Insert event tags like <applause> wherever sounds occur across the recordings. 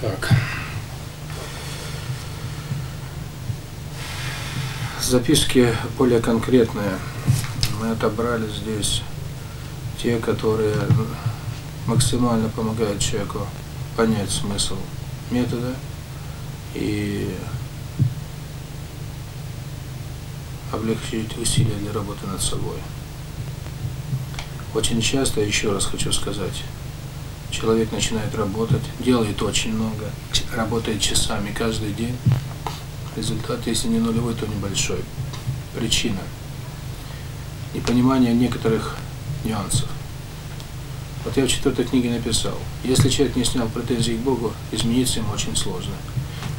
Так. Записки более конкретные. Мы отобрали здесь те, которые максимально помогают человеку понять смысл метода и облегчить усилия для работы над собой. Очень часто, еще раз хочу сказать, человек начинает работать, делает очень много, работает часами каждый день. Результат, если не нулевой, то небольшой. Причина – непонимание некоторых нюансов. Вот я в четвертой книге написал, если человек не снял претензии к Богу, измениться ему очень сложно.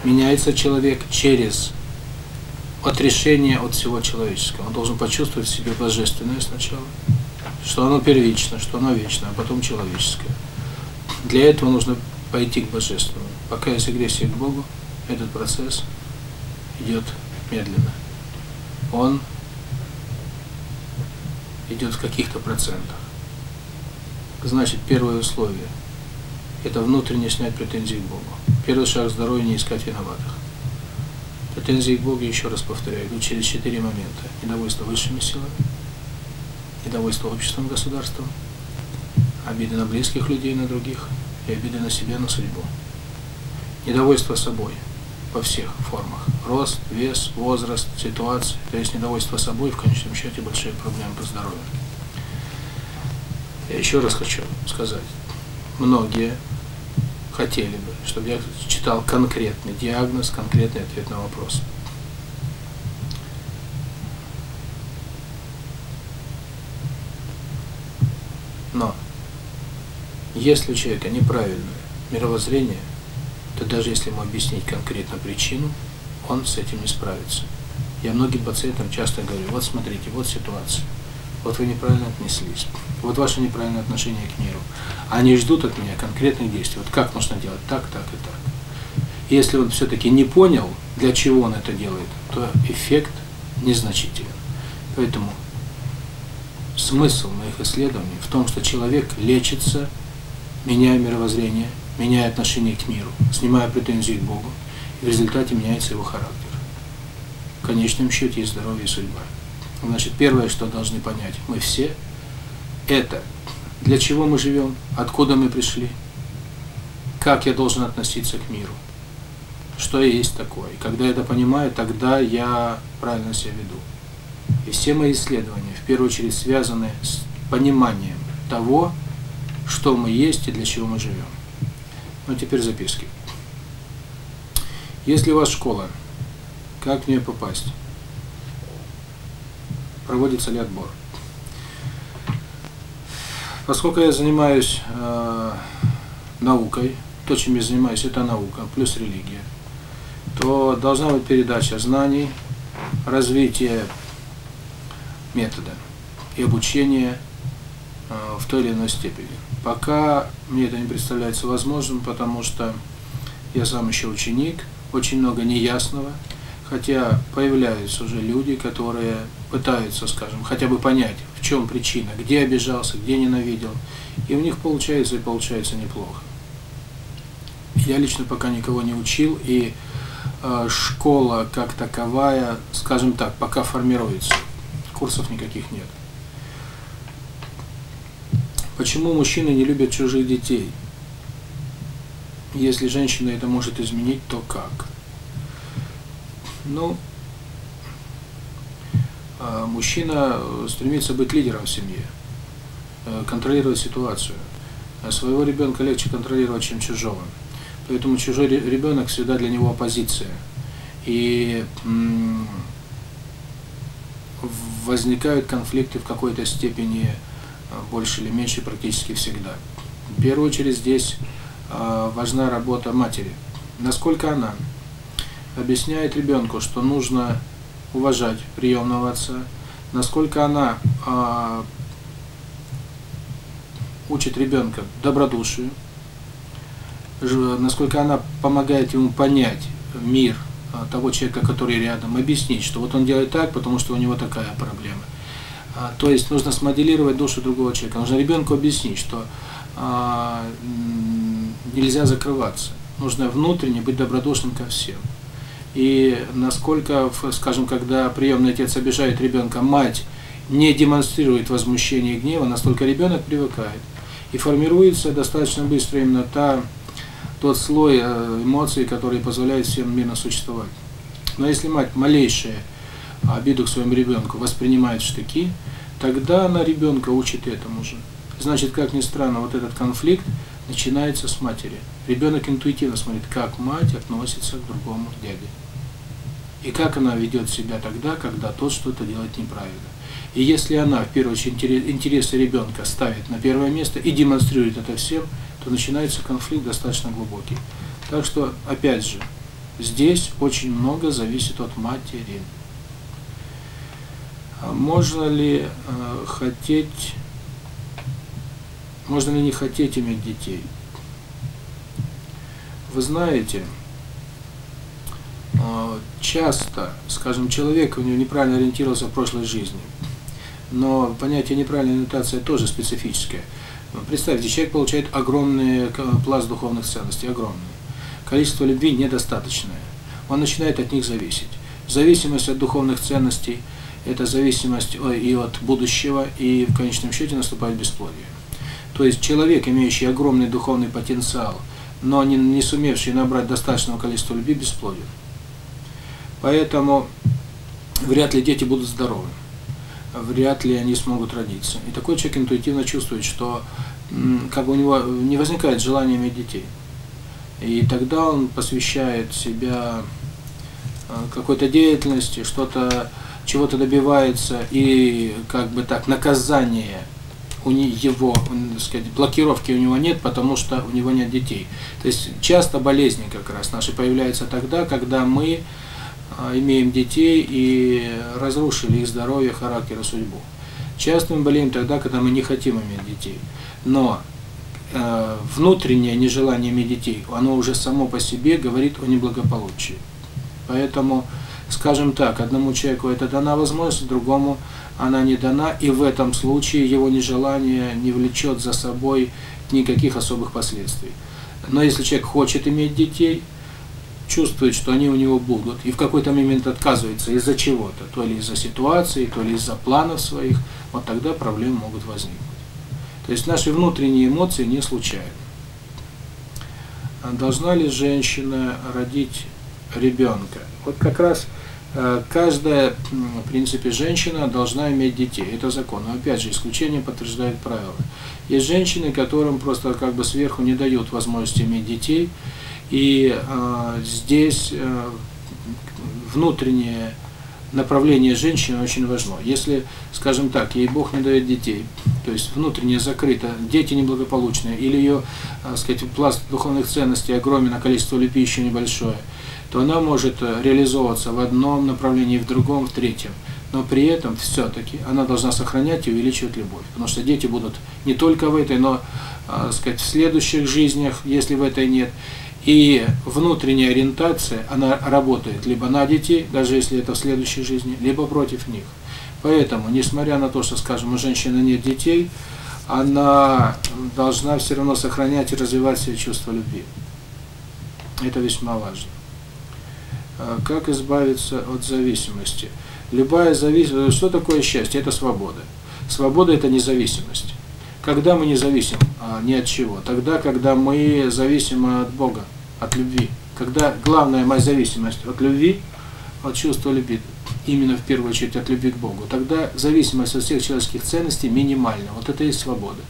Меняется человек через отрешение от всего человеческого. Он должен почувствовать в себе божественное сначала, что оно первично, что оно вечное, а потом человеческое. Для этого нужно пойти к Божественному. Пока есть агрессия к Богу, этот процесс идет медленно. Он идет в каких-то процентах. Значит, первое условие – это внутренне снять претензии к Богу. Первый шаг здоровья – не искать виноватых. Претензии к Богу, еще раз повторяю, идут через четыре момента. Недовольство высшими силами, недовольство обществом, государством – обиды на близких людей на других и обиды на себе, на судьбу. Недовольство собой во всех формах. Рост, вес, возраст, ситуация. То есть недовольство собой в конечном счете большие проблемы по здоровью. Я еще раз хочу сказать. Многие хотели бы, чтобы я читал конкретный диагноз, конкретный ответ на вопрос. Но если у человека неправильное мировоззрение, то даже если ему объяснить конкретно причину, он с этим не справится. Я многим пациентам часто говорю, вот смотрите, вот ситуация, вот вы неправильно отнеслись, вот ваше неправильное отношение к миру. Они ждут от меня конкретных действий, вот как нужно делать так, так и так. И если он все-таки не понял, для чего он это делает, то эффект незначителен. Поэтому смысл моих исследований в том, что человек лечится меняя мировоззрение, меняя отношение к миру, снимая претензии к Богу, и в результате меняется его характер. В конечном счете есть здоровье и судьба. Значит, первое, что должны понять мы все, это для чего мы живем, откуда мы пришли, как я должен относиться к миру, что я есть такое. И когда я это понимаю, тогда я правильно себя веду. И все мои исследования в первую очередь связаны с пониманием того, что мы есть и для чего мы живем. Ну, теперь записки. Если у вас школа, как в нее попасть? Проводится ли отбор? Поскольку я занимаюсь э, наукой, то, чем я занимаюсь, это наука плюс религия, то должна быть передача знаний, развитие метода и обучение э, в той или иной степени. Пока мне это не представляется возможным, потому что я сам еще ученик, очень много неясного, хотя появляются уже люди, которые пытаются, скажем, хотя бы понять, в чем причина, где обижался, где ненавидел, и у них получается и получается неплохо. Я лично пока никого не учил, и э, школа как таковая, скажем так, пока формируется, курсов никаких нет. Почему мужчины не любят чужих детей? Если женщина это может изменить, то как? Ну, а, мужчина э, стремится быть лидером в семье, э, контролировать ситуацию. А своего ребенка легче контролировать, чем чужого. Поэтому чужой ребенок всегда для него оппозиция. И возникают конфликты в какой-то степени больше или меньше практически всегда. В первую очередь здесь а, важна работа матери. Насколько она объясняет ребенку, что нужно уважать приемного отца, насколько она а, учит ребенка добродушию, насколько она помогает ему понять мир а, того человека, который рядом, объяснить, что вот он делает так, потому что у него такая проблема – то есть нужно смоделировать душу другого человека. Нужно ребенку объяснить, что нельзя закрываться. Нужно внутренне быть добродушным ко всем. И насколько, скажем, когда приемный отец обижает ребенка, мать не демонстрирует возмущения и гнева, настолько ребенок привыкает. И формируется достаточно быстро именно та, тот слой эмоций, который позволяет всем мирно существовать. Но если мать малейшая обиду к своему ребенку, воспринимает штыки, тогда она ребенка учит этому же. Значит, как ни странно, вот этот конфликт начинается с матери. Ребенок интуитивно смотрит, как мать относится к другому дяде. И как она ведет себя тогда, когда тот что-то делает неправильно. И если она, в первую очередь, интересы ребенка ставит на первое место и демонстрирует это всем, то начинается конфликт достаточно глубокий. Так что, опять же, здесь очень много зависит от матери можно ли э, хотеть, можно ли не хотеть иметь детей? Вы знаете, э, часто, скажем, человек у него неправильно ориентировался в прошлой жизни, но понятие неправильной ориентации тоже специфическое. Ну, представьте, человек получает огромный э, пласт духовных ценностей, огромный. Количество любви недостаточное. Он начинает от них зависеть. Зависимость от духовных ценностей – это зависимость и от будущего, и в конечном счете наступает бесплодие. То есть человек, имеющий огромный духовный потенциал, но не, не сумевший набрать достаточного количества любви, бесплоден. Поэтому вряд ли дети будут здоровы, вряд ли они смогут родиться. И такой человек интуитивно чувствует, что как бы у него не возникает желания иметь детей. И тогда он посвящает себя э, какой-то деятельности, что-то чего-то добивается и как бы так наказание у него, так сказать, блокировки у него нет, потому что у него нет детей. То есть часто болезни как раз наши появляются тогда, когда мы а, имеем детей и разрушили их здоровье, характер и судьбу. Часто мы болеем тогда, когда мы не хотим иметь детей. Но э, внутреннее нежелание иметь детей, оно уже само по себе говорит о неблагополучии. Поэтому скажем так, одному человеку это дана возможность, другому она не дана, и в этом случае его нежелание не влечет за собой никаких особых последствий. Но если человек хочет иметь детей, чувствует, что они у него будут, и в какой-то момент отказывается из-за чего-то, то ли из-за ситуации, то ли из-за планов своих, вот тогда проблемы могут возникнуть. То есть наши внутренние эмоции не случайны. Должна ли женщина родить ребенка. Вот как раз каждая, в принципе, женщина должна иметь детей. Это закон. Но опять же, исключение подтверждает правило. Есть женщины, которым просто как бы сверху не дают возможности иметь детей. И э, здесь э, внутреннее направление женщины очень важно. Если, скажем так, ей Бог не дает детей, то есть внутренне закрыто, дети неблагополучные, или ее, э, так сказать, пласт духовных ценностей огромен, а количество любви еще небольшое, то она может э, реализовываться в одном направлении, в другом, в третьем. Но при этом все-таки она должна сохранять и увеличивать любовь. Потому что дети будут не только в этой, но, э, так сказать, в следующих жизнях, если в этой нет. И внутренняя ориентация, она работает либо на детей, даже если это в следующей жизни, либо против них. Поэтому, несмотря на то, что, скажем, у женщины нет детей, она должна все равно сохранять и развивать себе чувство любви. Это весьма важно. А как избавиться от зависимости? Любая зависимость... Что такое счастье? Это свобода. Свобода – это независимость. Когда мы не зависим а, ни от чего? Тогда, когда мы зависим от Бога от любви. Когда главная моя зависимость от любви, от чувства любви, именно в первую очередь от любви к Богу, тогда зависимость от всех человеческих ценностей минимальна. Вот это и свобода.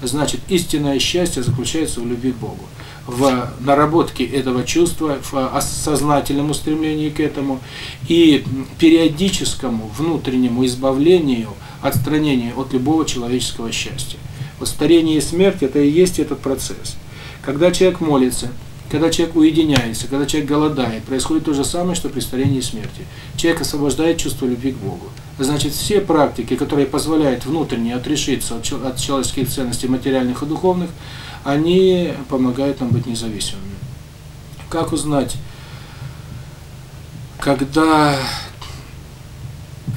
Значит, истинное счастье заключается в любви к Богу, в наработке этого чувства, в сознательном устремлении к этому и периодическому внутреннему избавлению, отстранению от любого человеческого счастья. Вот старение и смерть – это и есть этот процесс. Когда человек молится – когда человек уединяется, когда человек голодает, происходит то же самое, что при старении и смерти. Человек освобождает чувство любви к Богу. Значит, все практики, которые позволяют внутренне отрешиться от, человеческих ценностей материальных и духовных, они помогают нам быть независимыми. Как узнать, когда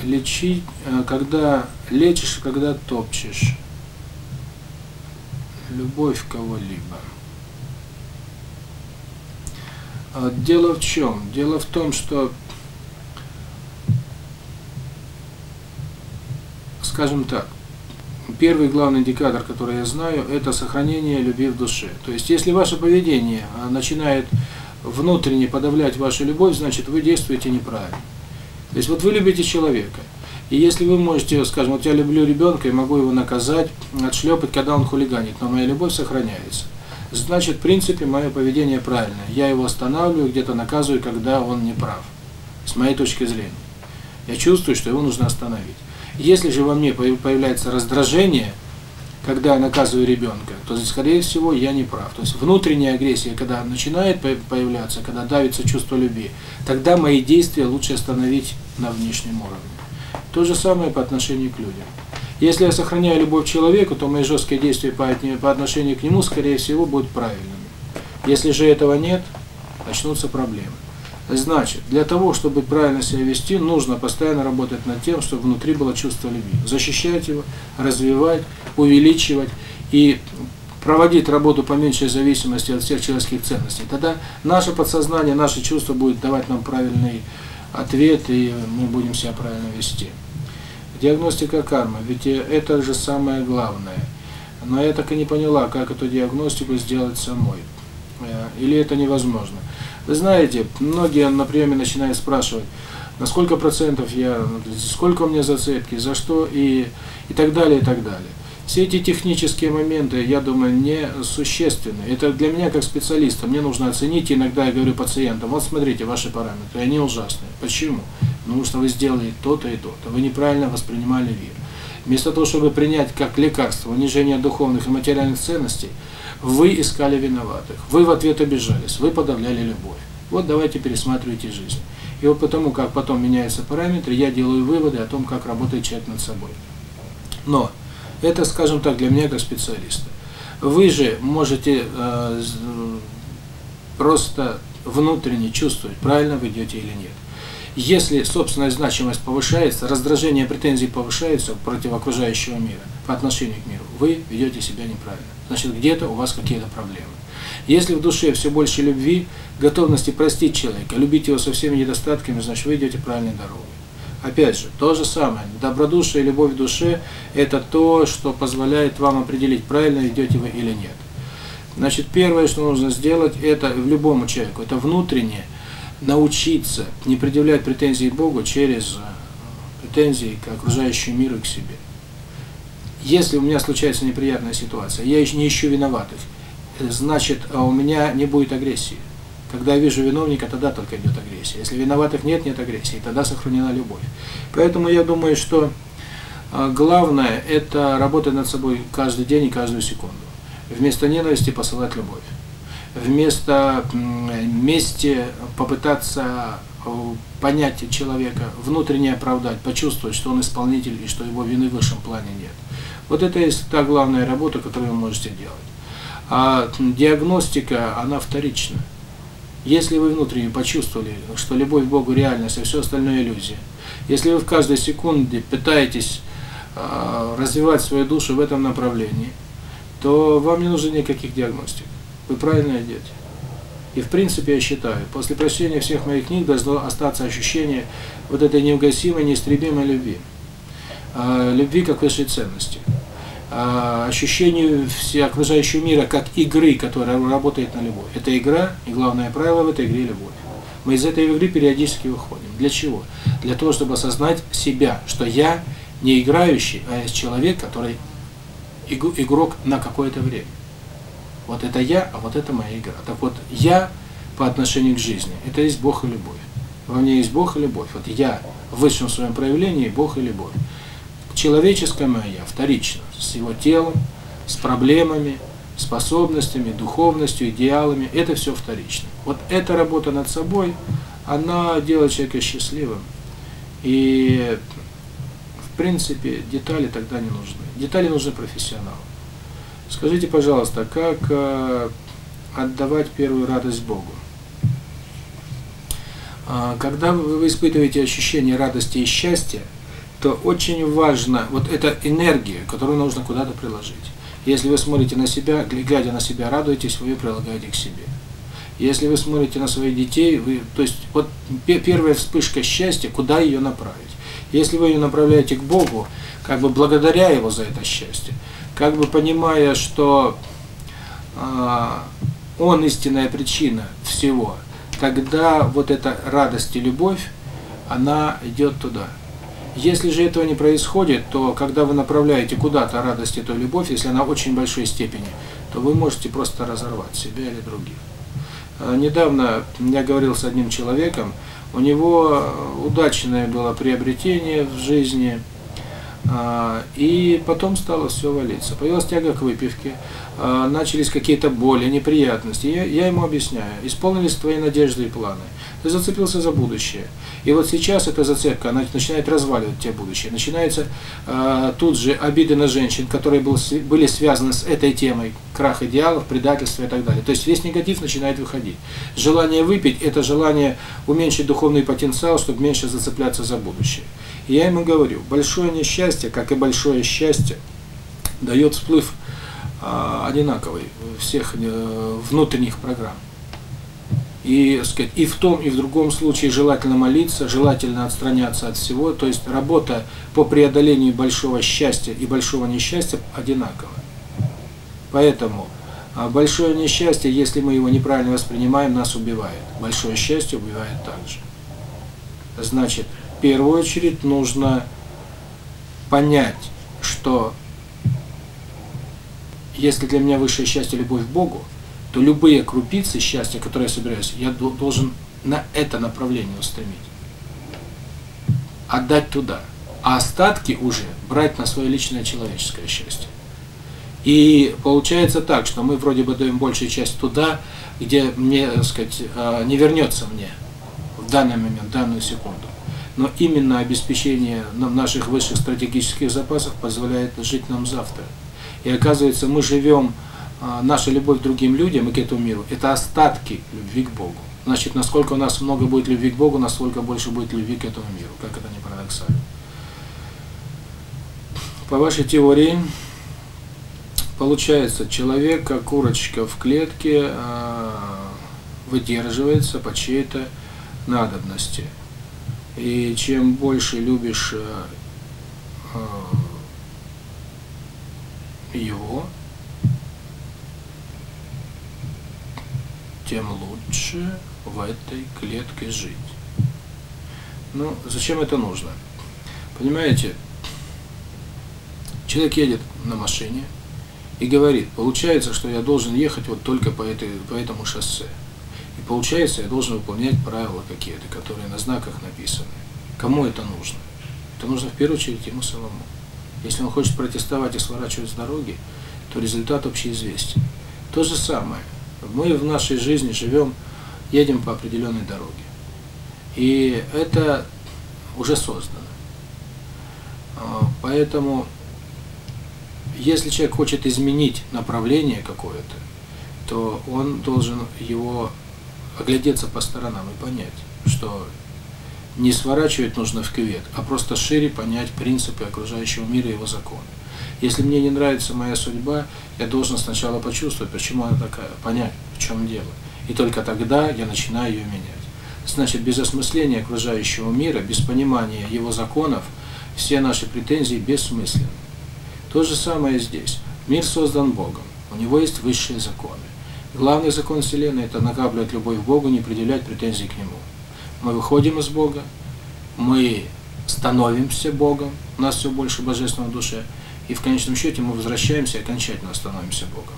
лечить, когда лечишь, когда топчешь любовь кого-либо? Дело в чем? Дело в том, что, скажем так, первый главный индикатор, который я знаю, это сохранение любви в душе. То есть, если ваше поведение а, начинает внутренне подавлять вашу любовь, значит, вы действуете неправильно. То есть, вот вы любите человека, и если вы можете, скажем, вот я люблю ребенка и могу его наказать, отшлепать, когда он хулиганит, но моя любовь сохраняется – значит, в принципе, мое поведение правильное. Я его останавливаю, где-то наказываю, когда он не прав, с моей точки зрения. Я чувствую, что его нужно остановить. Если же во мне появляется раздражение, когда я наказываю ребенка, то, скорее всего, я не прав. То есть внутренняя агрессия, когда начинает появляться, когда давится чувство любви, тогда мои действия лучше остановить на внешнем уровне. То же самое по отношению к людям. Если я сохраняю любовь к человеку, то мои жесткие действия по, этим, по отношению к нему, скорее всего, будут правильными. Если же этого нет, начнутся проблемы. Значит, для того, чтобы правильно себя вести, нужно постоянно работать над тем, чтобы внутри было чувство любви. Защищать его, развивать, увеличивать и проводить работу по меньшей зависимости от всех человеческих ценностей. Тогда наше подсознание, наши чувства будут давать нам правильный ответ, и мы будем себя правильно вести. Диагностика кармы, ведь это же самое главное. Но я так и не поняла, как эту диагностику сделать самой. Э, или это невозможно. Вы знаете, многие на приеме начинают спрашивать, на сколько процентов я, сколько у меня зацепки, за что и, и так далее, и так далее. Все эти технические моменты, я думаю, не существенны. Это для меня как специалиста, мне нужно оценить, иногда я говорю пациентам, вот смотрите ваши параметры, они ужасные. Почему? Почему? потому что вы сделали то-то и то-то, вы неправильно воспринимали веру. Вместо того, чтобы принять как лекарство унижение духовных и материальных ценностей, вы искали виноватых, вы в ответ обижались, вы подавляли любовь. Вот давайте пересматривайте жизнь. И вот потому, как потом меняются параметры, я делаю выводы о том, как работает человек над собой. Но это, скажем так, для меня как специалиста. Вы же можете э, просто внутренне чувствовать, правильно вы идете или нет если, собственная значимость повышается, раздражение претензий повышается против окружающего мира, по отношению к миру, вы ведете себя неправильно. Значит, где-то у вас какие-то проблемы. Если в душе все больше любви, готовности простить человека, любить его со всеми недостатками, значит, вы идете правильной дорогой. Опять же, то же самое. Добродушие и любовь в душе – это то, что позволяет вам определить, правильно идете вы или нет. Значит, первое, что нужно сделать, это в любому человеку, это внутреннее – научиться не предъявлять претензии Богу через э, претензии к окружающему миру и к себе. Если у меня случается неприятная ситуация, я еще не ищу виноватых, э, значит, а у меня не будет агрессии. Когда я вижу виновника, тогда только идет агрессия. Если виноватых нет, нет агрессии, тогда сохранена любовь. Поэтому я думаю, что э, главное – это работать над собой каждый день и каждую секунду. Вместо ненависти посылать любовь вместо вместе попытаться э, понять человека, внутренне оправдать, почувствовать, что он исполнитель и что его вины в высшем плане нет. Вот это есть та главная работа, которую вы можете делать. А диагностика, она вторична. Если вы внутренне почувствовали, что любовь к Богу реальность, а все остальное иллюзия, если вы в каждой секунде пытаетесь э, развивать свою душу в этом направлении, то вам не нужно никаких диагностик вы правильно идете. И в принципе я считаю, после прочтения всех моих книг должно остаться ощущение вот этой неугасимой, неистребимой любви. А, любви как высшей ценности. А, ощущение окружающего мира как игры, которая работает на любовь. Это игра, и главное правило в этой игре – любовь. Мы из этой игры периодически выходим. Для чего? Для того, чтобы осознать себя, что я не играющий, а есть человек, который игрок на какое-то время. Вот это я, а вот это моя игра. Так вот, я по отношению к жизни. Это есть Бог и любовь. Во мне есть Бог и любовь. Вот я в высшем своем проявлении Бог и любовь. Человеческое мое я вторично, с его телом, с проблемами, способностями, духовностью, идеалами. Это все вторично. Вот эта работа над собой, она делает человека счастливым. И, в принципе, детали тогда не нужны. Детали нужны профессионалам. Скажите, пожалуйста, как э, отдавать первую радость Богу? А, когда вы испытываете ощущение радости и счастья, то очень важно, вот эта энергия, которую нужно куда-то приложить. Если вы смотрите на себя, глядя на себя, радуетесь, вы ее прилагаете к себе. Если вы смотрите на своих детей, вы, то есть вот первая вспышка счастья, куда ее направить? Если вы ее направляете к Богу, как бы благодаря Его за это счастье, как бы понимая, что э, он истинная причина всего, тогда вот эта радость и любовь, она идет туда. Если же этого не происходит, то когда вы направляете куда-то радость, эту любовь, если она в очень большой степени, то вы можете просто разорвать себя или других. А, недавно я говорил с одним человеком, у него а, удачное было приобретение в жизни – и потом стало все валиться. Появилась тяга к выпивке, начались какие-то боли, неприятности. Я, я ему объясняю, исполнились твои надежды и планы. Ты зацепился за будущее. И вот сейчас эта зацепка, она начинает разваливать тебе будущее. Начинается э, тут же обиды на женщин, которые был, были связаны с этой темой, крах идеалов, предательства и так далее. То есть весь негатив начинает выходить. Желание выпить – это желание уменьшить духовный потенциал, чтобы меньше зацепляться за будущее. И я ему говорю, большое несчастье, как и большое счастье, дает всплыв э, одинаковый всех э, внутренних программ. И, сказать, и в том, и в другом случае желательно молиться, желательно отстраняться от всего. То есть работа по преодолению большого счастья и большого несчастья одинакова. Поэтому а, большое несчастье, если мы его неправильно воспринимаем, нас убивает. Большое счастье убивает также. Значит, в первую очередь нужно понять, что если для меня высшее счастье – любовь к Богу, то любые крупицы счастья, которые я собираюсь, я должен на это направление устремить. Отдать туда. А остатки уже брать на свое личное человеческое счастье. И получается так, что мы вроде бы даем большую часть туда, где мне, так сказать, а, не вернется мне в данный момент, в данную секунду. Но именно обеспечение наших высших стратегических запасов позволяет жить нам завтра. И оказывается, мы живем наша любовь к другим людям и к этому миру – это остатки любви к Богу. Значит, насколько у нас много будет любви к Богу, настолько больше будет любви к этому миру. Как это не парадоксально. По вашей теории, получается, человек, как курочка в клетке, выдерживается по чьей-то надобности. И чем больше любишь его, тем лучше в этой клетке жить. Ну, зачем это нужно? Понимаете, человек едет на машине и говорит, получается, что я должен ехать вот только по, этой, по этому шоссе. И получается, я должен выполнять правила какие-то, которые на знаках написаны. Кому это нужно? Это нужно в первую очередь ему самому. Если он хочет протестовать и сворачивать с дороги, то результат общеизвестен. То же самое – мы в нашей жизни живем, едем по определенной дороге. И это уже создано. А, поэтому, если человек хочет изменить направление какое-то, то он должен его оглядеться по сторонам и понять, что не сворачивать нужно в квет, а просто шире понять принципы окружающего мира и его законы. Если мне не нравится моя судьба, я должен сначала почувствовать, почему она такая, понять, в чем дело. И только тогда я начинаю ее менять. Значит, без осмысления окружающего мира, без понимания его законов, все наши претензии бессмысленны. То же самое здесь. Мир создан Богом. У него есть высшие законы. Главный закон Вселенной – это накапливать любовь к Богу, не предъявлять претензий к Нему. Мы выходим из Бога, мы становимся Богом, у нас все больше Божественного в душе – и в конечном счете мы возвращаемся и окончательно становимся Богом.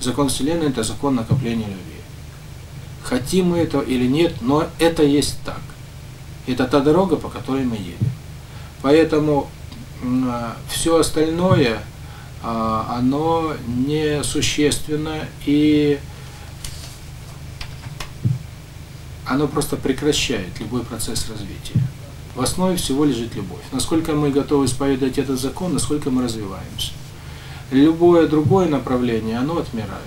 Закон Вселенной – это закон накопления любви. Хотим мы этого или нет, но это есть так. Это та дорога, по которой мы едем. Поэтому а, все остальное, а, оно несущественно и оно просто прекращает любой процесс развития. В основе всего лежит любовь. Насколько мы готовы исповедовать этот закон, насколько мы развиваемся. Любое другое направление, оно отмирает.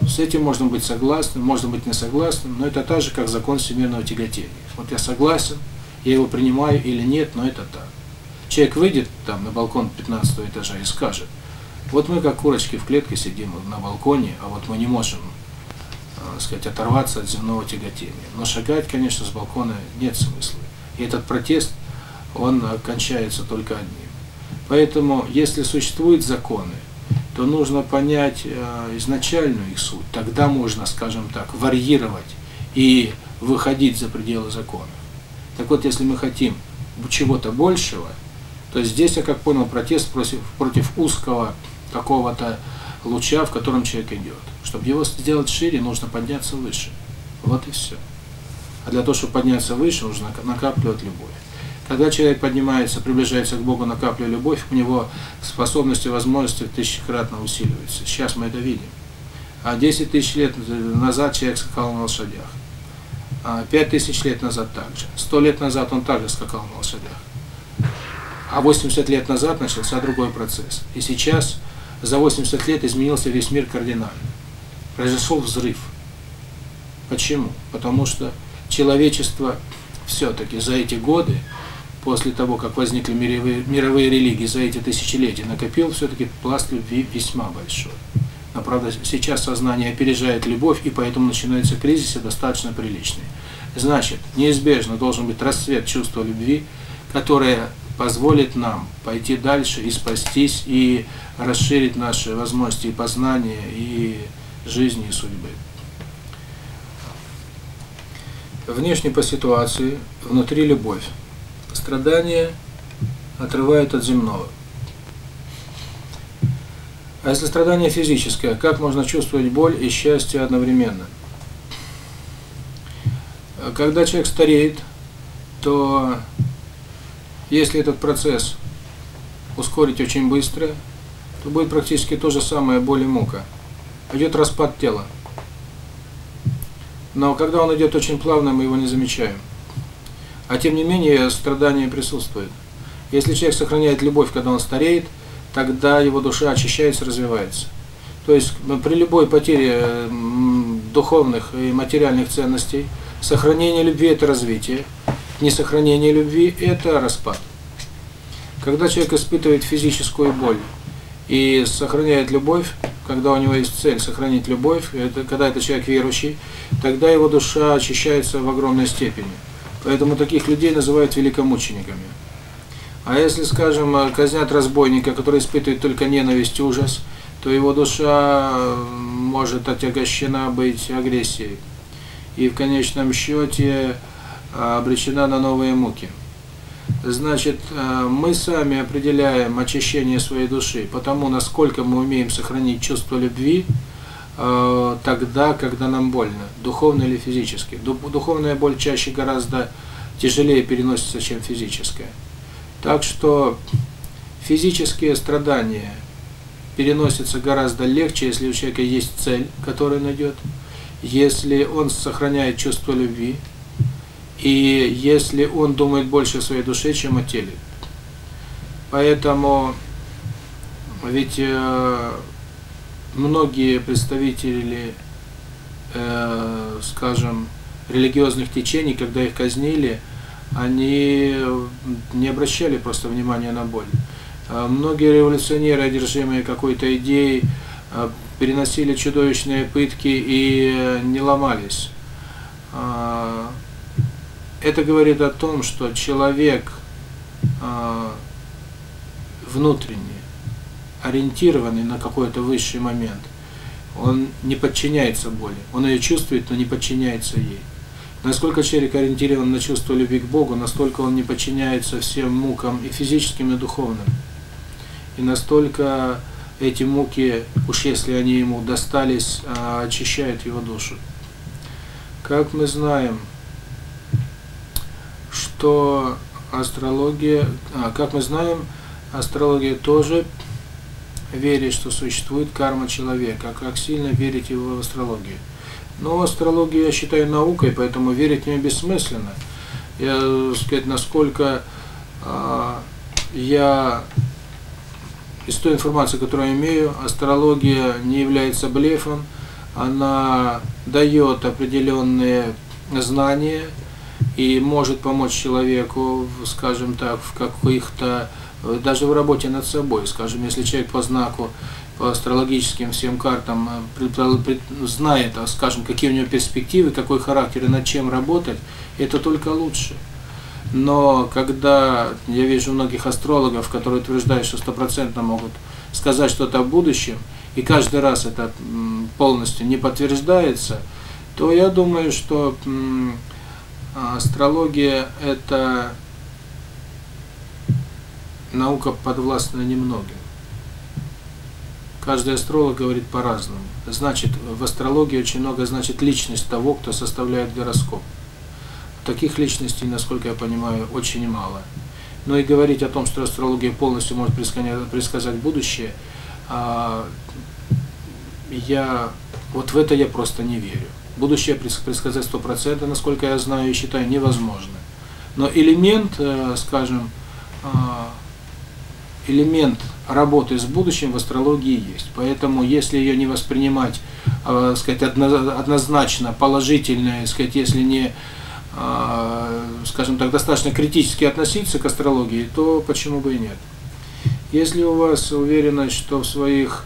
С этим можно быть согласным, можно быть не согласным, но это так же, как закон всемирного тяготения. Вот я согласен, я его принимаю или нет, но это так. Человек выйдет там на балкон 15 этажа и скажет, вот мы как курочки в клетке сидим на балконе, а вот мы не можем сказать, оторваться от земного тяготения. Но шагать, конечно, с балкона нет смысла. И этот протест, он кончается только одним. Поэтому, если существуют законы, то нужно понять э, изначальную их суть. Тогда можно, скажем так, варьировать и выходить за пределы закона. Так вот, если мы хотим чего-то большего, то здесь, я как понял, протест против, против узкого какого-то луча, в котором человек идет. Чтобы его сделать шире, нужно подняться выше. Вот и все. А для того, чтобы подняться выше, нужно накапливать любовь. Когда человек поднимается, приближается к Богу, накапливая любовь, у него способности, возможности тысячекратно усиливаются. Сейчас мы это видим. А 10 тысяч лет назад человек скакал на лошадях. А 5 тысяч лет назад также. сто лет назад он также скакал на лошадях. А 80 лет назад начался другой процесс. И сейчас за 80 лет изменился весь мир кардинально произошел взрыв. Почему? Потому что человечество все-таки за эти годы, после того, как возникли мировые, мировые религии, за эти тысячелетия накопил все-таки пласт любви весьма большой. Но, правда, сейчас сознание опережает любовь, и поэтому начинаются кризисы достаточно приличные. Значит, неизбежно должен быть расцвет чувства любви, которое позволит нам пойти дальше и спастись, и расширить наши возможности и познания, и жизни и судьбы. Внешне по ситуации, внутри любовь. Страдания отрывают от земного. А если страдание физическое, как можно чувствовать боль и счастье одновременно? Когда человек стареет, то если этот процесс ускорить очень быстро, то будет практически то же самое боль и мука – идет распад тела. Но когда он идет очень плавно, мы его не замечаем. А тем не менее, страдание присутствует. Если человек сохраняет любовь, когда он стареет, тогда его душа очищается, развивается. То есть при любой потере духовных и материальных ценностей, сохранение любви – это развитие, несохранение любви – это распад. Когда человек испытывает физическую боль и сохраняет любовь, когда у него есть цель сохранить любовь, это, когда это человек верующий, тогда его душа очищается в огромной степени. Поэтому таких людей называют великомучениками. А если, скажем, казнят разбойника, который испытывает только ненависть и ужас, то его душа может отягощена быть агрессией и в конечном счете а, обречена на новые муки. Значит, э, мы сами определяем а очищение своей души, потому насколько мы умеем сохранить чувство любви э, тогда, когда нам больно, духовно или физически. Духовная боль чаще гораздо тяжелее переносится, чем физическая. Так что физические страдания переносятся гораздо легче, если у человека есть цель, которую найдет, если он сохраняет чувство любви, и если он думает больше о своей душе, чем о теле. Поэтому ведь э, многие представители, э, скажем, религиозных течений, когда их казнили, они не обращали просто внимания на боль. Э, многие революционеры, одержимые какой-то идеей, э, переносили чудовищные пытки и не ломались. Э, это говорит о том, что человек а, внутренний, ориентированный на какой-то высший момент, он не подчиняется боли. Он ее чувствует, но не подчиняется ей. Насколько человек ориентирован на чувство любви к Богу, настолько он не подчиняется всем мукам и физическим, и духовным. И настолько эти муки, уж если они ему достались, а, очищают его душу. Как мы знаем, что астрология, а, как мы знаем, астрология тоже верит, что существует карма человека, а как сильно верить его в астрологию. Ну, Но астрология я считаю наукой, поэтому верить в бессмысленно. Я, сказать, насколько э, я из той информации, которую я имею, астрология не является блефом, она дает определенные знания, и может помочь человеку, скажем так, в каких-то, даже в работе над собой, скажем, если человек по знаку, по астрологическим всем картам знает, скажем, какие у него перспективы, какой характер и над чем работать, это только лучше. Но когда я вижу многих астрологов, которые утверждают, что стопроцентно могут сказать что-то о будущем, и каждый раз это полностью не подтверждается, то я думаю, что Астрология – это наука подвластна немногим. Каждый астролог говорит по-разному. Значит, в астрологии очень много значит личность того, кто составляет гороскоп. Таких личностей, насколько я понимаю, очень мало. Но и говорить о том, что астрология полностью может предсказать будущее, я вот в это я просто не верю будущее предсказать сто процентов, насколько я знаю и считаю, невозможно. Но элемент, э, скажем, э, элемент работы с будущим в астрологии есть. Поэтому, если ее не воспринимать, э, сказать, однозначно положительно, сказать, если не, скажем так, достаточно критически относиться к астрологии, то почему бы и нет. Если у вас уверенность, что в своих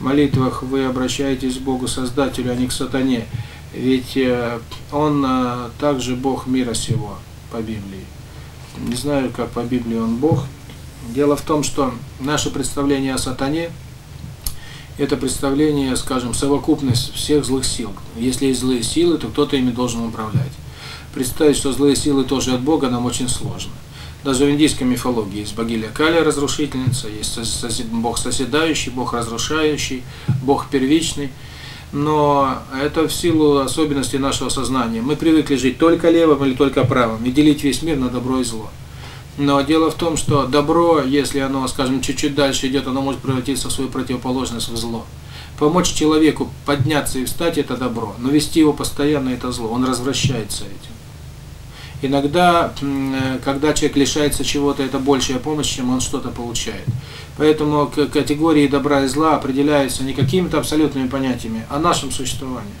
молитвах вы обращаетесь к Богу Создателю, а не к сатане, ведь э, он э, также Бог мира сего по Библии. Не знаю, как по Библии он Бог. Дело в том, что наше представление о сатане – это представление, скажем, совокупность всех злых сил. Если есть злые силы, то кто-то ими должен управлять. Представить, что злые силы тоже от Бога, нам очень сложно. Даже в индийской мифологии есть богиня Кали, разрушительница, есть сосед, бог соседающий, бог разрушающий, бог первичный – но это в силу особенностей нашего сознания. Мы привыкли жить только левым или только правым и делить весь мир на добро и зло. Но дело в том, что добро, если оно, скажем, чуть-чуть дальше идет, оно может превратиться в свою противоположность, в зло. Помочь человеку подняться и встать – это добро, но вести его постоянно – это зло, он развращается этим. Иногда, э, когда человек лишается чего-то, это большая помощь, чем он что-то получает. Поэтому категории добра и зла определяются не какими-то абсолютными понятиями, а нашим существованием.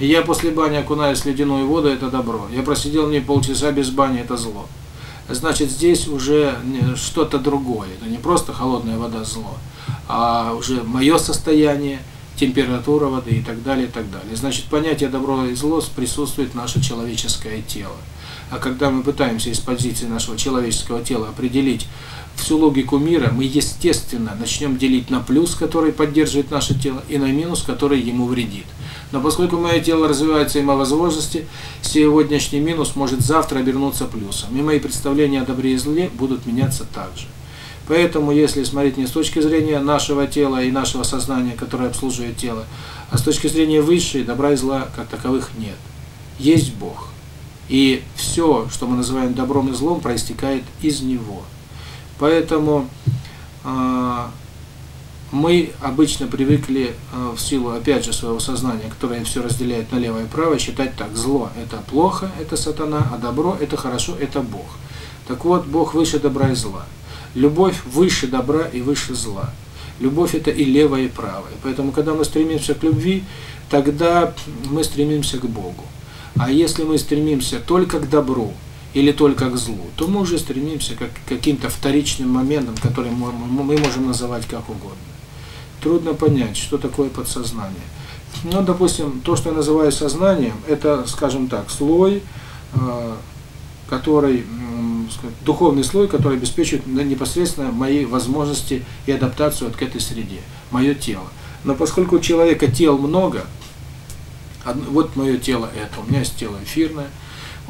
И я после бани окунаюсь в ледяную воду – это добро. Я просидел в ней полчаса без бани – это зло. Значит, здесь уже что-то другое. Это не просто холодная вода – зло, а уже мое состояние, температура воды и так далее, и так далее. Значит, понятие добро и зло присутствует в наше человеческое тело. А когда мы пытаемся из позиции нашего человеческого тела определить всю логику мира мы естественно начнем делить на плюс, который поддерживает наше тело, и на минус, который ему вредит. Но поскольку мое тело развивается и мои возможности, сегодняшний минус может завтра обернуться плюсом, и мои представления о добре и зле будут меняться также. Поэтому, если смотреть не с точки зрения нашего тела и нашего сознания, которое обслуживает тело, а с точки зрения высшей, добра и зла как таковых нет. Есть Бог. И все, что мы называем добром и злом, проистекает из Него. Поэтому а, мы обычно привыкли а, в силу, опять же, своего сознания, которое все разделяет на левое и правое, считать так, зло – это плохо, это сатана, а добро – это хорошо, это Бог. Так вот, Бог выше добра и зла. Любовь выше добра и выше зла. Любовь – это и левое, и правое. Поэтому, когда мы стремимся к любви, тогда мы стремимся к Богу. А если мы стремимся только к добру, или только к злу, то мы уже стремимся как, к каким-то вторичным моментам, которые мы, можем называть как угодно. Трудно понять, что такое подсознание. Но, допустим, то, что я называю сознанием, это, скажем так, слой, э, который, духовный слой, который обеспечивает непосредственно мои возможности и адаптацию вот к этой среде, мое тело. Но поскольку у человека тел много, вот мое тело это, у меня есть тело эфирное,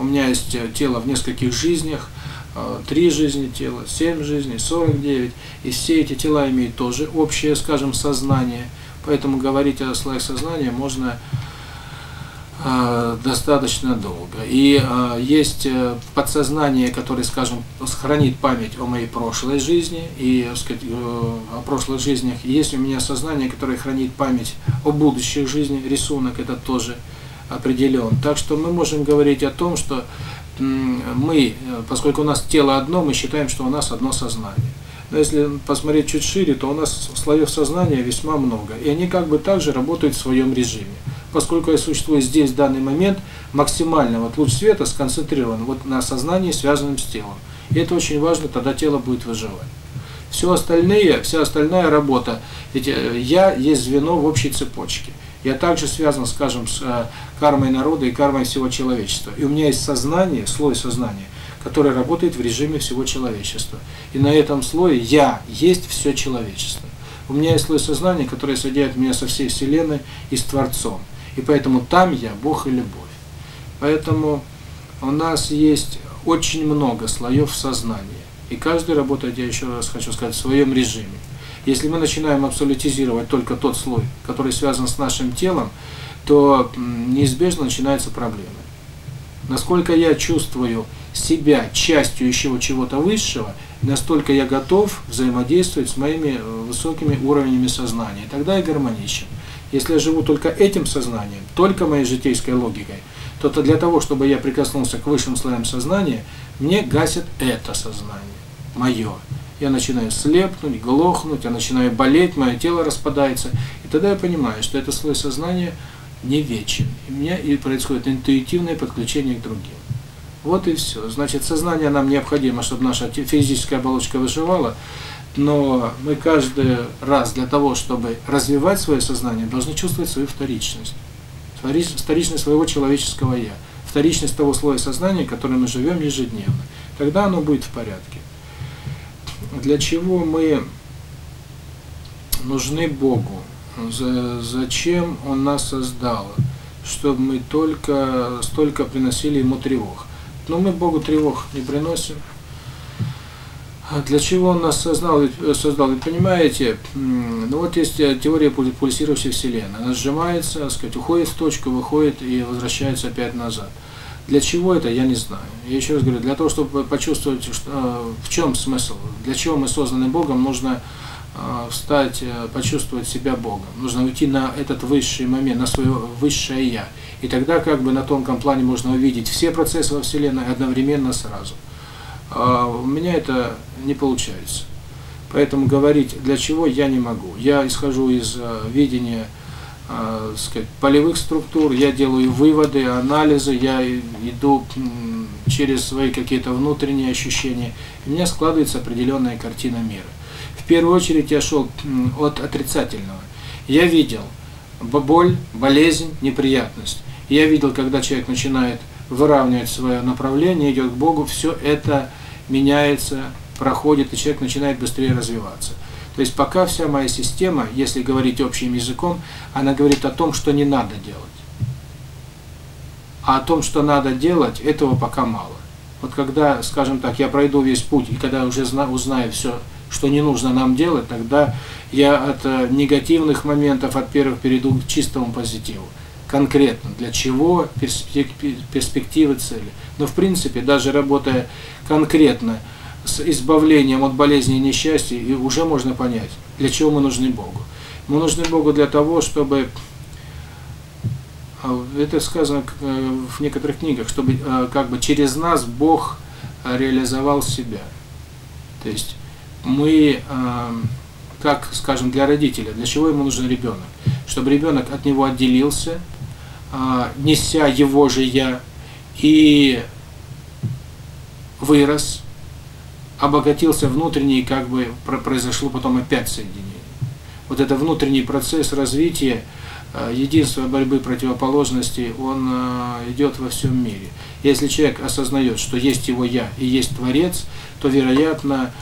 у меня есть э, тело в нескольких жизнях, э, три жизни тела, семь жизней, 49. И все эти тела имеют тоже общее, скажем, сознание. Поэтому говорить о слоях сознания можно э, достаточно долго. И э, есть э, подсознание, которое, скажем, сохранит память о моей прошлой жизни и сказать, о прошлых жизнях. Есть у меня сознание, которое хранит память о будущих жизнях. Рисунок это тоже определен. Так что мы можем говорить о том, что мы, поскольку у нас тело одно, мы считаем, что у нас одно сознание. Но если посмотреть чуть шире, то у нас слоев сознания весьма много. И они как бы также работают в своем режиме. Поскольку я существую здесь в данный момент, максимально вот луч света сконцентрирован вот на сознании, связанном с телом. И это очень важно, тогда тело будет выживать. Все остальные, вся остальная работа, ведь э, я есть звено в общей цепочке. Я также связан, скажем, с э, кармой народа и кармой всего человечества. И у меня есть сознание, слой сознания, который работает в режиме всего человечества. И на этом слое я есть все человечество. У меня есть слой сознания, который соединяет меня со всей Вселенной и с Творцом. И поэтому там я Бог и Любовь. Поэтому у нас есть очень много слоев сознания. И каждый работает, я еще раз хочу сказать, в своем режиме. Если мы начинаем абсолютизировать только тот слой, который связан с нашим телом, то неизбежно начинаются проблемы. Насколько я чувствую себя частью еще чего-то высшего, настолько я готов взаимодействовать с моими э, высокими уровнями сознания. Тогда я гармоничен. Если я живу только этим сознанием, только моей житейской логикой, то -то для того, чтобы я прикоснулся к высшим слоям сознания, мне гасит это сознание, мое я начинаю слепнуть, глохнуть, я начинаю болеть, мое тело распадается. И тогда я понимаю, что это слой сознания не вечен. И у меня и происходит интуитивное подключение к другим. Вот и все. Значит, сознание нам необходимо, чтобы наша физическая оболочка выживала, но мы каждый раз для того, чтобы развивать свое сознание, должны чувствовать свою вторичность. Вторичность своего человеческого «я», вторичность того слоя сознания, которым мы живем ежедневно. Тогда оно будет в порядке для чего мы нужны Богу? Зачем Он нас создал? Чтобы мы только столько приносили Ему тревог. Но мы Богу тревог не приносим. Для чего он нас создал? создал ведь понимаете, ну вот есть теория пульсирующей Вселенной. Она сжимается, сказать, уходит в точку, выходит и возвращается опять назад. Для чего это, я не знаю. Я еще раз говорю, для того, чтобы почувствовать, что, в чем смысл, для чего мы созданы Богом, нужно встать, почувствовать себя Богом. Нужно уйти на этот высший момент, на свое высшее Я. И тогда как бы на тонком плане можно увидеть все процессы во Вселенной одновременно сразу. А у меня это не получается. Поэтому говорить, для чего я не могу. Я исхожу из видения сказать, полевых структур, я делаю выводы, анализы, я иду через свои какие-то внутренние ощущения. У меня складывается определенная картина мира. В первую очередь я шел от отрицательного. Я видел боль, болезнь, неприятность. Я видел, когда человек начинает выравнивать свое направление, идет к Богу, все это меняется, проходит, и человек начинает быстрее развиваться. То есть пока вся моя система, если говорить общим языком, она говорит о том, что не надо делать. А о том, что надо делать, этого пока мало. Вот когда, скажем так, я пройду весь путь, и когда уже узнаю все, что не нужно нам делать, тогда я от э, негативных моментов, от первых перейду к чистому позитиву. Конкретно, для чего, перспективы, цели. Но в принципе, даже работая конкретно, с избавлением от болезней и несчастья, и уже можно понять, для чего мы нужны Богу. Мы нужны Богу для того, чтобы а, это сказано э, в некоторых книгах, чтобы э, как бы через нас Бог э, реализовал себя. То есть мы, как, скажем, для родителя, для чего ему нужен ребенок? Чтобы ребенок от него отделился, неся его же я, и вырос, обогатился внутренний, как бы произошло потом опять соединение. Вот это внутренний процесс развития, э, единства борьбы противоположностей, он э, идет во всем мире. Если человек осознает, что есть его «я» и есть Творец, то, вероятно,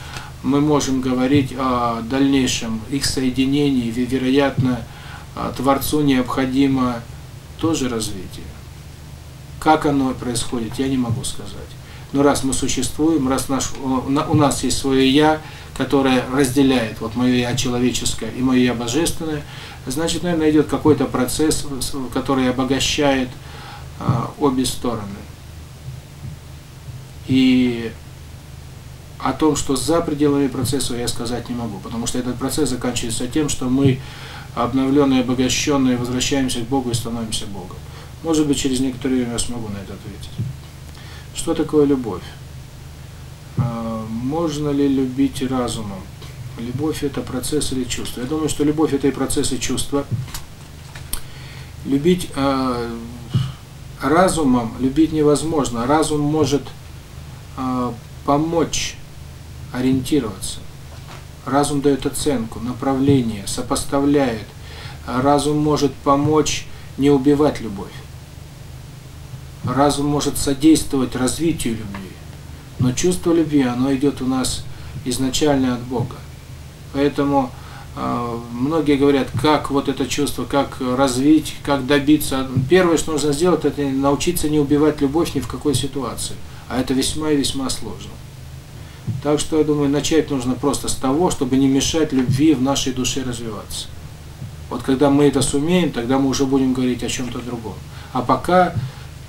мы можем говорить о дальнейшем их соединении, и, вероятно, э, Творцу необходимо тоже развитие. Как оно происходит, я не могу сказать но раз мы существуем, раз наш, у нас есть свое «я», которое разделяет вот мое «я» человеческое и мое «я» божественное, значит, наверное, идет какой-то процесс, который обогащает а, обе стороны. И о том, что за пределами процесса, я сказать не могу, потому что этот процесс заканчивается тем, что мы обновленные, обогащенные, возвращаемся к Богу и становимся Богом. Может быть, через некоторое время я смогу на это ответить. Что такое любовь? Можно ли любить разумом? Любовь – это процесс или чувство? Я думаю, что любовь – это и процесс, и чувство. Любить э, разумом любить невозможно. Разум может э, помочь ориентироваться. Разум дает оценку, направление, сопоставляет. Разум может помочь не убивать любовь. Разум может содействовать развитию любви, но чувство любви, оно идет у нас изначально от Бога. Поэтому э, многие говорят, как вот это чувство, как развить, как добиться. Первое, что нужно сделать, это научиться не убивать любовь ни в какой ситуации. А это весьма и весьма сложно. Так что, я думаю, начать нужно просто с того, чтобы не мешать любви в нашей душе развиваться. Вот когда мы это сумеем, тогда мы уже будем говорить о чем-то другом. А пока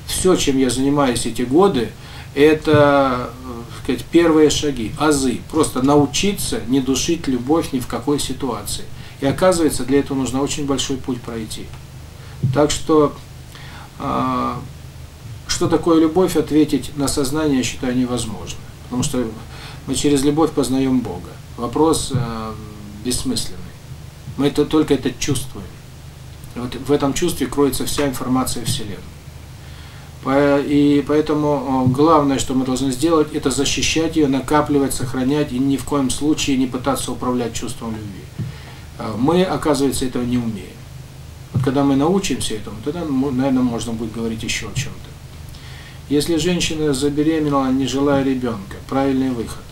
все, чем я занимаюсь эти годы, это э, сказать, первые шаги, азы. Просто научиться не душить любовь ни в какой ситуации. И оказывается, для этого нужно очень большой путь пройти. Так что, э, что такое любовь, ответить на сознание, я считаю, невозможно. Потому что мы через любовь познаем Бога. Вопрос э, бессмысленный. Мы это, только это чувствуем. Вот в этом чувстве кроется вся информация Вселенной. И поэтому э, главное, что мы должны сделать, это защищать ее, накапливать, сохранять и ни в коем случае не пытаться управлять чувством любви. Э, мы, оказывается, этого не умеем. Вот когда мы научимся этому, тогда, наверное, можно будет говорить еще о чем-то. Если женщина забеременела, не желая ребенка, правильный выход.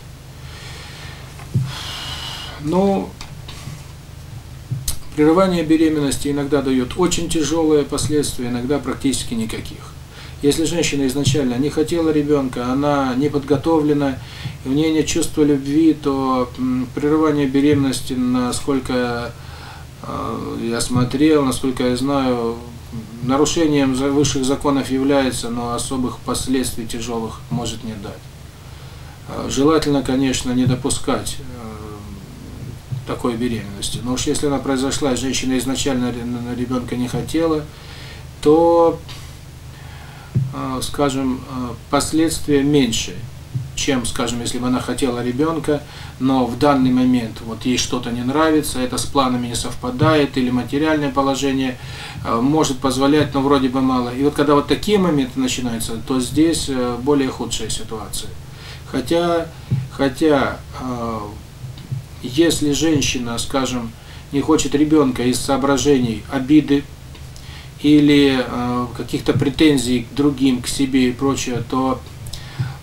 Ну, прерывание беременности иногда дает очень тяжелые последствия, иногда практически никаких. Если женщина изначально не хотела ребенка, она не подготовлена, и у нее нет чувства любви, то прерывание беременности, насколько э, я смотрел, насколько я знаю, нарушением высших законов является, но особых последствий тяжелых может не дать. Э, желательно, конечно, не допускать э, такой беременности. Но уж если она произошла, женщина изначально ребенка не хотела, то скажем, э, последствия меньше, чем, скажем, если бы она хотела ребенка, но в данный момент вот ей что-то не нравится, это с планами не совпадает, или материальное положение э, может позволять, но вроде бы мало. И вот когда вот такие моменты начинаются, то здесь э, более худшая ситуация. Хотя, хотя если женщина, скажем, не хочет ребенка из соображений обиды, или э, каких-то претензий к другим, к себе и прочее, то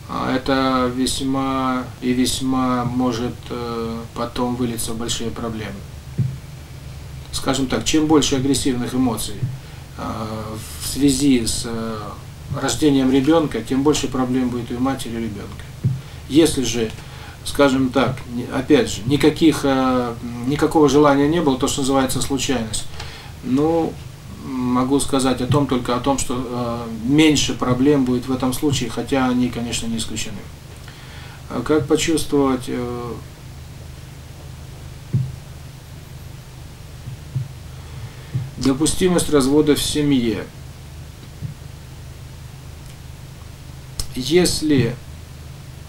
э, это весьма и весьма может э, потом вылиться в большие проблемы. Скажем так, чем больше агрессивных эмоций э, в связи с э, рождением ребенка, тем больше проблем будет и у матери, и у ребенка. Если же скажем так, опять же, никаких, э, никакого желания не было, то, что называется случайность. Ну, могу сказать о том только о том, что меньше проблем будет в этом случае, хотя они, конечно, не исключены. Как почувствовать допустимость развода в семье? Если,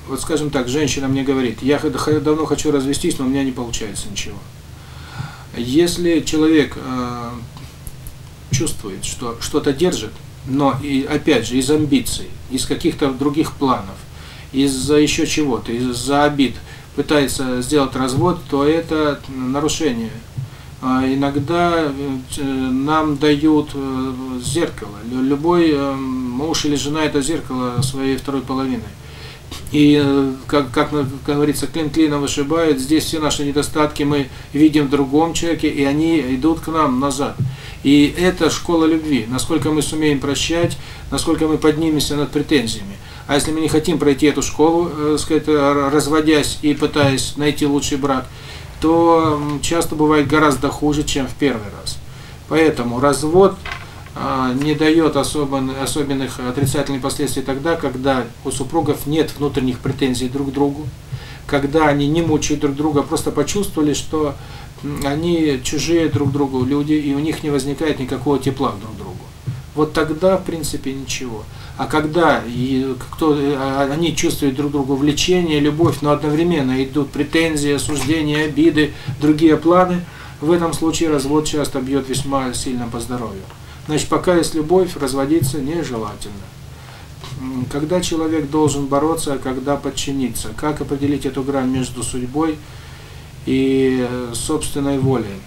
вот скажем так, женщина мне говорит, я давно хочу развестись, но у меня не получается ничего. Если человек чувствует, что что-то держит, но и опять же из амбиций, из каких-то других планов, из-за еще чего-то, из-за обид пытается сделать развод, то это нарушение. А иногда э, нам дают э, зеркало. Любой эм, муж или жена это зеркало своей второй половины. И, э, как, как говорится, клин клином вышибает. Здесь все наши недостатки мы видим в другом человеке, и они идут к нам назад. И это школа любви. Насколько мы сумеем прощать, насколько мы поднимемся над претензиями. А если мы не хотим пройти эту школу, э, сказать, разводясь и пытаясь найти лучший брак, то часто бывает гораздо хуже, чем в первый раз. Поэтому развод не дает особенно, особенных отрицательных последствий тогда, когда у супругов нет внутренних претензий друг к другу, когда они не мучают друг друга, просто почувствовали, что они чужие друг другу люди, и у них не возникает никакого тепла друг к другу. Вот тогда, в принципе, ничего. А когда и кто, а, они чувствуют друг другу влечение, любовь, но одновременно идут претензии, осуждения, обиды, другие планы, в этом случае развод часто бьет весьма сильно по здоровью. Значит, пока есть любовь, разводиться нежелательно. Когда человек должен бороться, а когда подчиниться? Как определить эту грань между судьбой и э, собственной волей?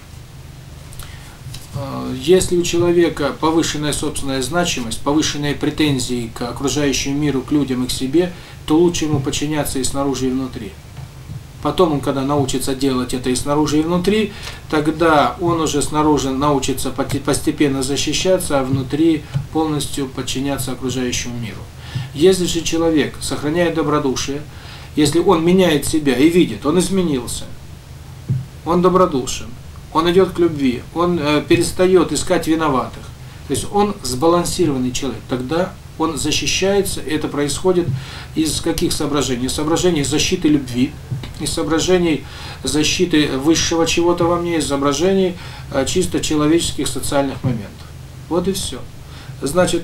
Э, если у человека повышенная собственная значимость, повышенные претензии к окружающему миру, к людям и к себе, то лучше ему подчиняться и снаружи, и внутри. Потом он, когда научится делать это и снаружи, и внутри, тогда он уже снаружи научится постепенно защищаться, а внутри полностью подчиняться окружающему миру. Если же человек сохраняет добродушие, если он меняет себя и видит, он изменился, он добродушен, он идет к любви, он э, перестает искать виноватых, то есть он сбалансированный человек, тогда он защищается, это происходит из каких соображений? Соображений защиты любви, из соображений защиты высшего чего-то во мне, из соображений э, чисто человеческих социальных моментов. Вот и все. Значит,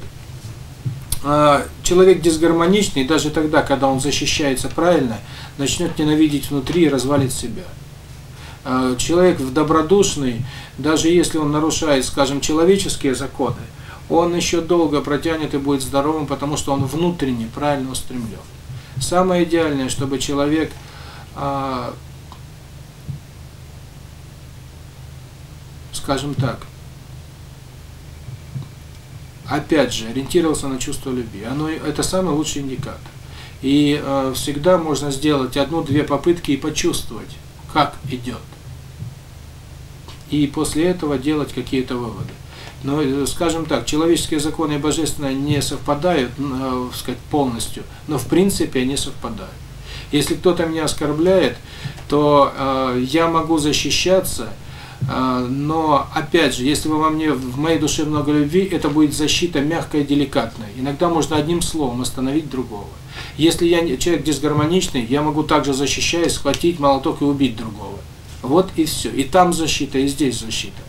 э, человек дисгармоничный, даже тогда, когда он защищается правильно, начнет ненавидеть внутри и развалит себя. Э, человек в добродушный, даже если он нарушает, скажем, человеческие законы, он еще долго протянет и будет здоровым, потому что он внутренне правильно устремлен. Самое идеальное, чтобы человек а, скажем так, опять же, ориентировался на чувство любви. Оно, это самый лучший индикатор. И э, всегда можно сделать одну-две попытки и почувствовать, как идет. И после этого делать какие-то выводы но, скажем так, человеческие законы и божественные не совпадают, э, сказать, полностью, но в принципе они совпадают. Если кто-то меня оскорбляет, то э, я могу защищаться, э, но опять же, если во мне в моей душе много любви, это будет защита мягкая и деликатная. Иногда можно одним словом остановить другого. Если я человек дисгармоничный, я могу также защищаясь схватить молоток и убить другого. Вот и все. И там защита, и здесь защита.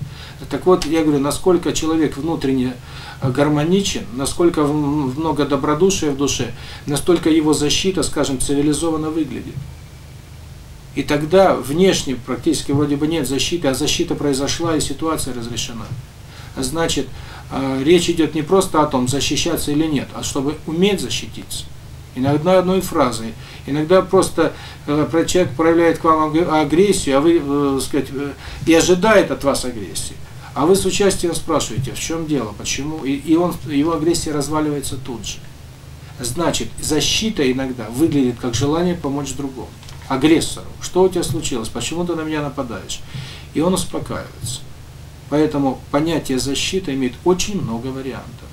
Так вот, я говорю, насколько человек внутренне гармоничен, насколько много добродушия в душе, настолько его защита, скажем, цивилизованно выглядит. И тогда внешне практически вроде бы нет защиты, а защита произошла и ситуация разрешена. Значит, а, речь идет не просто о том, защищаться или нет, а чтобы уметь защититься. Иногда одной фразой, иногда просто э, человек проявляет к вам агрессию, а вы, э, сказать, э, и ожидает от вас агрессии. А вы с участием спрашиваете, в чем дело, почему? И, и он, его агрессия разваливается тут же. Значит, защита иногда выглядит как желание помочь другому, агрессору. Что у тебя случилось? Почему ты на меня нападаешь? И он успокаивается. Поэтому понятие защиты имеет очень много вариантов.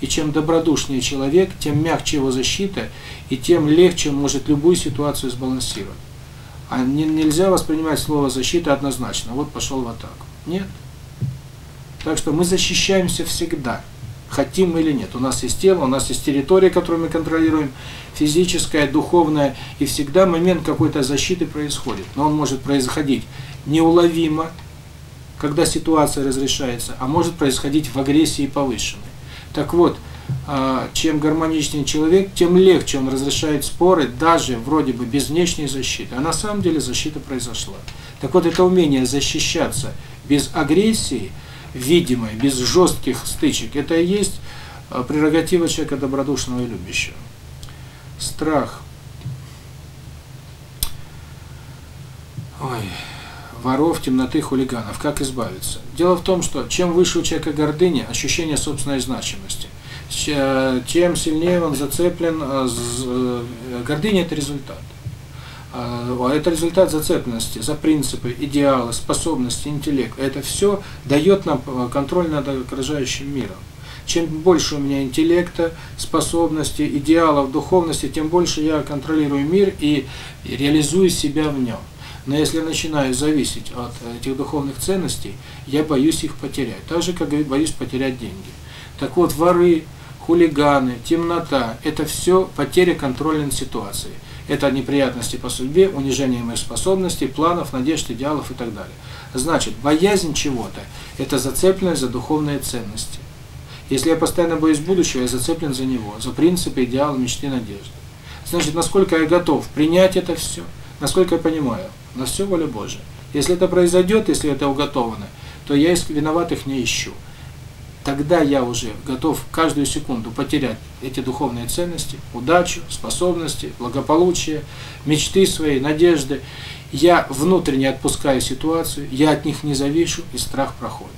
И чем добродушнее человек, тем мягче его защита, и тем легче может любую ситуацию сбалансировать. А не, нельзя воспринимать слово «защита» однозначно. Вот пошел в атаку. Нет. Так что мы защищаемся всегда, хотим или нет. У нас есть тело, у нас есть территория, которую мы контролируем, физическая, духовная, и всегда момент какой-то защиты происходит. Но он может происходить неуловимо, когда ситуация разрешается, а может происходить в агрессии повышенной. Так вот, а, чем гармоничнее человек, тем легче он разрешает споры, даже вроде бы без внешней защиты. А на самом деле защита произошла. Так вот, это умение защищаться без агрессии – видимой, без жестких стычек. Это и есть э, прерогатива человека добродушного и любящего. Страх. Ой, воров, темноты, хулиганов. Как избавиться? Дело в том, что чем выше у человека гордыня, ощущение собственной значимости, э, тем сильнее он зацеплен. Э, гордыня – это результат. А, а Это результат зацепности, за принципы, идеалы, способности, интеллект. Это все дает нам а, контроль над окружающим миром. Чем больше у меня интеллекта, способностей, идеалов, духовности, тем больше я контролирую мир и реализую себя в нем. Но если я начинаю зависеть от этих духовных ценностей, я боюсь их потерять. Так же, как боюсь потерять деньги. Так вот, воры, хулиганы, темнота – это все потеря контроля над ситуацией. Это неприятности по судьбе, унижение моих способностей, планов, надежд, идеалов и так далее. Значит, боязнь чего-то – это зацепленность за духовные ценности. Если я постоянно боюсь будущего, я зацеплен за него, за принципы, идеалы, мечты, надежды. Значит, насколько я готов принять это все, насколько я понимаю, на все воля Божия. Если это произойдет, если это уготовано, то я виноватых не ищу тогда я уже готов каждую секунду потерять эти духовные ценности, удачу, способности, благополучие, мечты свои, надежды. Я внутренне отпускаю ситуацию, я от них не завишу, и страх проходит.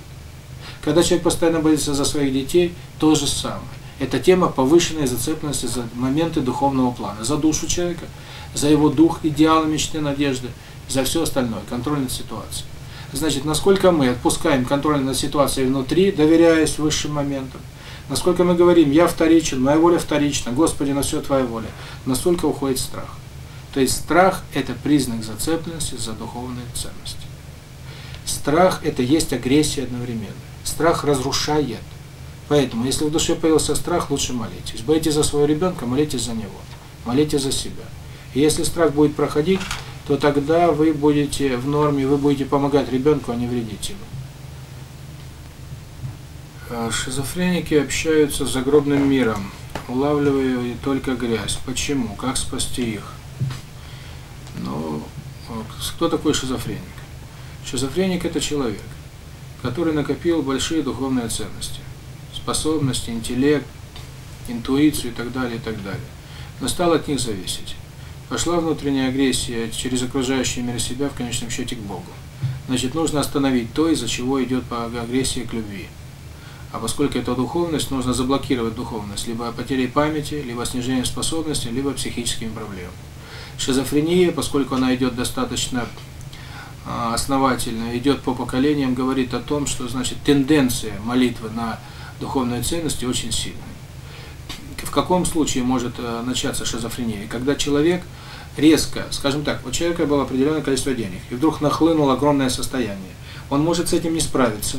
Когда человек постоянно боится за своих детей, то же самое. Это тема повышенной зацепленности за моменты духовного плана, за душу человека, за его дух, идеалы, мечты, надежды, за все остальное, контроль над ситуацией. Значит, насколько мы отпускаем контроль над ситуацией внутри, доверяясь высшим моментам, насколько мы говорим «я вторичен», «моя воля вторична», «Господи, на все Твоя воля», настолько уходит страх. То есть страх – это признак зацепленности за духовные ценности. Страх – это есть агрессия одновременно. Страх разрушает. Поэтому, если в душе появился страх, лучше молитесь. Бойтесь за своего ребенка, молитесь за него, молитесь за себя. И если страх будет проходить, то тогда вы будете в норме, вы будете помогать ребенку, а не вредить ему. Э, шизофреники общаются с загробным миром, улавливая только грязь. Почему? Как спасти их? Ну, э, кто такой шизофреник? Шизофреник – это человек, который накопил большие духовные ценности, способности, интеллект, интуицию и так далее, и так далее. Но стал от них зависеть. Пошла внутренняя агрессия через окружающий мир себя в конечном счете к Богу. Значит, нужно остановить то, из-за чего идет агрессия к любви. А поскольку это духовность, нужно заблокировать духовность либо потерей памяти, либо снижением способностей, либо психическими проблемами. Шизофрения, поскольку она идет достаточно а, основательно, идет по поколениям, говорит о том, что значит тенденция молитвы на духовные ценности очень сильная. В каком случае может э, начаться шизофрения? Когда человек резко, скажем так, у человека было определенное количество денег, и вдруг нахлынуло огромное состояние. Он может с этим не справиться.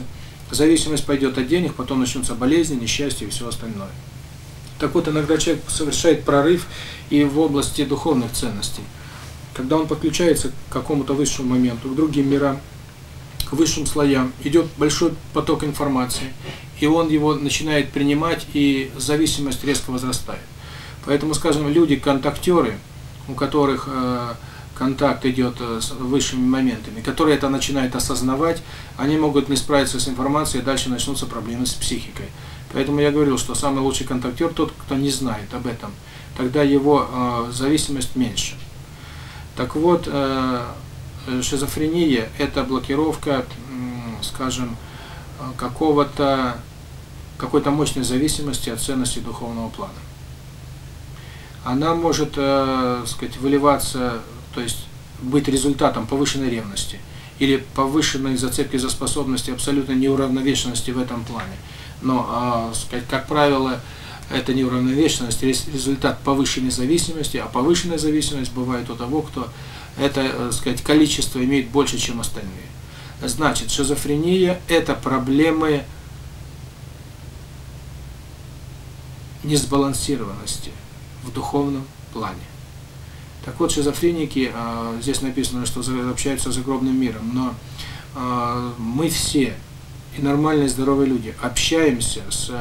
Зависимость пойдет от денег, потом начнутся болезни, несчастье и все остальное. Так вот, иногда человек совершает прорыв и в области духовных ценностей. Когда он подключается к какому-то высшему моменту, к другим мирам, к высшим слоям, идет большой поток информации, и он его начинает принимать, и зависимость резко возрастает. Поэтому, скажем, люди-контактеры – у которых э, контакт идет э, с высшими моментами, которые это начинают осознавать, они могут не справиться с информацией, и дальше начнутся проблемы с психикой. Поэтому я говорил, что самый лучший контактер тот, кто не знает об этом. Тогда его э, зависимость меньше. Так вот, э, шизофрения – это блокировка, э, скажем, какого-то какой-то мощной зависимости от ценности духовного плана она может э, сказать, выливаться, то есть быть результатом повышенной ревности или повышенной зацепки за способности абсолютно неуравновешенности в этом плане. Но, э, сказать, как правило, это неуравновешенность результат повышенной зависимости, а повышенная зависимость бывает у того, кто это, э, сказать, количество имеет больше, чем остальные. Значит, шизофрения – это проблемы несбалансированности – в духовном плане. Так вот, шизофреники, здесь написано, что общаются с загробным миром, но мы все, и нормальные здоровые люди, общаемся с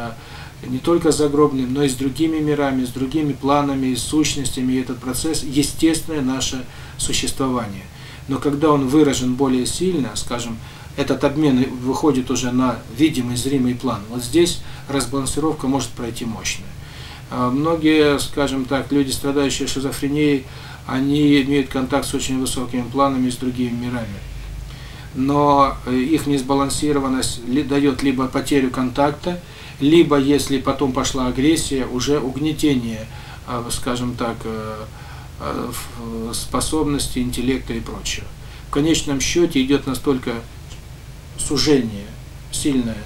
не только с загробным, но и с другими мирами, с другими планами, с сущностями, и этот процесс – естественное наше существование. Но когда он выражен более сильно, скажем, этот обмен выходит уже на видимый, зримый план, вот здесь разбалансировка может пройти мощная. А многие, скажем так, люди, страдающие шизофренией, они имеют контакт с очень высокими планами и с другими мирами. Но э, их несбалансированность дает либо потерю контакта, либо, если потом пошла агрессия, уже угнетение, э, скажем так, э, способности, интеллекта и прочего. В конечном счете идет настолько сужение сильное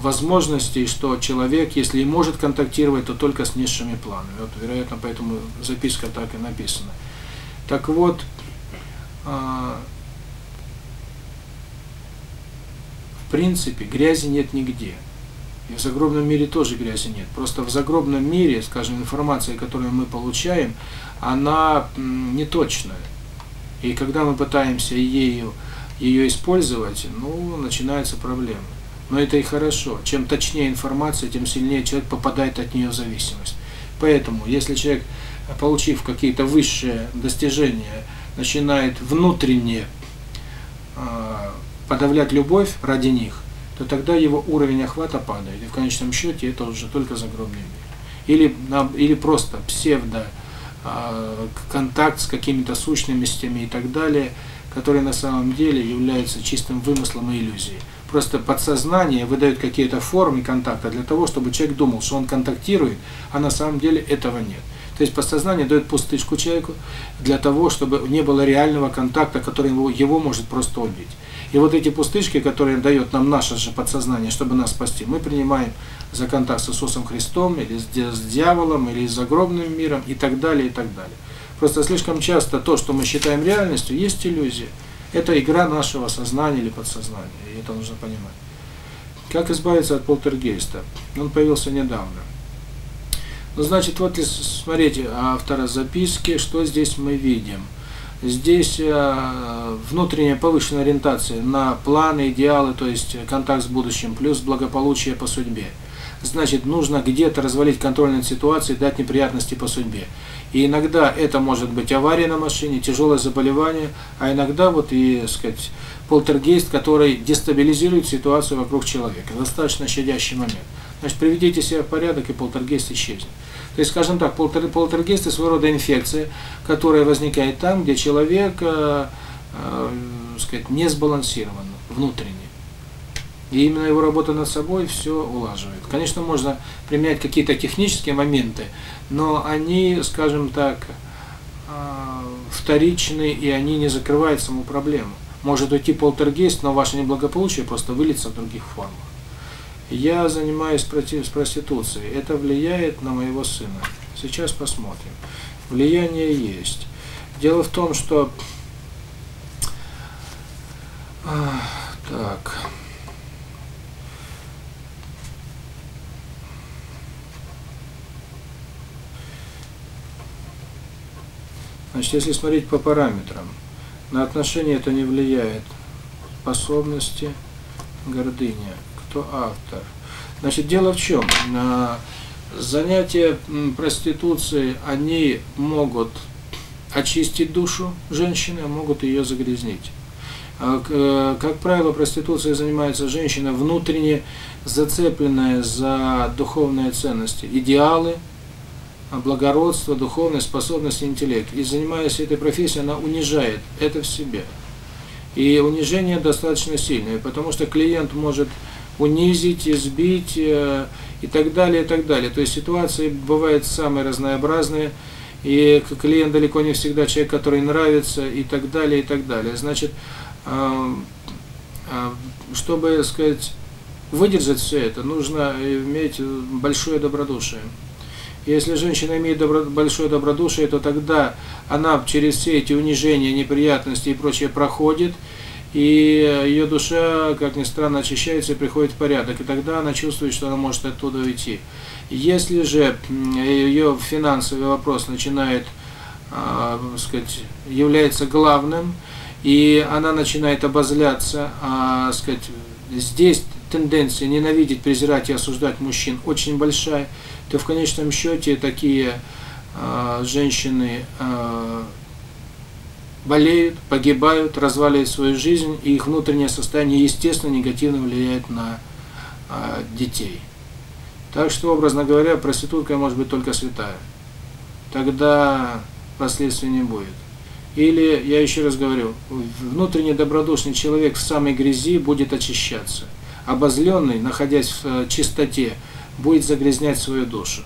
возможности, что человек, если и может контактировать, то только с низшими планами. Вот, вероятно, поэтому записка так и написана. Так вот, а, в принципе, грязи нет нигде. И в загробном мире тоже грязи нет. Просто в загробном мире, скажем, информация, которую мы получаем, она неточная. И когда мы пытаемся ею, ее использовать, ну, начинаются проблемы. Но это и хорошо. Чем точнее информация, тем сильнее человек попадает от нее в зависимость. Поэтому, если человек, получив какие-то высшие достижения, начинает внутренне подавлять любовь ради них, то тогда его уровень охвата падает. И в конечном счете это уже только загробный мир. Или, или просто псевдо контакт с какими-то сущностями и так далее, которые на самом деле являются чистым вымыслом и иллюзией просто подсознание выдает какие-то формы контакта для того, чтобы человек думал, что он контактирует, а на самом деле этого нет. То есть подсознание дает пустышку человеку для того, чтобы не было реального контакта, который его, его может просто убить. И вот эти пустышки, которые дает нам наше же подсознание, чтобы нас спасти, мы принимаем за контакт с Иисусом Христом, или с дьяволом, или с загробным миром, и так далее, и так далее. Просто слишком часто то, что мы считаем реальностью, есть иллюзия. Это игра нашего сознания или подсознания, и это нужно понимать. Как избавиться от полтергейста? Он появился недавно. Ну, значит, вот смотрите, автора записки, что здесь мы видим. Здесь э, внутренняя повышенная ориентация на планы, идеалы, то есть контакт с будущим, плюс благополучие по судьбе. Значит, нужно где-то развалить контроль над ситуацией, дать неприятности по судьбе. И иногда это может быть авария на машине, тяжелое заболевание, а иногда вот и, так сказать, полтергейст, который дестабилизирует ситуацию вокруг человека. Достаточно щадящий момент. Значит, приведите себя в порядок, и полтергейст исчезнет. То есть, скажем так, полтер, полтергейст – это своего рода инфекция, которая возникает там, где человек, э, э, сказать, не сбалансирован внутренне. И именно его работа над собой все улаживает. Конечно, можно применять какие-то технические моменты, но они, скажем так, э, вторичны, и они не закрывают саму проблему. Может уйти полтергейст, но ваше неблагополучие просто выльется в других формах. Я занимаюсь против, с проституцией. Это влияет на моего сына. Сейчас посмотрим. Влияние есть. Дело в том, что... Э, так... Значит, если смотреть по параметрам, на отношения это не влияет. Способности, гордыня. Кто автор? Значит, дело в чем? Занятия проституции они могут очистить душу женщины, могут ее загрязнить. Как правило, проституция занимается женщина, внутренне зацепленная за духовные ценности, идеалы – благородство, духовность, способность, интеллект. И занимаясь этой профессией, она унижает это в себе. И унижение достаточно сильное, потому что клиент может унизить, избить э, и так далее, и так далее. То есть ситуации бывают самые разнообразные, и клиент далеко не всегда человек, который нравится и так далее, и так далее. Значит, э, э, чтобы, сказать, выдержать все это, нужно иметь большое добродушие. Если женщина имеет добро, большое добродушие, то тогда она через все эти унижения, неприятности и прочее проходит, и ее душа, как ни странно, очищается и приходит в порядок, и тогда она чувствует, что она может оттуда уйти. Если же ее финансовый вопрос начинает, э, сказать, является главным, и она начинает обозляться, а, сказать, здесь тенденция ненавидеть, презирать и осуждать мужчин очень большая, то в конечном счете такие э, женщины э, болеют, погибают, разваливают свою жизнь, и их внутреннее состояние, естественно, негативно влияет на э, детей. Так что, образно говоря, проститутка может быть только святая. Тогда последствий не будет. Или, я еще раз говорю, внутренне добродушный человек в самой грязи будет очищаться. Обозленный, находясь в чистоте, будет загрязнять свою душу.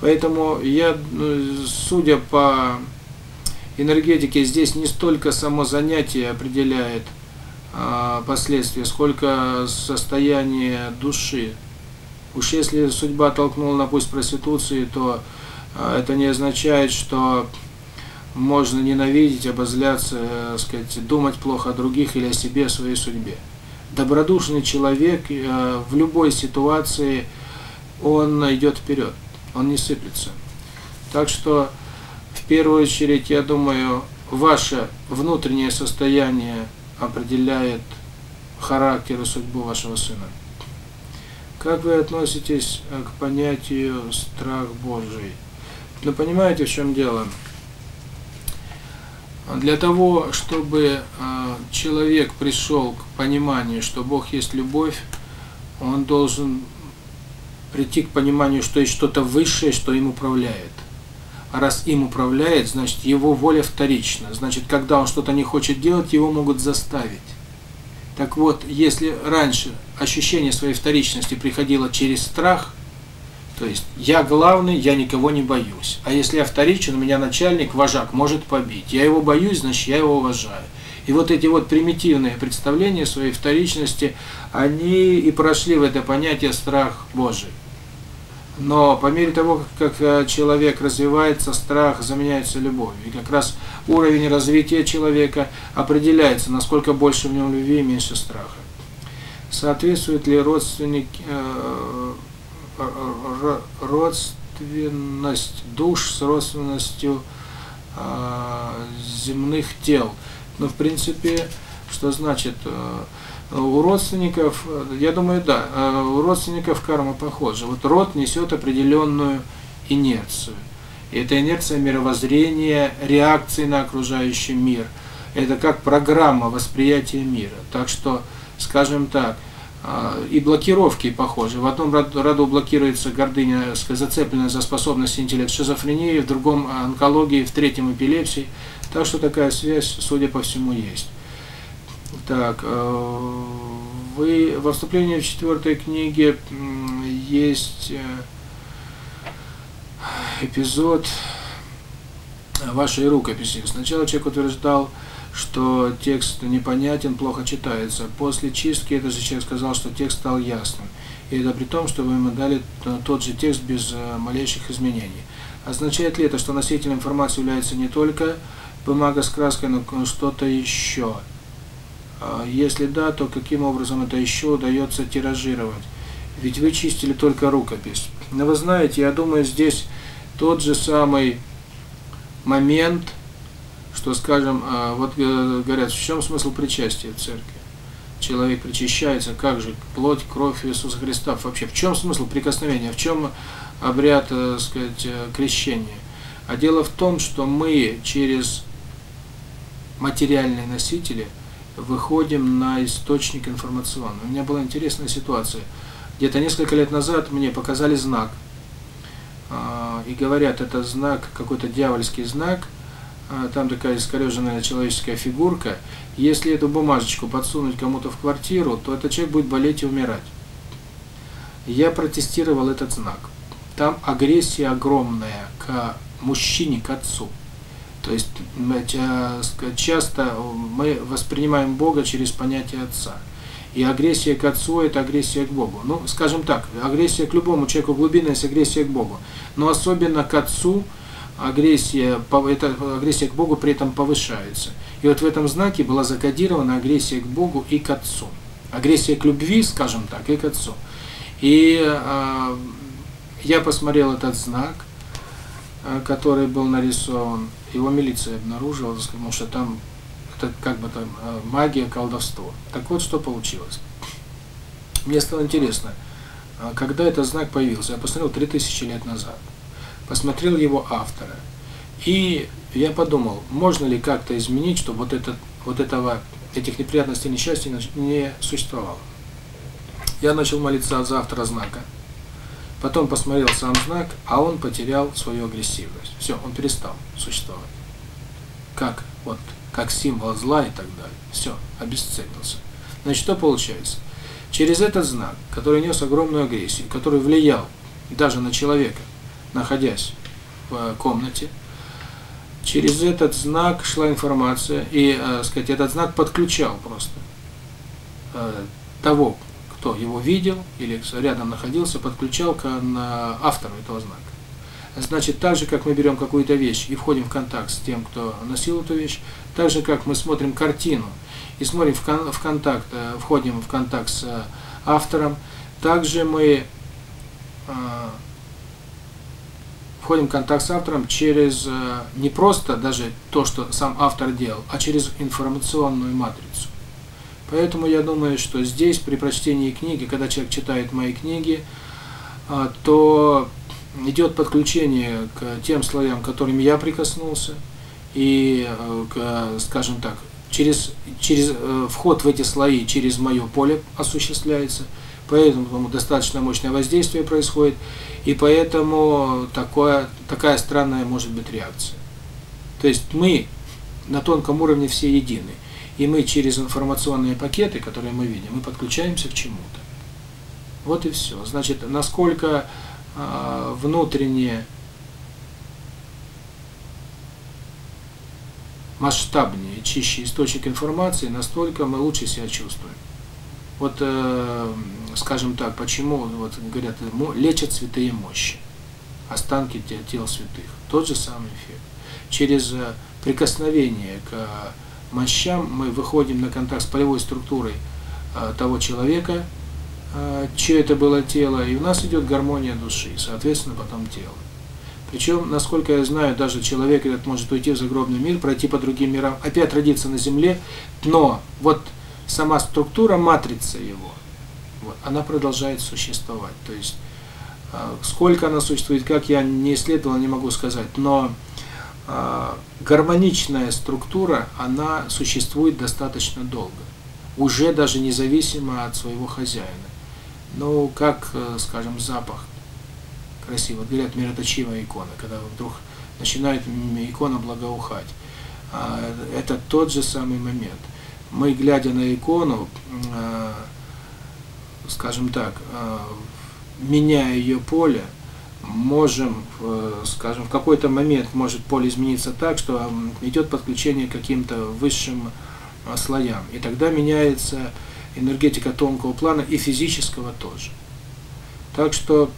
Поэтому я, судя по энергетике, здесь не столько само занятие определяет э, последствия, сколько состояние души. Уж если судьба толкнула на пусть проституции, то э, это не означает, что можно ненавидеть, обозляться, э, сказать, думать плохо о других или о себе, о своей судьбе. Добродушный человек э, в любой ситуации – он идет вперед, он не сыплется. Так что в первую очередь, я думаю, ваше внутреннее состояние определяет характер и судьбу вашего сына. Как вы относитесь к понятию страх Божий? Ну, понимаете, в чем дело? Для того, чтобы э, человек пришел к пониманию, что Бог есть любовь, он должен прийти к пониманию, что есть что-то высшее, что им управляет. А раз им управляет, значит его воля вторична. Значит, когда он что-то не хочет делать, его могут заставить. Так вот, если раньше ощущение своей вторичности приходило через страх, то есть я главный, я никого не боюсь. А если я вторичен, у меня начальник, вожак, может побить. Я его боюсь, значит я его уважаю. И вот эти вот примитивные представления своей вторичности, они и прошли в это понятие страх Божий. Но по мере того, как э, человек развивается, страх заменяется любовью. И как раз уровень развития человека определяется, насколько больше в нем любви и меньше страха. Соответствует ли родственник, э, родственность душ с родственностью э, земных тел? Но в принципе, что значит э, у родственников, я думаю, да, э, у родственников карма похожа. Вот род несет определенную инерцию. И это инерция мировоззрения, реакции на окружающий мир. Это как программа восприятия мира. Так что, скажем так, и блокировки похожи. В одном роду блокируется гордыня, зацепленная за способность интеллект шизофрении, в другом онкологии, в третьем эпилепсии. Так что такая связь, судя по всему, есть. Так, вы во вступлении в четвертой книге есть эпизод вашей рукописи. Сначала человек утверждал, что что текст непонятен, плохо читается. После чистки этот же человек сказал, что текст стал ясным. И это при том, что вы ему дали тот же текст без э, малейших изменений. Означает ли это, что носитель информации является не только бумага с краской, но что-то еще? А если да, то каким образом это еще удается тиражировать? Ведь вы чистили только рукопись. Но вы знаете, я думаю, здесь тот же самый момент – что, скажем, вот говорят, в чем смысл причастия в церкви? Человек причащается, как же, плоть, кровь Иисуса Христа вообще. В чем смысл прикосновения, в чем обряд, сказать, крещения? А дело в том, что мы через материальные носители выходим на источник информационный. У меня была интересная ситуация. Где-то несколько лет назад мне показали знак. И говорят, это знак, какой-то дьявольский знак – там такая искореженная человеческая фигурка, если эту бумажечку подсунуть кому-то в квартиру, то этот человек будет болеть и умирать. Я протестировал этот знак. Там агрессия огромная к мужчине, к отцу. То есть часто мы воспринимаем Бога через понятие отца. И агрессия к отцу – это агрессия к Богу. Ну, скажем так, агрессия к любому человеку глубинная – это агрессия к Богу. Но особенно к отцу – агрессия, это агрессия к Богу при этом повышается. И вот в этом знаке была закодирована агрессия к Богу и к Отцу. Агрессия к любви, скажем так, и к Отцу. И э, я посмотрел этот знак, а, который был нарисован. Его милиция обнаружила, потому что там это как бы там а, магия, колдовство. Так вот, что получилось. Мне стало интересно, когда этот знак появился. Я посмотрел 3000 лет назад посмотрел его автора и я подумал можно ли как-то изменить чтобы вот этот вот этого этих неприятностей несчастья не существовало я начал молиться за автора знака потом посмотрел сам знак а он потерял свою агрессивность все он перестал существовать как вот как символ зла и так далее все обесценился значит что получается через этот знак который нес огромную агрессию который влиял даже на человека находясь в комнате. Через этот знак шла информация, и, э, сказать, этот знак подключал просто э, того, кто его видел или рядом находился, подключал к э, на автору этого знака. Значит, так же, как мы берем какую-то вещь и входим в контакт с тем, кто носил эту вещь, так же, как мы смотрим картину и смотрим в, кон в контакт, э, входим в контакт с э, автором, также мы э, входим в контакт с автором через не просто даже то, что сам автор делал, а через информационную матрицу. Поэтому я думаю, что здесь при прочтении книги, когда человек читает мои книги, то идет подключение к тем слоям, которыми я прикоснулся, и, скажем так, через, через вход в эти слои, через мое поле осуществляется – поэтому достаточно мощное воздействие происходит, и поэтому такое, такая странная может быть реакция. То есть мы на тонком уровне все едины, и мы через информационные пакеты, которые мы видим, мы подключаемся к чему-то. Вот и все. Значит, насколько э, внутренне масштабнее, чище источник информации, настолько мы лучше себя чувствуем вот, э, скажем так, почему вот, говорят, лечат святые мощи, останки тел, святых. Тот же самый эффект. Через э, прикосновение к мощам мы выходим на контакт с полевой структурой э, того человека, э, чье это было тело, и у нас идет гармония души, соответственно, потом тело. Причем, насколько я знаю, даже человек этот может уйти в загробный мир, пройти по другим мирам, опять родиться на земле, но вот сама структура матрица его, вот, она продолжает существовать. То есть сколько она существует, как я не исследовал, не могу сказать, но гармоничная структура, она существует достаточно долго, уже даже независимо от своего хозяина. Ну, как, скажем, запах красиво, говорят, мироточивая икона, когда вдруг начинает икона благоухать. Это тот же самый момент – мы, глядя на икону, скажем так, меняя ее поле, можем, скажем, в какой-то момент может поле измениться так, что идет подключение к каким-то высшим слоям. И тогда меняется энергетика тонкого плана и физического тоже. Так что...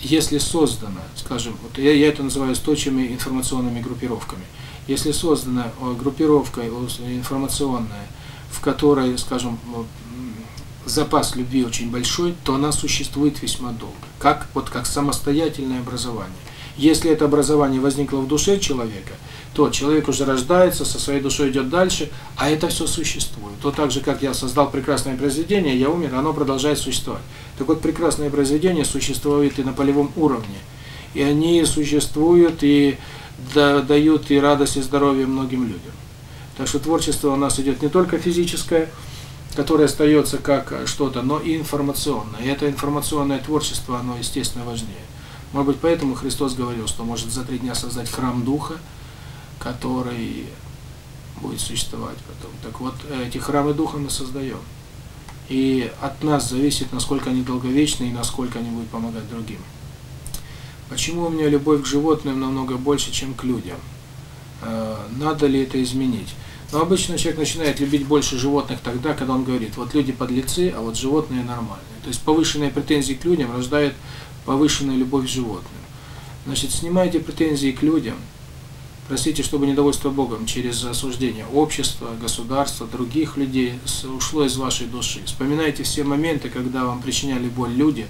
если создана, скажем, вот я, я это называю устойчивыми информационными группировками, если создана э, группировка э, информационная, в которой, скажем, запас любви очень большой, то она существует весьма долго, как вот как самостоятельное образование. Если это образование возникло в душе человека, то человек уже рождается, со своей душой идет дальше, а это все существует. То так же, как я создал прекрасное произведение, я умер, оно продолжает существовать. Так вот, прекрасные произведения существуют и на полевом уровне. И они существуют и дают и радость, и здоровье многим людям. Так что творчество у нас идет не только физическое, которое остается как что-то, но и информационное. И это информационное творчество, оно, естественно, важнее. Может быть, поэтому Христос говорил, что может за три дня создать храм Духа, который будет существовать потом. Так вот, эти храмы Духа мы создаем. И от нас зависит, насколько они долговечны и насколько они будут помогать другим. Почему у меня любовь к животным намного больше, чем к людям? Надо ли это изменить? Но обычно человек начинает любить больше животных тогда, когда он говорит, вот люди подлецы, а вот животные нормальные. То есть повышенные претензии к людям рождают повышенную любовь к животным. Значит, снимайте претензии к людям – Простите, чтобы недовольство Богом через осуждение общества, государства, других людей ушло из вашей души. Вспоминайте все моменты, когда вам причиняли боль люди,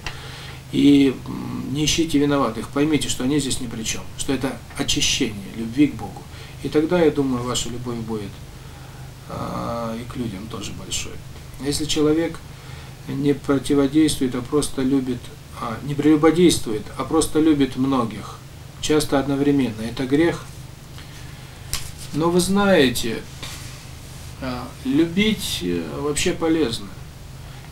и не ищите виноватых. Поймите, что они здесь ни при чем, что это очищение любви к Богу. И тогда, я думаю, ваша любовь будет а, и к людям тоже большой. Если человек не противодействует, а просто любит, а, не прелюбодействует, а просто любит многих, часто одновременно, это грех – но вы знаете э, любить э, вообще полезно.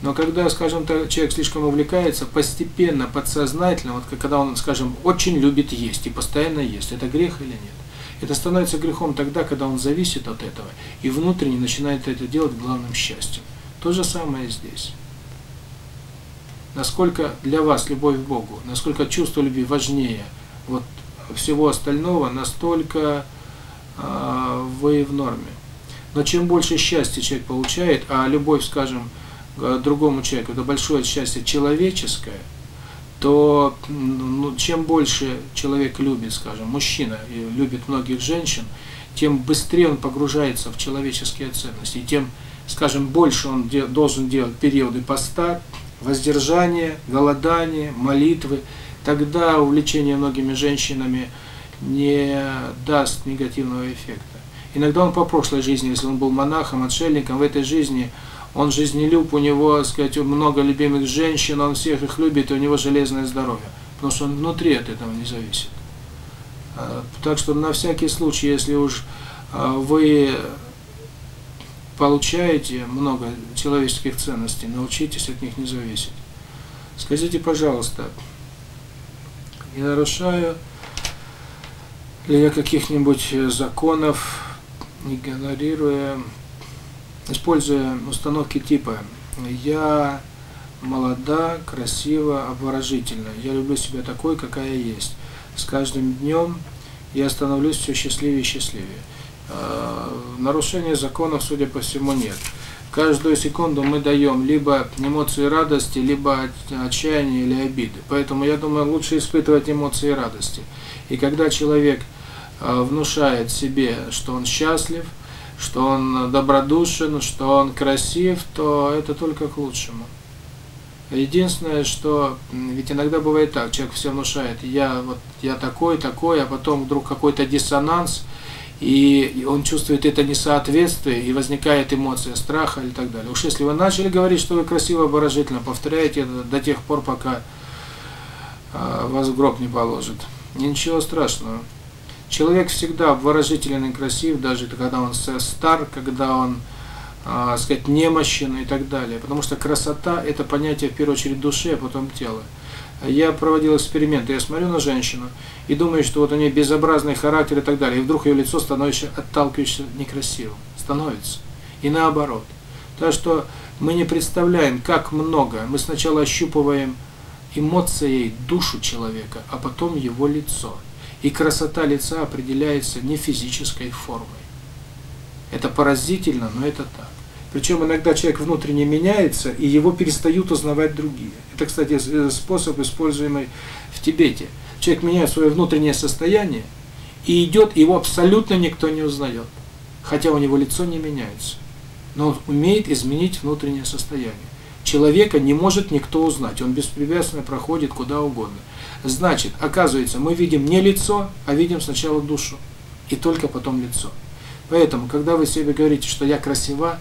Но когда скажем так человек слишком увлекается постепенно подсознательно вот когда он скажем очень любит есть и постоянно ест, это грех или нет? Это становится грехом тогда когда он зависит от этого и внутренне начинает это делать главным счастьем. То же самое здесь. Насколько для вас любовь к Богу, насколько чувство любви важнее вот всего остального, настолько вы в норме. Но чем больше счастья человек получает, а любовь, скажем, к другому человеку, это большое счастье человеческое, то ну, чем больше человек любит, скажем, мужчина любит многих женщин, тем быстрее он погружается в человеческие ценности, тем, скажем, больше он де должен делать периоды поста, воздержания, голодания, молитвы. Тогда увлечение многими женщинами – не даст негативного эффекта. Иногда он по прошлой жизни, если он был монахом, отшельником, в этой жизни он жизнелюб, у него, сказать, много любимых женщин, он всех их любит, и у него железное здоровье, потому что он внутри от этого не зависит. Так что на всякий случай, если уж вы получаете много человеческих ценностей, научитесь от них не зависеть. Скажите, пожалуйста, я нарушаю или каких-нибудь законов игнорируя используя установки типа я молода красиво, обворожительна я люблю себя такой какая есть с каждым днем я становлюсь все счастливее и счастливее нарушения законов судя по всему нет каждую секунду мы даем либо эмоции радости либо отчаяния или обиды поэтому я думаю лучше испытывать эмоции радости и когда человек э, а, внушает себе, что он счастлив, что он добродушен, что он красив, то это только к лучшему. Единственное, что ведь иногда бывает так, человек все внушает, я вот я такой, такой, а потом вдруг какой-то диссонанс, и он чувствует это несоответствие, и возникает эмоция страха или так далее. Уж если вы начали говорить, что вы красиво, оборожительно, повторяйте это до тех пор, пока а, вас в гроб не положит. Ничего страшного. Человек всегда выразителен и красив, даже когда он стар, когда он, э, сказать, немощен и так далее. Потому что красота – это понятие, в первую очередь, души, а потом тела. Я проводил эксперимент, я смотрю на женщину и думаю, что вот у нее безобразный характер и так далее, и вдруг ее лицо становится отталкивающимся некрасивым, становится. И наоборот. Так что мы не представляем, как много. Мы сначала ощупываем эмоцией душу человека, а потом его лицо. И красота лица определяется не физической формой. Это поразительно, но это так. Причем иногда человек внутренне меняется, и его перестают узнавать другие. Это, кстати, э, способ, используемый в Тибете. Человек меняет свое внутреннее состояние, и идет, его абсолютно никто не узнает. Хотя у него лицо не меняется. Но он умеет изменить внутреннее состояние. Человека не может никто узнать. Он беспрепятственно проходит куда угодно. Значит, оказывается, мы видим не лицо, а видим сначала душу, и только потом лицо. Поэтому, когда вы себе говорите, что я красива,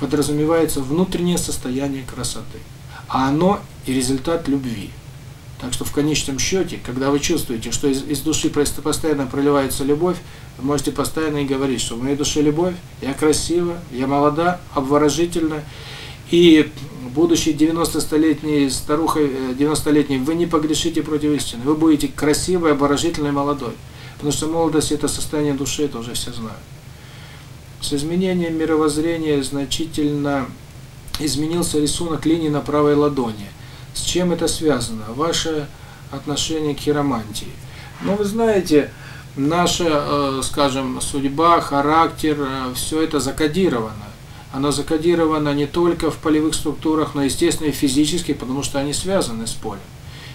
подразумевается внутреннее состояние красоты, а оно и результат любви. Так что в конечном счете, когда вы чувствуете, что из, из души постоянно проливается любовь, вы можете постоянно и говорить, что в моей душе любовь, я красива, я молода, обворожительная и будучи 90-столетней старухой, э, 90-летней, вы не погрешите против истины. Вы будете красивой, оборожительной, молодой. Потому что молодость – это состояние души, это уже все знают. С изменением мировоззрения значительно изменился рисунок линии на правой ладони. С чем это связано? Ваше отношение к хиромантии. Но вы знаете, наша, э, скажем, судьба, характер, э, все это закодировано она закодирована не только в полевых структурах, но, естественно, и физически, потому что они связаны с полем.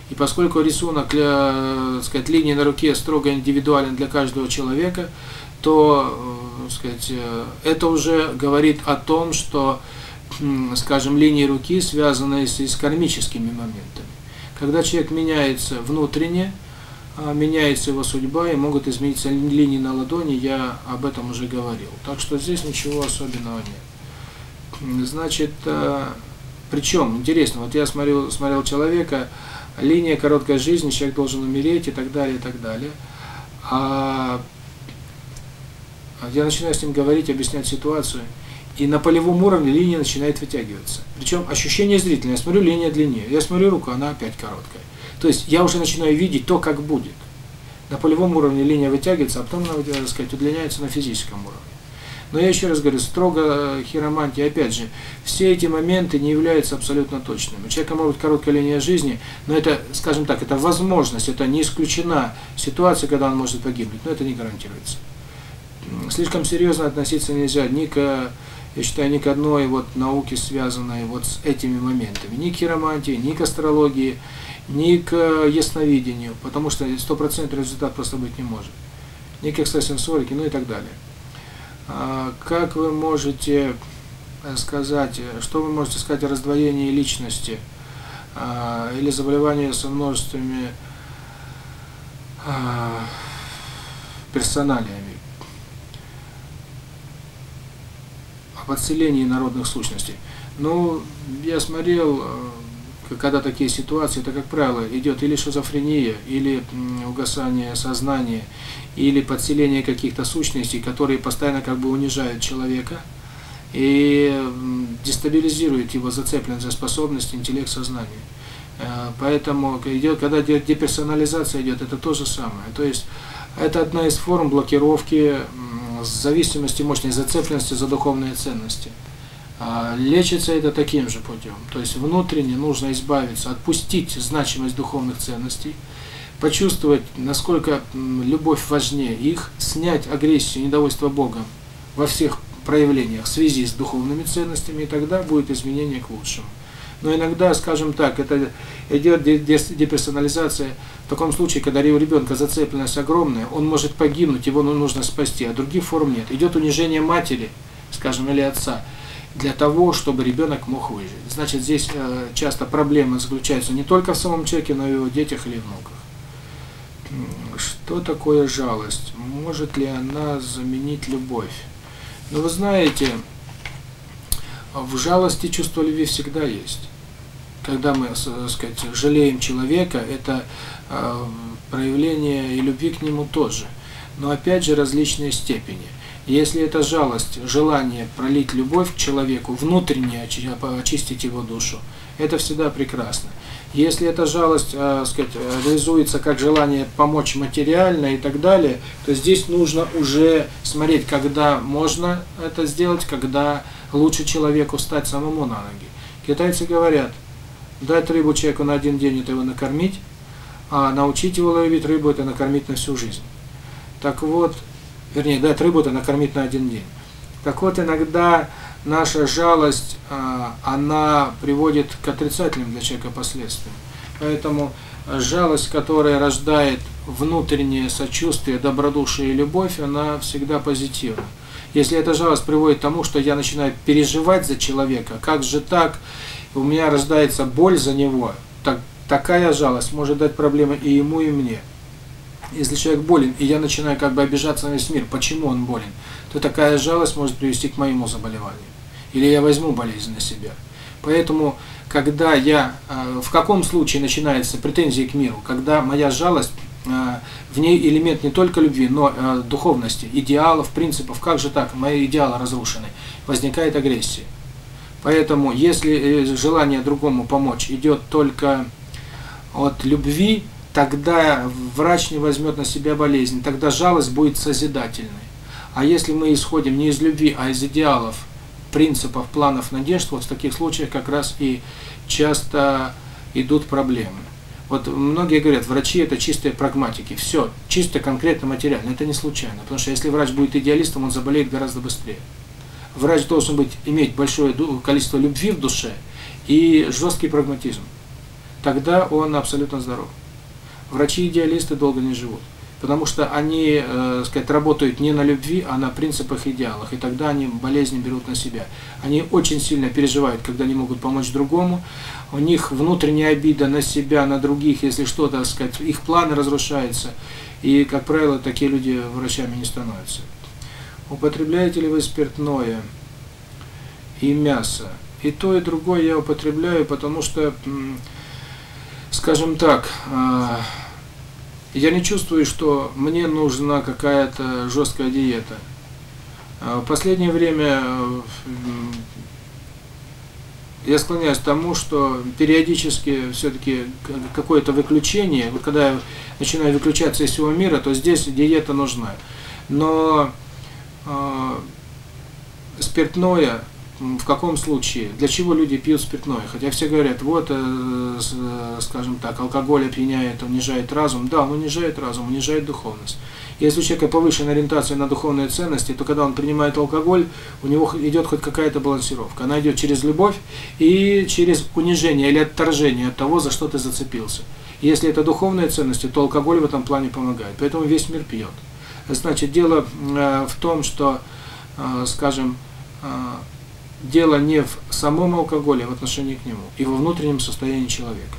И поскольку рисунок, для, э, сказать, линии на руке строго индивидуален для каждого человека, то э, сказать, э, это уже говорит о том, что, скажем, линии руки связаны с, с кармическими моментами. Когда человек меняется внутренне, а, меняется его судьба и могут измениться линии на ладони, я об этом уже говорил. Так что здесь ничего особенного нет. Значит, э, причем, интересно, вот я смотрел, смотрел человека, линия короткой жизни, человек должен умереть и так далее, и так далее. А я начинаю с ним говорить, объяснять ситуацию, и на полевом уровне линия начинает вытягиваться. Причем ощущение зрительное. Я смотрю, линия длиннее. Я смотрю, рука, она опять короткая. То есть я уже начинаю видеть то, как будет. На полевом уровне линия вытягивается, а потом она, так сказать, удлиняется на физическом уровне. Но я еще раз говорю, строго хиромантия, опять же, все эти моменты не являются абсолютно точными. У человека может быть короткая линия жизни, но это, скажем так, это возможность, это не исключена ситуация, когда он может погибнуть, но это не гарантируется. Слишком серьезно относиться нельзя ни к, я считаю, ни к одной вот науке, связанной вот с этими моментами, ни к хиромантии, ни к астрологии, ни к ясновидению, потому что стопроцентный результат просто быть не может, ни к экстрасенсорике, ну и так далее. Как вы можете сказать, что вы можете сказать о раздвоении личности или заболевании со множествами персоналиями? О подселении народных сущностей. Ну, я смотрел, когда такие ситуации, это, как правило, идет или шизофрения, или угасание сознания, или подселение каких-то сущностей, которые постоянно как бы унижают человека и дестабилизируют его зацепленность за способность, интеллект, сознание. Э, поэтому, когда деперсонализация идет, это то же самое. То есть, это одна из форм блокировки зависимости, мощной зацепленности за духовные ценности. А, лечится это таким же путем. То есть, внутренне нужно избавиться, отпустить значимость духовных ценностей – почувствовать, насколько любовь важнее их, снять агрессию, недовольство Богом во всех проявлениях в связи с духовными ценностями, и тогда будет изменение к лучшему. Но иногда, скажем так, это идет деперсонализация в таком случае, когда у ребенка зацепленность огромная, он может погибнуть, его ну, нужно спасти, а других форм нет. Идет унижение матери, скажем, или отца, для того, чтобы ребенок мог выжить. Значит, здесь э, часто проблема заключается не только в самом человеке, но и в детях или внуках что такое жалость? Может ли она заменить любовь? Но вы знаете, в жалости чувство любви всегда есть. Когда мы, так э, сказать, жалеем человека, это э, проявление и любви к нему тоже. Но опять же различные степени. Если это жалость, желание пролить любовь к человеку, внутренне очистить его душу, это всегда прекрасно. Если эта жалость, э, сказать, реализуется как желание помочь материально и так далее, то здесь нужно уже смотреть, когда можно это сделать, когда лучше человеку встать самому на ноги. Китайцы говорят, дать рыбу человеку на один день – это его накормить, а научить его ловить рыбу – это накормить на всю жизнь. Так вот, вернее, дать рыбу – это накормить на один день. Так вот, иногда наша жалость, а, она приводит к отрицательным для человека последствиям. Поэтому э, жалость, которая рождает внутреннее сочувствие, добродушие и любовь, она всегда позитивна. Если эта жалость приводит к тому, что я начинаю переживать за человека, как же так, у меня рождается боль за него, так, такая жалость может дать проблемы и ему, и мне. Если человек болен, и я начинаю как бы обижаться на весь мир, почему он болен, то такая жалость может привести к моему заболеванию. Или я возьму болезнь на себя. Поэтому, когда я, э, в каком случае начинаются претензии к миру, когда моя жалость, э, в ней элемент не только любви, но э, духовности, идеалов, принципов, как же так, мои идеалы разрушены, возникает агрессия. Поэтому, если желание другому помочь идет только от любви, тогда врач не возьмет на себя болезнь, тогда жалость будет созидательной. А если мы исходим не из любви, а из идеалов, принципов, планов, надежд, вот в таких случаях как раз и часто идут проблемы. Вот многие говорят, врачи это чистые прагматики, все, чисто конкретно материально, это не случайно, потому что если врач будет идеалистом, он заболеет гораздо быстрее. Врач должен быть, иметь большое количество любви в душе и жесткий прагматизм. Тогда он абсолютно здоров. Врачи идеалисты долго не живут, потому что они, э, сказать, работают не на любви, а на принципах и идеалах, и тогда они болезни берут на себя. Они очень сильно переживают, когда не могут помочь другому. У них внутренняя обида на себя, на других, если что-то, сказать, их планы разрушаются. И, как правило, такие люди врачами не становятся. Употребляете ли вы спиртное и мясо? И то, и другое я употребляю, потому что скажем так, а, я не чувствую, что мне нужна какая-то жесткая диета. А, в последнее время э, я склоняюсь к тому, что периодически все-таки какое-то выключение, вот когда я начинаю выключаться из всего мира, то здесь диета нужна. Но э, спиртное, в каком случае, для чего люди пьют спиртное. Хотя все говорят, вот, э, э, скажем так, алкоголь опьяняет, унижает разум. Да, он унижает разум, унижает духовность. Если у человека повышенная ориентация на духовные ценности, то когда он принимает алкоголь, у него идет хоть какая-то балансировка. Она идет через любовь и через унижение или отторжение от того, за что ты зацепился. Если это духовные ценности, то алкоголь в этом плане помогает. Поэтому весь мир пьет. Значит, дело э, в том, что, э, скажем, э, дело не в самом алкоголе, а в отношении к нему и во внутреннем состоянии человека.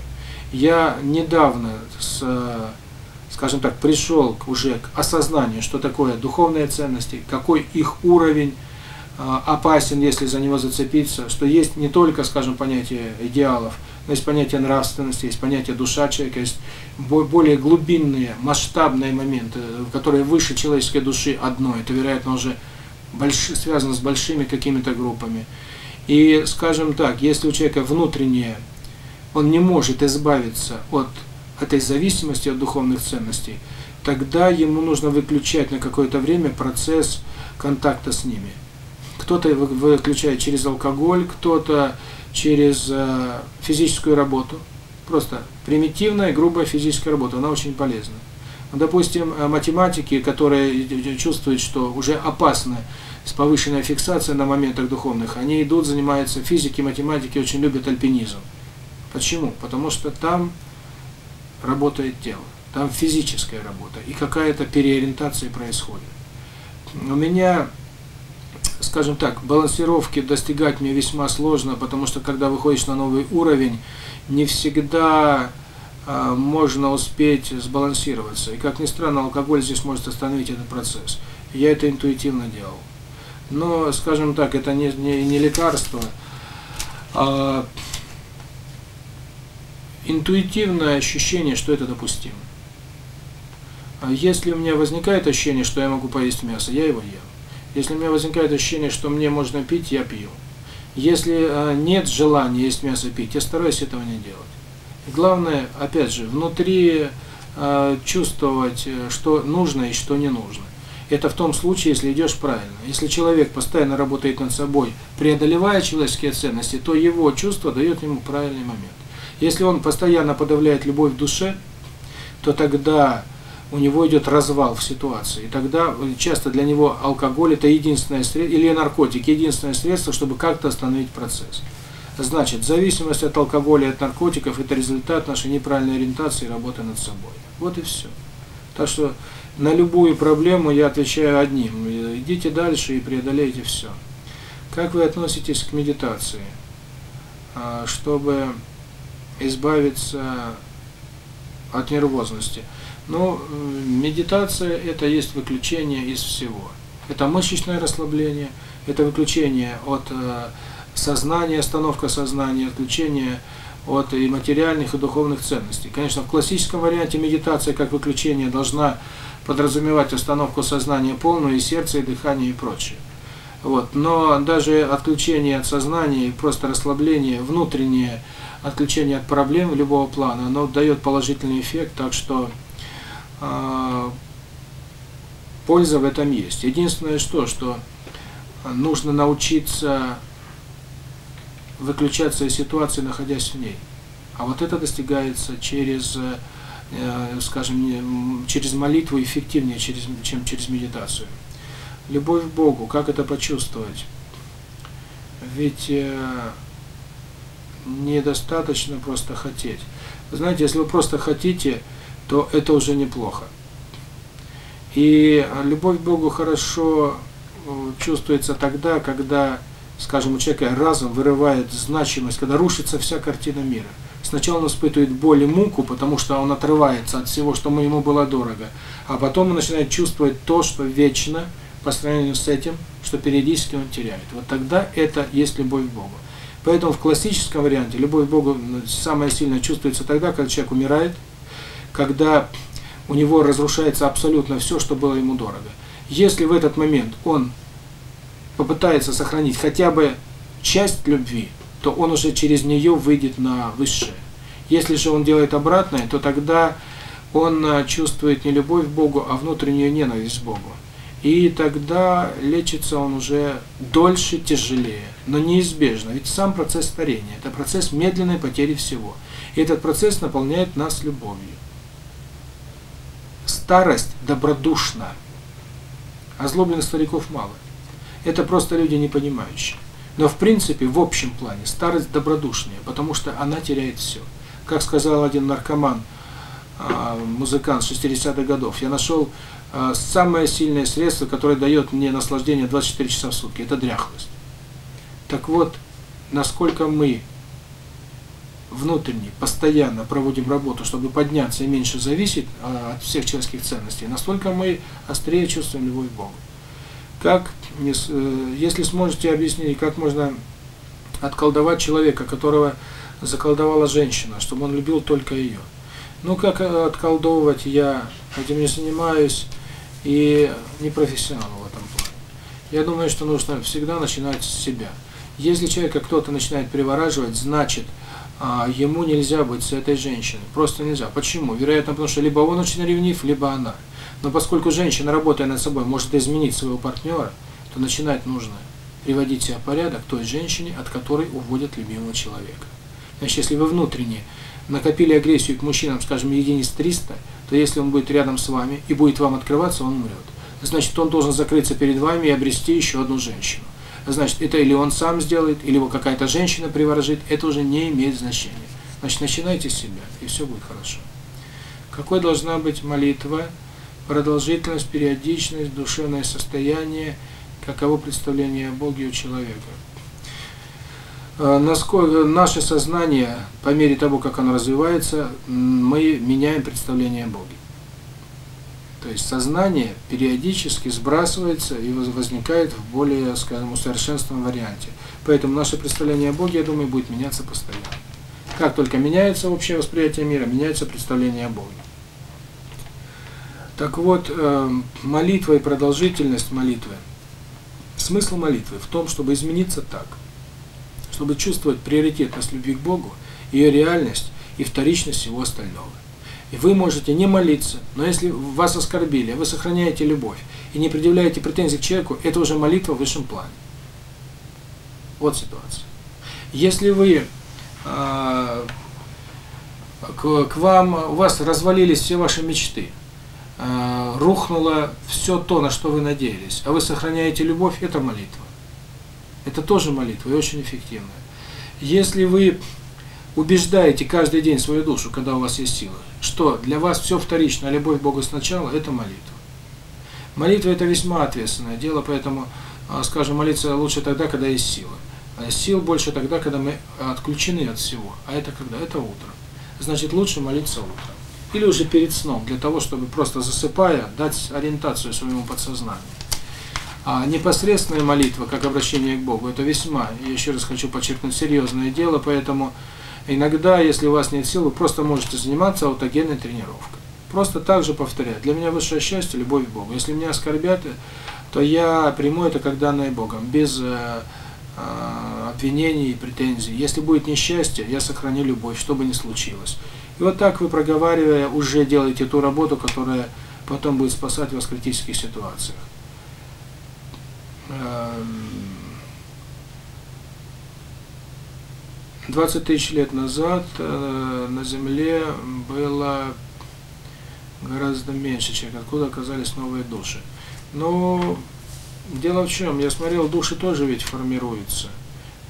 Я недавно, с, скажем так, пришел уже к осознанию, что такое духовные ценности, какой их уровень а, опасен, если за него зацепиться, что есть не только, скажем, понятие идеалов, но есть понятие нравственности, есть понятие душа человека, есть более глубинные, масштабные моменты, которые выше человеческой души одно. Это, вероятно, уже больш... связано с большими какими-то группами. И, скажем так, если у человека внутреннее, он не может избавиться от этой зависимости от духовных ценностей, тогда ему нужно выключать на какое-то время процесс контакта с ними. Кто-то выключает через алкоголь, кто-то через физическую работу. Просто примитивная, грубая физическая работа, она очень полезна допустим, э, математики, которые чувствуют, что уже опасно с повышенной фиксацией на моментах духовных, они идут, занимаются физики, математики, очень любят альпинизм. Почему? Потому что там работает тело, там физическая работа, и какая-то переориентация происходит. У меня, скажем так, балансировки достигать мне весьма сложно, потому что когда выходишь на новый уровень, не всегда а, можно успеть сбалансироваться. И как ни странно, алкоголь здесь может остановить этот процесс. Я это интуитивно делал. Но, скажем так, это не, не, не лекарство. А интуитивное ощущение, что это допустимо. А если у меня возникает ощущение, что я могу поесть мясо, я его ем. Если у меня возникает ощущение, что мне можно пить, я пью. Если а, нет желания есть мясо пить, я стараюсь этого не делать. Главное, опять же, внутри э, чувствовать, э, что нужно и что не нужно. Это в том случае, если идешь правильно. Если человек постоянно работает над собой, преодолевая человеческие ценности, то его чувство дает ему правильный момент. Если он постоянно подавляет любовь в душе, то тогда у него идет развал в ситуации. И тогда э, часто для него алкоголь это единственное средство, или наркотик, единственное средство, чтобы как-то остановить процесс. Значит, зависимость от алкоголя от наркотиков – это результат нашей неправильной ориентации и работы над собой. Вот и все. Так что на любую проблему я отвечаю одним. Идите дальше и преодолейте все. Как вы относитесь к медитации? А, чтобы избавиться от нервозности. Ну, медитация – это есть выключение из всего. Это мышечное расслабление, это выключение от э, сознание, остановка сознания, отключение от и материальных и духовных ценностей. Конечно, в классическом варианте медитация как выключение должна подразумевать остановку сознания полную, и сердце, и дыхание, и прочее. Вот. Но даже отключение от сознания просто расслабление, внутреннее отключение от проблем любого плана, оно дает положительный эффект, так что э, польза в этом есть. Единственное что, что нужно научиться выключаться из ситуации, находясь в ней. А вот это достигается через, э, скажем, через молитву эффективнее, чем через медитацию. Любовь к Богу, как это почувствовать? Ведь э, недостаточно просто хотеть. Вы знаете, если вы просто хотите, то это уже неплохо. И любовь к Богу хорошо э, чувствуется тогда, когда скажем, у человека разом вырывает значимость, когда рушится вся картина мира. Сначала он испытывает боль и муку, потому что он отрывается от всего, что ему было дорого. А потом он начинает чувствовать то, что вечно, по сравнению с этим, что периодически он теряет. Вот тогда это есть любовь к Богу. Поэтому в классическом варианте любовь к Богу самое сильное чувствуется тогда, когда человек умирает, когда у него разрушается абсолютно все, что было ему дорого. Если в этот момент он попытается сохранить хотя бы часть любви, то он уже через нее выйдет на высшее. Если же он делает обратное, то тогда он э, чувствует не любовь к Богу, а внутреннюю ненависть к Богу. И тогда лечится он уже дольше, тяжелее, но неизбежно. Ведь сам процесс старения – это процесс медленной потери всего. И этот процесс наполняет нас любовью. Старость добродушна. Озлобленных стариков мало – это просто люди не понимающие. Но в принципе, в общем плане, старость добродушнее, потому что она теряет все. Как сказал один наркоман, а, музыкант 60-х годов, я нашел а, самое сильное средство, которое дает мне наслаждение 24 часа в сутки, это дряхлость. Так вот, насколько мы внутренне, постоянно проводим работу, чтобы подняться и меньше зависеть а, от всех человеческих ценностей, настолько мы острее чувствуем любовь к Богу. Как Э, если сможете объяснить, как можно отколдовать человека, которого заколдовала женщина, чтобы он любил только ее. Ну, как э, отколдовывать, я этим не занимаюсь и не профессионал в этом плане. Я думаю, что нужно всегда начинать с себя. Если человека кто-то начинает привораживать, значит, а, ему нельзя быть с этой женщиной. Просто нельзя. Почему? Вероятно, потому что либо он очень ревнив, либо она. Но поскольку женщина, работая над собой, может изменить своего партнера, то начинать нужно приводить себя в порядок той женщине, от которой уводят любимого человека. Значит, если вы внутренне накопили агрессию к мужчинам, скажем, единиц 300, то если он будет рядом с вами и будет вам открываться, он умрет. Значит, он должен закрыться перед вами и обрести еще одну женщину. Значит, это или он сам сделает, или его какая-то женщина приворожит, это уже не имеет значения. Значит, начинайте с себя, и все будет хорошо. Какой должна быть молитва, продолжительность, периодичность, душевное состояние – каково представление о Боге у человека. Насколько наше сознание, по мере того, как оно развивается, мы меняем представление о Боге. То есть сознание периодически сбрасывается и возникает в более, скажем, усовершенствованном варианте. Поэтому наше представление о Боге, я думаю, будет меняться постоянно. Как только меняется общее восприятие мира, меняется представление о Боге. Так вот, молитва и продолжительность молитвы – Смысл молитвы в том, чтобы измениться так, чтобы чувствовать приоритетность любви к Богу, ее реальность и вторичность всего остального. И вы можете не молиться, но если вас оскорбили, вы сохраняете любовь и не предъявляете претензий к человеку, это уже молитва в высшем плане. Вот ситуация. Если вы э, к, к вам, у вас развалились все ваши мечты – рухнуло все то, на что вы надеялись. А вы сохраняете любовь, это молитва. Это тоже молитва и очень эффективная. Если вы убеждаете каждый день свою душу, когда у вас есть силы, что для вас все вторично, а любовь Бога сначала – это молитва. Молитва – это весьма ответственное дело, поэтому, скажем, молиться лучше тогда, когда есть сила. Сил больше тогда, когда мы отключены от всего, а это когда? Это утро. Значит, лучше молиться утром или уже перед сном, для того, чтобы просто засыпая дать ориентацию своему подсознанию. А непосредственная молитва, как обращение к Богу, это весьма, я еще раз хочу подчеркнуть, серьезное дело, поэтому иногда, если у вас нет сил, вы просто можете заниматься аутогенной тренировкой. Просто так же повторять. Для меня высшее счастье – любовь к Богу. Если меня оскорбят, то я приму это как данное Богом, без э, э, обвинений и претензий. Если будет несчастье, я сохраню любовь, что бы ни случилось. И вот так вы проговаривая, уже делаете ту работу, которая потом будет спасать вас в критических ситуациях. Эм, двадцать тысяч лет назад э, на Земле было гораздо меньше человек, откуда оказались новые души. Но дело в чем, я смотрел, души тоже ведь формируются.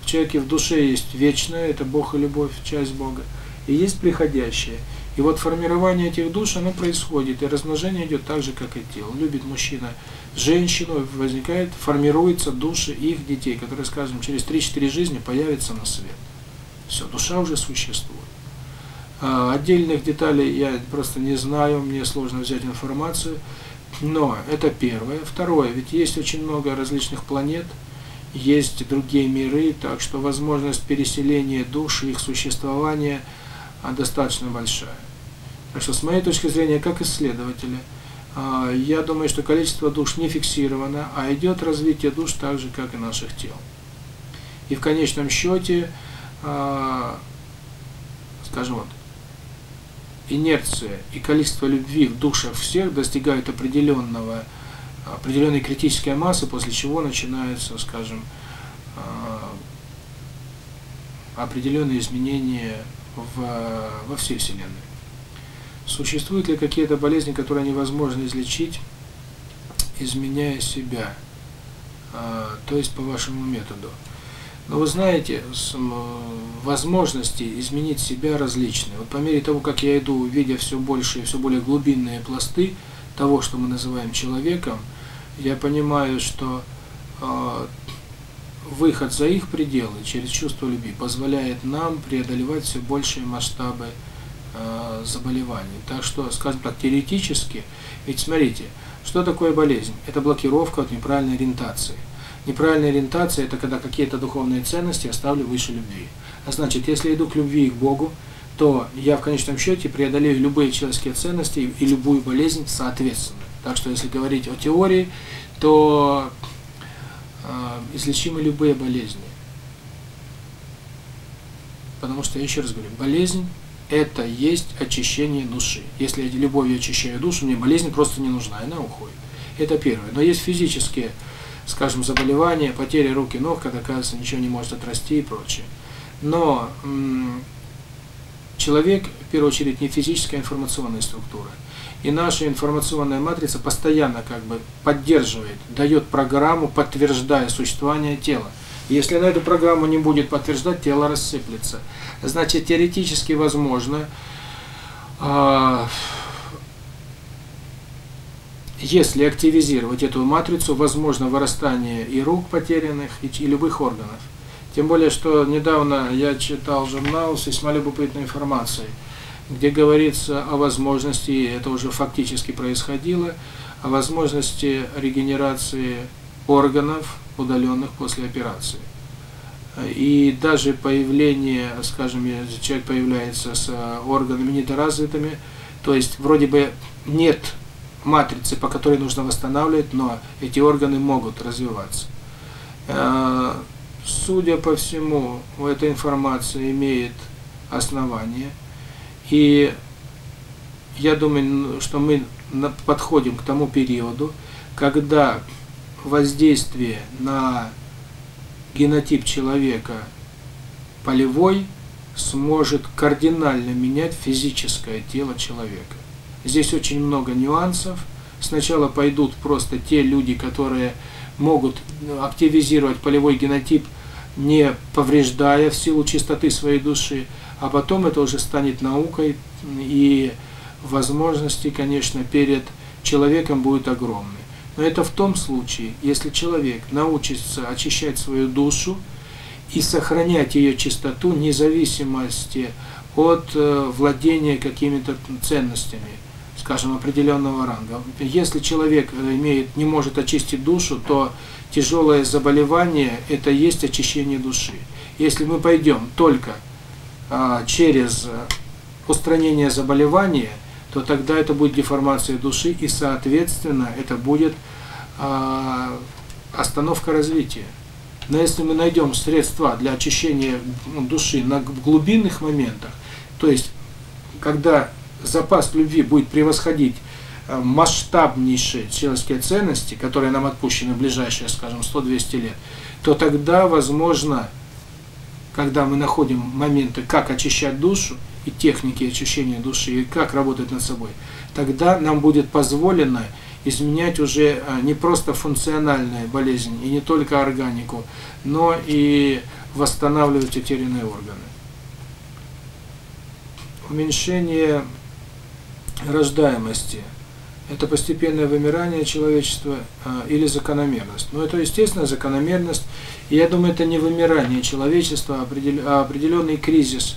В человеке в душе есть вечное, это Бог и любовь, часть Бога и есть приходящее. И вот формирование этих душ, оно происходит, и размножение идет так же, как и тело. Любит мужчина женщину, возникает, формируются души их детей, которые, скажем, через 3-4 жизни появятся на свет. Все, душа уже существует. А, отдельных деталей я просто не знаю, мне сложно взять информацию, но это первое. Второе, ведь есть очень много различных планет, есть другие миры, так что возможность переселения душ, их существования – а достаточно большая. Так что с моей точки зрения, как исследователя, а, я думаю, что количество душ не фиксировано, а идет развитие душ так же, как и наших тел. И в конечном счете, а, скажем вот, инерция и количество любви в душах всех достигают определенного, определенной критической массы, после чего начинаются, скажем, а, определенные изменения в, во всей Вселенной. Существуют ли какие-то болезни, которые невозможно излечить, изменяя себя, то есть по вашему методу? Но вы знаете, возможности изменить себя различные. Вот по мере того, как я иду, видя все больше и все более глубинные пласты того, что мы называем человеком, я понимаю, что Выход за их пределы через чувство любви позволяет нам преодолевать все большие масштабы э, заболеваний. Так что, скажем так, теоретически, ведь смотрите, что такое болезнь? Это блокировка от неправильной ориентации. Неправильная ориентация – это когда какие-то духовные ценности оставлю выше любви. А значит, если я иду к любви и к Богу, то я в конечном счете преодолею любые человеческие ценности и любую болезнь соответственно. Так что, если говорить о теории, то излечимы любые болезни. Потому что, я еще раз говорю, болезнь – это есть очищение души. Если я любовью очищаю душу, мне болезнь просто не нужна, она уходит. Это первое. Но есть физические, скажем, заболевания, потери руки и ног, когда, кажется, ничего не может отрасти и прочее. Но человек, в первую очередь, не физическая, а информационная структура – и наша информационная матрица постоянно как бы поддерживает, дает программу, подтверждая существование тела. Если на эту программу не будет подтверждать, тело рассыплется. Значит, теоретически возможно, а, если активизировать эту матрицу, возможно вырастание и рук потерянных, и любых органов. Тем более, что недавно я читал журнал с весьма любопытной информацией – где говорится о возможности, это уже фактически происходило, о возможности регенерации органов, удаленных после операции. И даже появление, скажем, человек появляется с органами недоразвитыми, то есть вроде бы нет матрицы, по которой нужно восстанавливать, но эти органы могут развиваться. Э, судя по всему, эта информация имеет основание – и я думаю, что мы подходим к тому периоду, когда воздействие на генотип человека полевой сможет кардинально менять физическое тело человека. Здесь очень много нюансов. Сначала пойдут просто те люди, которые могут активизировать полевой генотип, не повреждая в силу чистоты своей души – а потом это уже станет наукой, и возможности, конечно, перед человеком будут огромны. Но это в том случае, если человек научится очищать свою душу и сохранять ее чистоту, независимости от владения какими-то ценностями, скажем, определенного ранга. Если человек имеет, не может очистить душу, то тяжелое заболевание – это есть очищение души. Если мы пойдем только через устранение заболевания, то тогда это будет деформация души, и, соответственно, это будет остановка развития. Но если мы найдем средства для очищения души на глубинных моментах, то есть, когда запас любви будет превосходить масштабнейшие человеческие ценности, которые нам отпущены в ближайшие, скажем, 100-200 лет, то тогда, возможно, когда мы находим моменты, как очищать душу, и техники очищения души, и как работать над собой, тогда нам будет позволено изменять уже а, не просто функциональные болезни и не только органику, но и восстанавливать утерянные органы. Уменьшение рождаемости – это постепенное вымирание человечества а, или закономерность. Но это, естественно, закономерность. И я думаю, это не вымирание человечества, а определенный кризис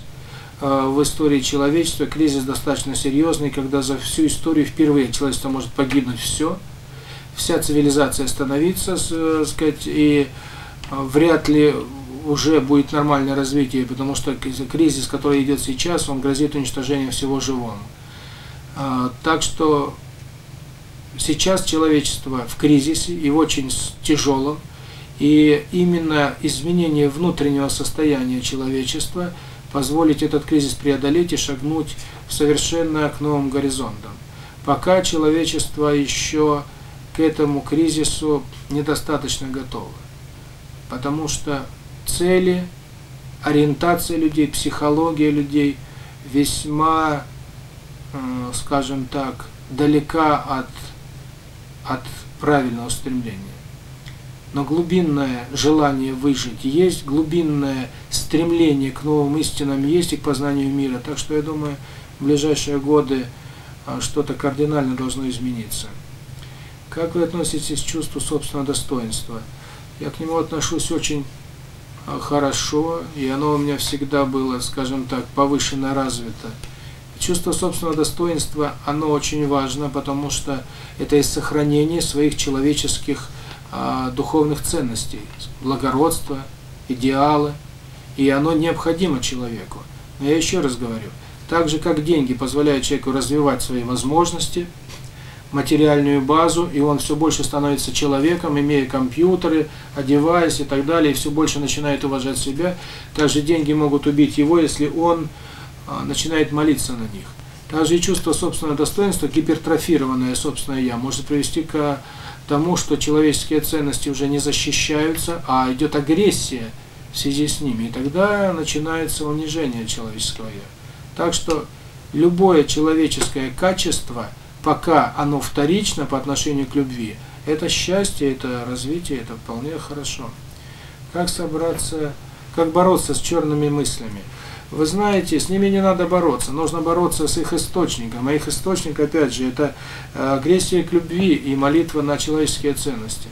а, в истории человечества. Кризис достаточно серьезный, когда за всю историю впервые человечество может погибнуть все. Вся цивилизация становится, сказать, и вряд ли уже будет нормальное развитие, потому что кризис, который идет сейчас, он грозит уничтожением всего живого. Так что сейчас человечество в кризисе и очень тяжелом, и именно изменение внутреннего состояния человечества позволит этот кризис преодолеть и шагнуть совершенно к новым горизонтам. Пока человечество еще к этому кризису недостаточно готово, потому что цели, ориентация людей, психология людей весьма, э, скажем так, далека от от правильного стремления. Но глубинное желание выжить есть, глубинное стремление к новым истинам есть и к познанию мира. Так что я думаю, в ближайшие годы а, что-то кардинально должно измениться. Как вы относитесь к чувству собственного достоинства? Я к нему отношусь очень а, хорошо, и оно у меня всегда было, скажем так, повышенно развито чувство собственного достоинства, оно очень важно, потому что это и сохранение своих человеческих э, духовных ценностей, благородства, идеалы, и оно необходимо человеку. Но я еще раз говорю, так же как деньги позволяют человеку развивать свои возможности, материальную базу, и он все больше становится человеком, имея компьютеры, одеваясь и так далее, все больше начинает уважать себя. Также деньги могут убить его, если он начинает молиться на них. Также чувство собственного достоинства, гипертрофированное собственное «я», может привести к тому, что человеческие ценности уже не защищаются, а идет агрессия в связи с ними. И тогда начинается унижение человеческого «я». Так что любое человеческое качество, пока оно вторично по отношению к любви, это счастье, это развитие, это вполне хорошо. Как собраться, как бороться с черными мыслями – вы знаете, с ними не надо бороться. Нужно бороться с их источником. А их источник, опять же, это э, агрессия к любви и молитва на человеческие ценности.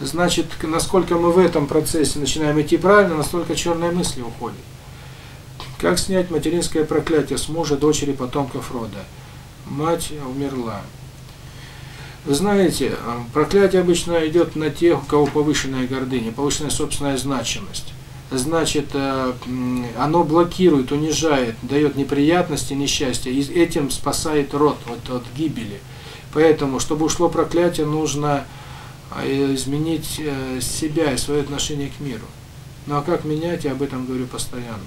Значит, насколько мы в этом процессе начинаем идти правильно, настолько черные мысли уходят. Как снять материнское проклятие с мужа, дочери, потомков рода? Мать умерла. Вы знаете, э, проклятие обычно идет на тех, у кого повышенная гордыня, повышенная собственная значимость значит, э, оно блокирует, унижает, дает неприятности, несчастья, и этим спасает род от, от гибели. Поэтому, чтобы ушло проклятие, нужно э, изменить э, себя и свое отношение к миру. Ну а как менять, я об этом говорю постоянно.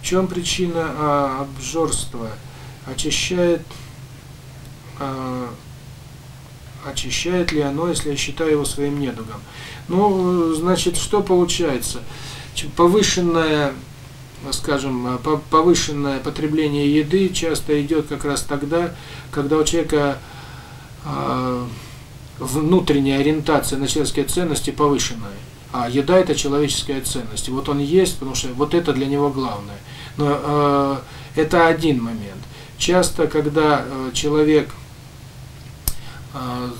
В чем причина а, обжорства? Очищает, а, очищает ли оно, если я считаю его своим недугом? Ну, значит, что получается? Получается повышенное, э, скажем, э, повышенное потребление еды часто идет как раз тогда, когда у человека э, внутренняя ориентация на человеческие ценности повышенная. А еда – это человеческая ценность. Вот он есть, потому что вот это для него главное. Но э, это один момент. Часто, когда э, человек э,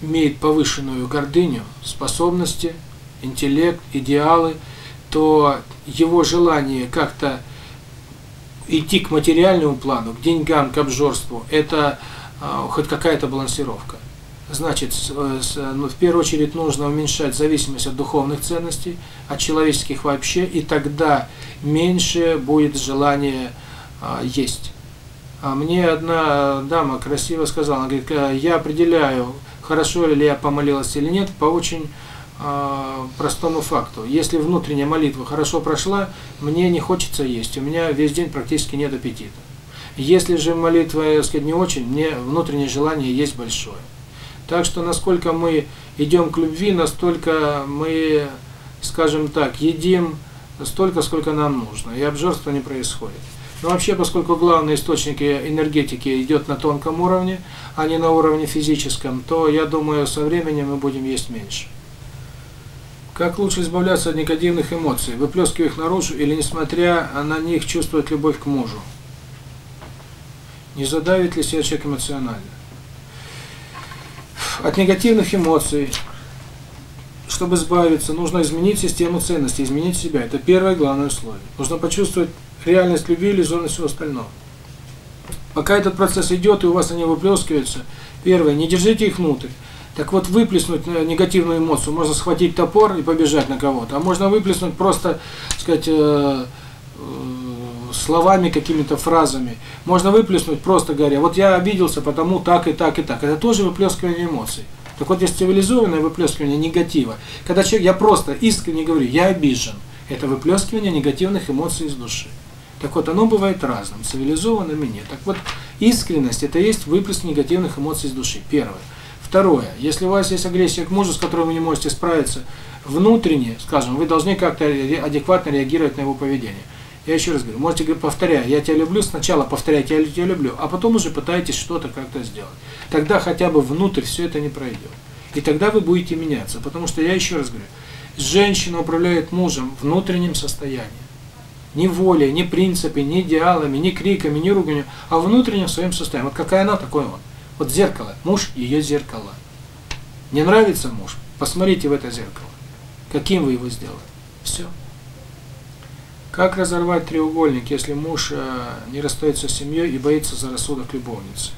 имеет повышенную гордыню, способности, интеллект, идеалы – то его желание как-то идти к материальному плану, к деньгам, к обжорству, это хоть какая-то балансировка. Значит, ну, в первую очередь нужно уменьшать зависимость от духовных ценностей, от человеческих вообще, и тогда меньше будет желание э, есть. А мне одна дама красиво сказала, она говорит, я определяю, хорошо ли я помолилась или нет, по очень а, простому факту. Если внутренняя молитва хорошо прошла, мне не хочется есть, у меня весь день практически нет аппетита. Если же молитва, я сказать, не очень, мне внутреннее желание есть большое. Так что насколько мы идем к любви, настолько мы, скажем так, едим столько, сколько нам нужно, и обжорство не происходит. Но вообще, поскольку главный источник энергетики идет на тонком уровне, а не на уровне физическом, то я думаю, со временем мы будем есть меньше. Как лучше избавляться от негативных эмоций, выплескивая их наружу или, несмотря на них, чувствовать любовь к мужу? Не задавит ли себя человек эмоционально? От негативных эмоций, чтобы избавиться, нужно изменить систему ценностей, изменить себя. Это первое главное условие. Нужно почувствовать реальность любви, иллюзорность всего остального. Пока этот процесс идет и у вас они выплескиваются, первое, не держите их внутрь. Так вот, выплеснуть э, негативную эмоцию, можно схватить топор и побежать на кого-то, а можно выплеснуть просто, сказать, э, э, словами, какими-то фразами. Можно выплеснуть просто говоря, вот я обиделся, потому так и так и так. Это тоже выплескивание эмоций. Так вот, есть цивилизованное выплескивание негатива. Когда человек, я просто искренне говорю, я обижен. Это выплескивание негативных эмоций из души. Так вот, оно бывает разным, цивилизованным и нет. Так вот, искренность – это есть выплеск негативных эмоций из души. Первое. Второе. Если у вас есть агрессия к мужу, с которой вы не можете справиться внутренне, скажем, вы должны как-то адекватно реагировать на его поведение. Я еще раз говорю, можете повторять, я тебя люблю, сначала повторяйте, я тебя люблю, а потом уже пытаетесь что-то как-то сделать. Тогда хотя бы внутрь все это не пройдет. И тогда вы будете меняться, потому что, я еще раз говорю, женщина управляет мужем внутренним состоянием. Ни волей, ни принципами, ни идеалами, ни криками, ни руганью, а внутренним своим состоянием. Вот какая она, такой он. Вот зеркало. Муж ее зеркало. Не нравится муж? Посмотрите в это зеркало. Каким вы его сделали? Все. Как разорвать треугольник, если муж не расстается с семьей и боится за рассудок любовницы?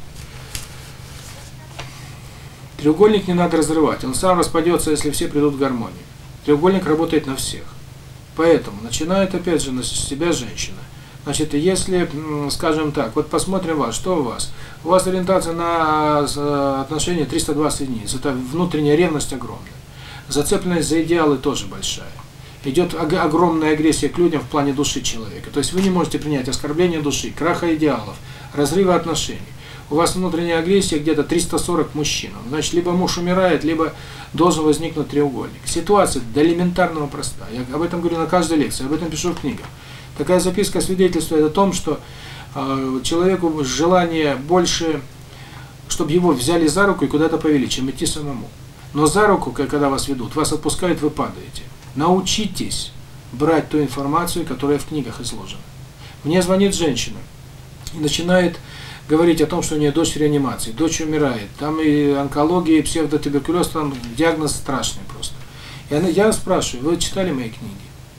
Треугольник не надо разрывать. Он сам распадется, если все придут в гармонию. Треугольник работает на всех. Поэтому начинает опять же на себя женщина. Значит, если, скажем так, вот посмотрим вас, что у вас? У вас ориентация на отношения 320 единиц. Это внутренняя ревность огромная. Зацепленность за идеалы тоже большая. Идет огромная агрессия к людям в плане души человека. То есть вы не можете принять оскорбление души, краха идеалов, разрыва отношений. У вас внутренняя агрессия где-то 340 мужчин. Значит, либо муж умирает, либо должен возникнуть треугольник. Ситуация до элементарного проста. Я об этом говорю на каждой лекции, об этом пишу в книгах. Такая записка свидетельствует о том, что Э, человеку желание больше, чтобы его взяли за руку и куда-то повели, чем идти самому. Но за руку, когда вас ведут, вас отпускают, вы падаете. Научитесь брать ту информацию, которая в книгах изложена. Мне звонит женщина и начинает говорить о том, что у нее дочь в реанимации, дочь умирает, там и онкология, и псевдотуберкулез, там диагноз страшный просто. И она, я спрашиваю, вы читали мои книги?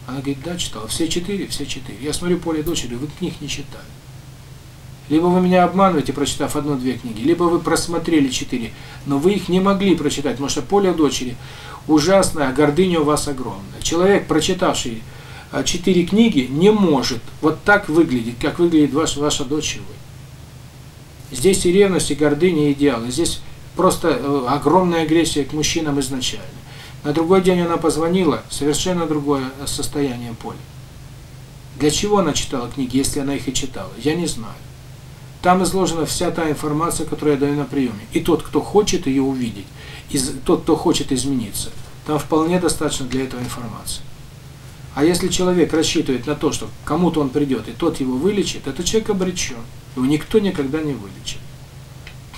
Она говорит, да, читала. Все четыре, все четыре. Я смотрю поле дочери, вы книг не читали. Либо вы меня обманываете, прочитав одну-две книги, либо вы просмотрели четыре, но вы их не могли прочитать, потому что поле дочери ужасное, гордыня у вас огромная. Человек, прочитавший э, четыре книги, не может вот так выглядеть, как выглядит ваш, ваша дочь и вы. Здесь и ревность, и гордыня, и идеалы. Здесь просто э, огромная агрессия к мужчинам изначально. На другой день она позвонила, совершенно другое э, состояние поля. Для чего она читала книги, если она их и читала? Я не знаю. Там изложена вся та информация, которую я даю на приеме. И тот, кто хочет ее увидеть, и тот, кто хочет измениться, там вполне достаточно для этого информации. А если человек рассчитывает на то, что кому-то он придет, и тот его вылечит, этот человек обречен. Его никто никогда не вылечит.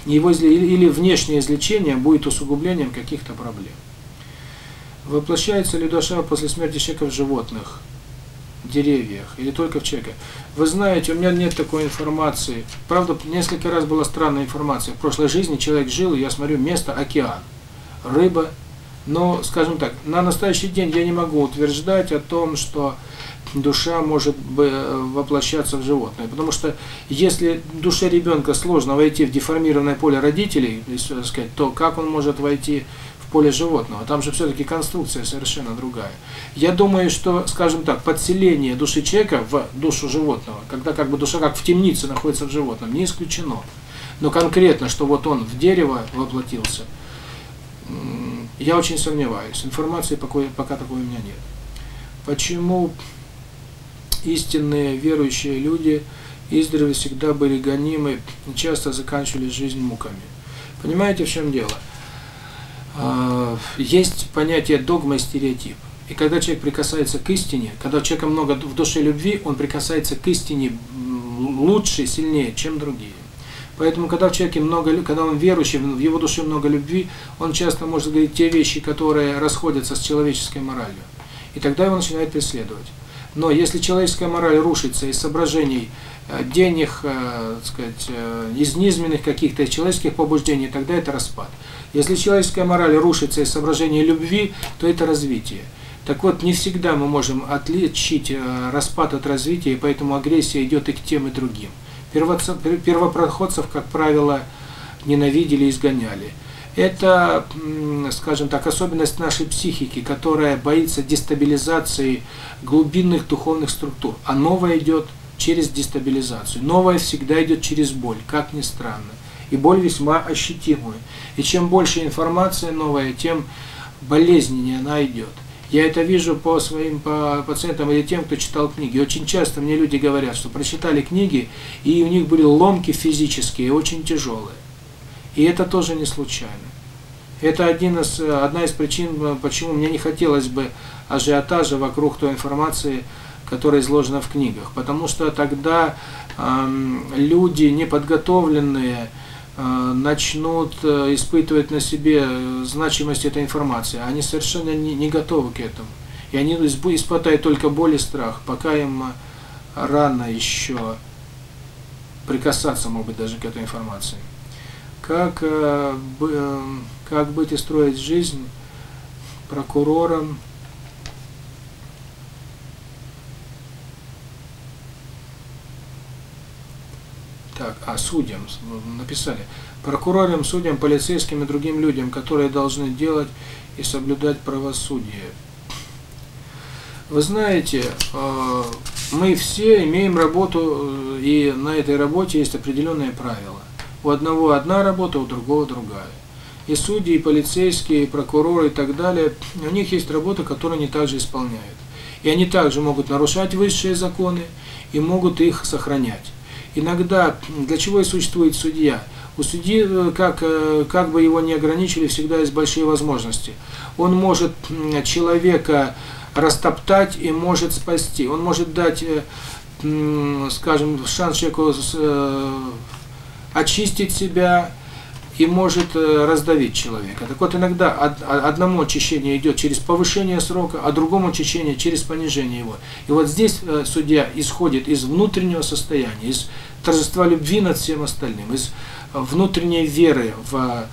Его изли... Или внешнее излечение будет усугублением каких-то проблем. Воплощается ли душа после смерти человека в животных? деревьях или только в человеке. Вы знаете, у меня нет такой информации. Правда, несколько раз была странная информация. В прошлой жизни человек жил, и я смотрю, место океан, рыба. Но, скажем так, на настоящий день я не могу утверждать о том, что душа может э, воплощаться в животное. Потому что если душе ребенка сложно войти в деформированное поле родителей, то э, как он может войти поле животного. Там же все-таки конструкция совершенно другая. Я думаю, что, скажем так, подселение души человека в душу животного, когда как бы душа как в темнице находится в животном, не исключено. Но конкретно, что вот он в дерево воплотился, я очень сомневаюсь. Информации пока, пока такой у меня нет. Почему истинные верующие люди издревле всегда были гонимы и часто заканчивали жизнь муками? Понимаете, в чем дело? есть понятие догма и стереотип. И когда человек прикасается к истине, когда у человека много в душе любви, он прикасается к истине лучше, сильнее, чем другие. Поэтому, когда в человеке много, когда он верующий, в его душе много любви, он часто может говорить те вещи, которые расходятся с человеческой моралью. И тогда его начинает преследовать. Но если человеческая мораль рушится из соображений э, денег, э, сказать, э, из низменных каких-то человеческих побуждений, тогда это распад. Если человеческая мораль рушится из соображения любви, то это развитие. Так вот, не всегда мы можем отличить э, распад от развития, и поэтому агрессия идет и к тем, и другим. Первопроходцев, как правило, ненавидели и изгоняли. Это, скажем так, особенность нашей психики, которая боится дестабилизации глубинных духовных структур. А новое идет через дестабилизацию. Новое всегда идет через боль, как ни странно и боль весьма ощутимую. И чем больше информации новая, тем болезненнее она идет. Я это вижу по своим по пациентам или тем, кто читал книги. Очень часто мне люди говорят, что прочитали книги, и у них были ломки физические, очень тяжелые. И это тоже не случайно. Это один из, одна из причин, почему мне не хотелось бы ажиотажа вокруг той информации, которая изложена в книгах. Потому что тогда эм, люди неподготовленные, подготовленные Э, начнут э, испытывать на себе значимость этой информации. Они совершенно не, не готовы к этому. И они испытают только боль и страх, пока им рано еще прикасаться, может быть, даже к этой информации. Как, э, как быть и строить жизнь прокурором, а судьям написали прокурорам, судьям, полицейским и другим людям, которые должны делать и соблюдать правосудие. Вы знаете, мы все имеем работу, и на этой работе есть определенные правила. У одного одна работа, у другого другая. И судьи, и полицейские, и прокуроры, и так далее, у них есть работа, которую они также исполняют. И они также могут нарушать высшие законы и могут их сохранять иногда для чего и существует судья? У судьи, э, как, э, как бы его не ограничили, всегда есть большие возможности. Он может человека растоптать и может спасти. Он может дать, э, скажем, шанс человеку очистить себя, и может э, раздавить человека. Так вот, иногда одному очищение идет через повышение срока, а другому очищение через понижение его. И вот здесь э, судья исходит из внутреннего состояния, из торжества любви над всем остальным, из внутренней веры в,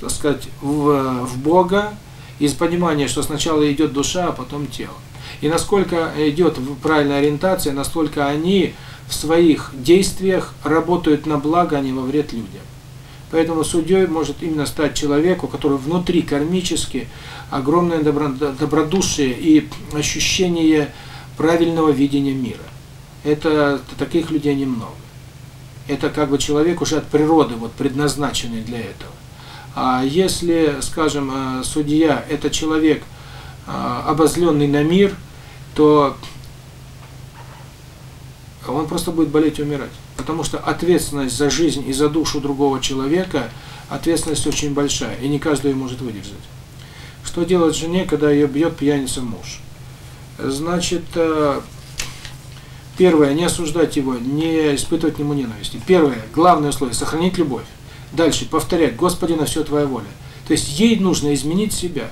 так сказать, в, в Бога, из понимания, что сначала идет душа, а потом тело. И насколько идет правильная ориентация, настолько они в своих действиях работают на благо, а не во вред людям. Поэтому судьей может именно стать человеку, который внутри кармически огромное добродушие и ощущение правильного видения мира. Это таких людей немного. Это как бы человек уже от природы вот предназначенный для этого. А если, скажем, э, судья – это человек, э, обозленный на мир, то он просто будет болеть и умирать. Потому что ответственность за жизнь и за душу другого человека, ответственность очень большая, и не каждый ее может выдержать. Что делать жене, когда ее бьет пьяница муж? Значит, э, первое, не осуждать его, не испытывать к нему ненависти. Первое, главное условие, сохранить любовь. Дальше, повторять, Господи, на все Твоя воля. То есть ей нужно изменить себя.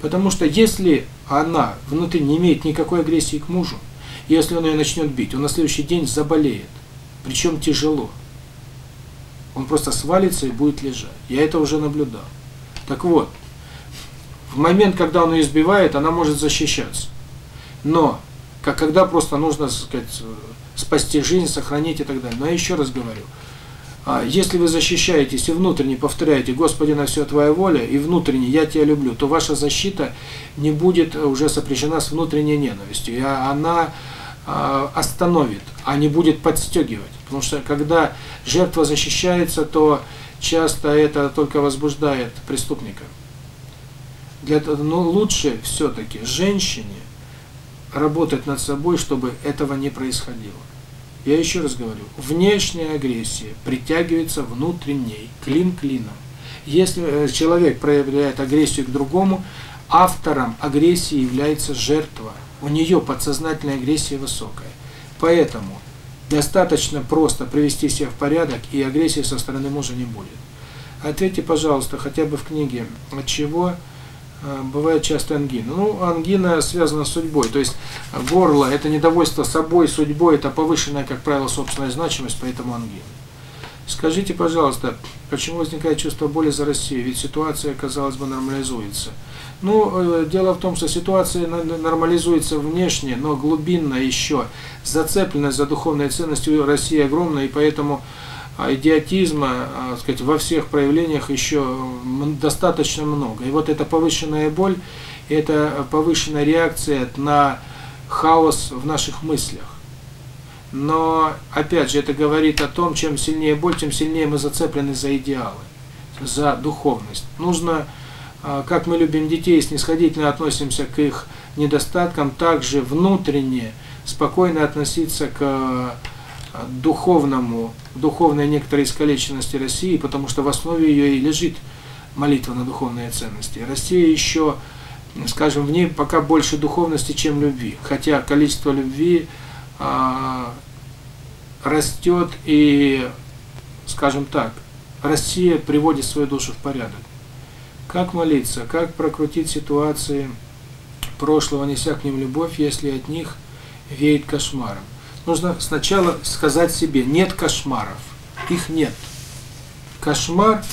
Потому что если она внутри не имеет никакой агрессии к мужу, если он ее начнет бить, он на следующий день заболеет. Причем тяжело. Он просто свалится и будет лежать. Я это уже наблюдал. Так вот, в момент, когда он ее избивает, она может защищаться. Но, как когда просто нужно, сказать, спасти жизнь, сохранить и так далее. Но я еще раз говорю, а, если вы защищаетесь и внутренне повторяете «Господи, на все Твоя воля» и внутренне «Я Тебя люблю», то ваша защита не будет уже сопряжена с внутренней ненавистью, и она остановит, а не будет подстегивать. Потому что когда жертва защищается, то часто это только возбуждает преступника. Для, но лучше все-таки женщине работать над собой, чтобы этого не происходило. Я еще раз говорю, внешняя агрессия притягивается внутренней, клин клином. Если человек проявляет агрессию к другому, автором агрессии является жертва. У нее подсознательная агрессия высокая. Поэтому достаточно просто привести себя в порядок, и агрессии со стороны мужа не будет. Ответьте, пожалуйста, хотя бы в книге, от чего бывает часто ангина. Ну, ангина связана с судьбой, то есть горло – это недовольство собой, судьбой, это повышенная, как правило, собственная значимость, поэтому ангина. Скажите, пожалуйста, почему возникает чувство боли за Россию? Ведь ситуация, казалось бы, нормализуется. Ну, э, дело в том, что ситуация нормализуется внешне, но глубинно еще. Зацепленность за духовные ценности у России огромная, и поэтому а, идиотизма а, так сказать, во всех проявлениях еще достаточно много. И вот эта повышенная боль, это повышенная реакция на хаос в наших мыслях. Но, опять же, это говорит о том, чем сильнее боль, тем сильнее мы зацеплены за идеалы, за духовность. Нужно, как мы любим детей, снисходительно относимся к их недостаткам, также внутренне спокойно относиться к духовному, духовной некоторой искалеченности России, потому что в основе ее и лежит молитва на духовные ценности. Россия еще, скажем, в ней пока больше духовности, чем любви, хотя количество любви растет и, скажем так, Россия приводит свою душу в порядок. Как молиться, как прокрутить ситуации прошлого, неся к ним любовь, если от них веет кошмаром? Нужно сначала сказать себе, нет кошмаров, их нет. Кошмар,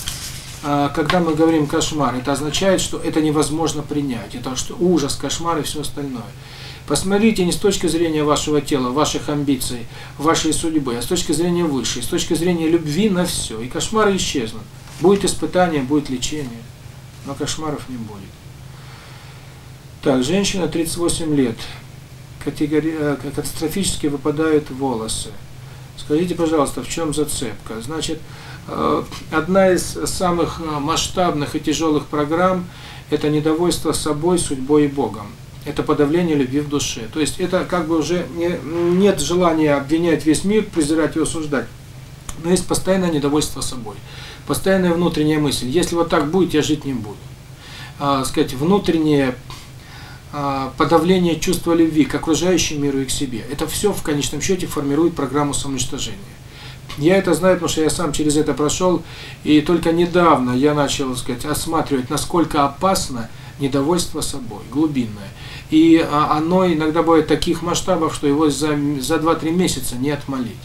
когда мы говорим кошмар, это означает, что это невозможно принять, это что ужас, кошмар и все остальное. Посмотрите не с точки зрения вашего тела, ваших амбиций, вашей судьбы, а с точки зрения высшей, с точки зрения любви на все. И кошмары исчезнут. Будет испытание, будет лечение, но кошмаров не будет. Так, женщина 38 лет. Категори... Э, катастрофически выпадают волосы. Скажите, пожалуйста, в чем зацепка? Значит, э, одна из самых э, масштабных и тяжелых программ – это недовольство собой, судьбой и Богом это подавление любви в душе. То есть это как бы уже не, нет желания обвинять весь мир, презирать и осуждать. Но есть постоянное недовольство собой, постоянная внутренняя мысль. Если вот так будет, я жить не буду. А, сказать, внутреннее а, подавление чувства любви к окружающему миру и к себе. Это все в конечном счете формирует программу самоуничтожения. Я это знаю, потому что я сам через это прошел, и только недавно я начал, сказать, осматривать, насколько опасно недовольство собой, глубинное и а, оно иногда бывает таких масштабов, что его за, за 2-3 месяца не отмолить.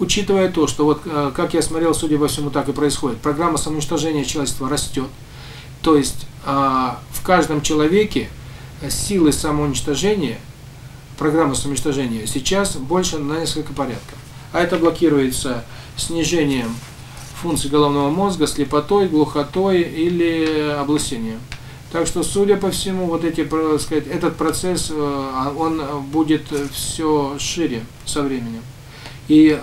Учитывая то, что вот, э, как я смотрел, судя по всему, так и происходит, программа самоуничтожения человечества растет, то есть а, в каждом человеке силы самоуничтожения, программа самоуничтожения сейчас больше на несколько порядков. А это блокируется снижением функций головного мозга, слепотой, глухотой или облысением. Так что, судя по всему, вот эти, э, сказать, этот процесс, э, а, он э, будет все шире со временем. И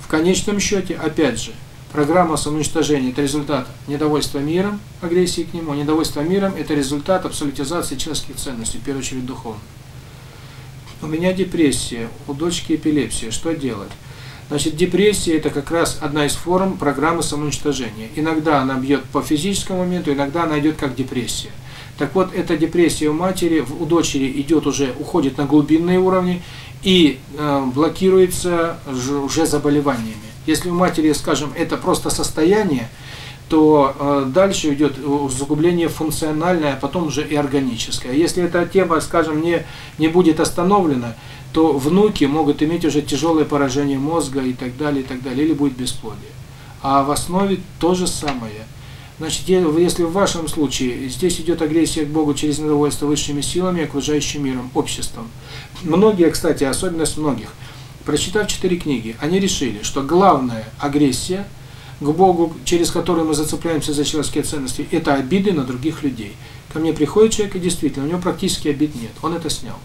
в конечном счете, опять же, программа самоуничтожения – это результат недовольства миром, агрессии к нему. Недовольство миром – это результат абсолютизации человеческих ценностей, в первую очередь духовных. У меня депрессия, у дочки эпилепсия. Что делать? Значит, депрессия – это как раз одна из форм программы самоуничтожения. Иногда она бьет по физическому моменту, иногда она идет как депрессия. Так вот, эта депрессия у матери, у дочери идет уже, уходит на глубинные уровни и э, блокируется уже заболеваниями. Если у матери, скажем, это просто состояние, то э, дальше идет э, усугубление функциональное, а потом уже и органическое. Если эта тема, скажем, не, не будет остановлена, то внуки могут иметь уже тяжелое поражение мозга и так далее, и так далее, или будет бесплодие. А в основе то же самое – Значит, если в вашем случае здесь идет агрессия к Богу через недовольство высшими силами, окружающим миром, обществом. Многие, кстати, особенность многих, прочитав четыре книги, они решили, что главная агрессия к Богу, через которую мы зацепляемся за человеческие ценности, это обиды на других людей. Ко мне приходит человек, и действительно, у него практически обид нет, он это снял.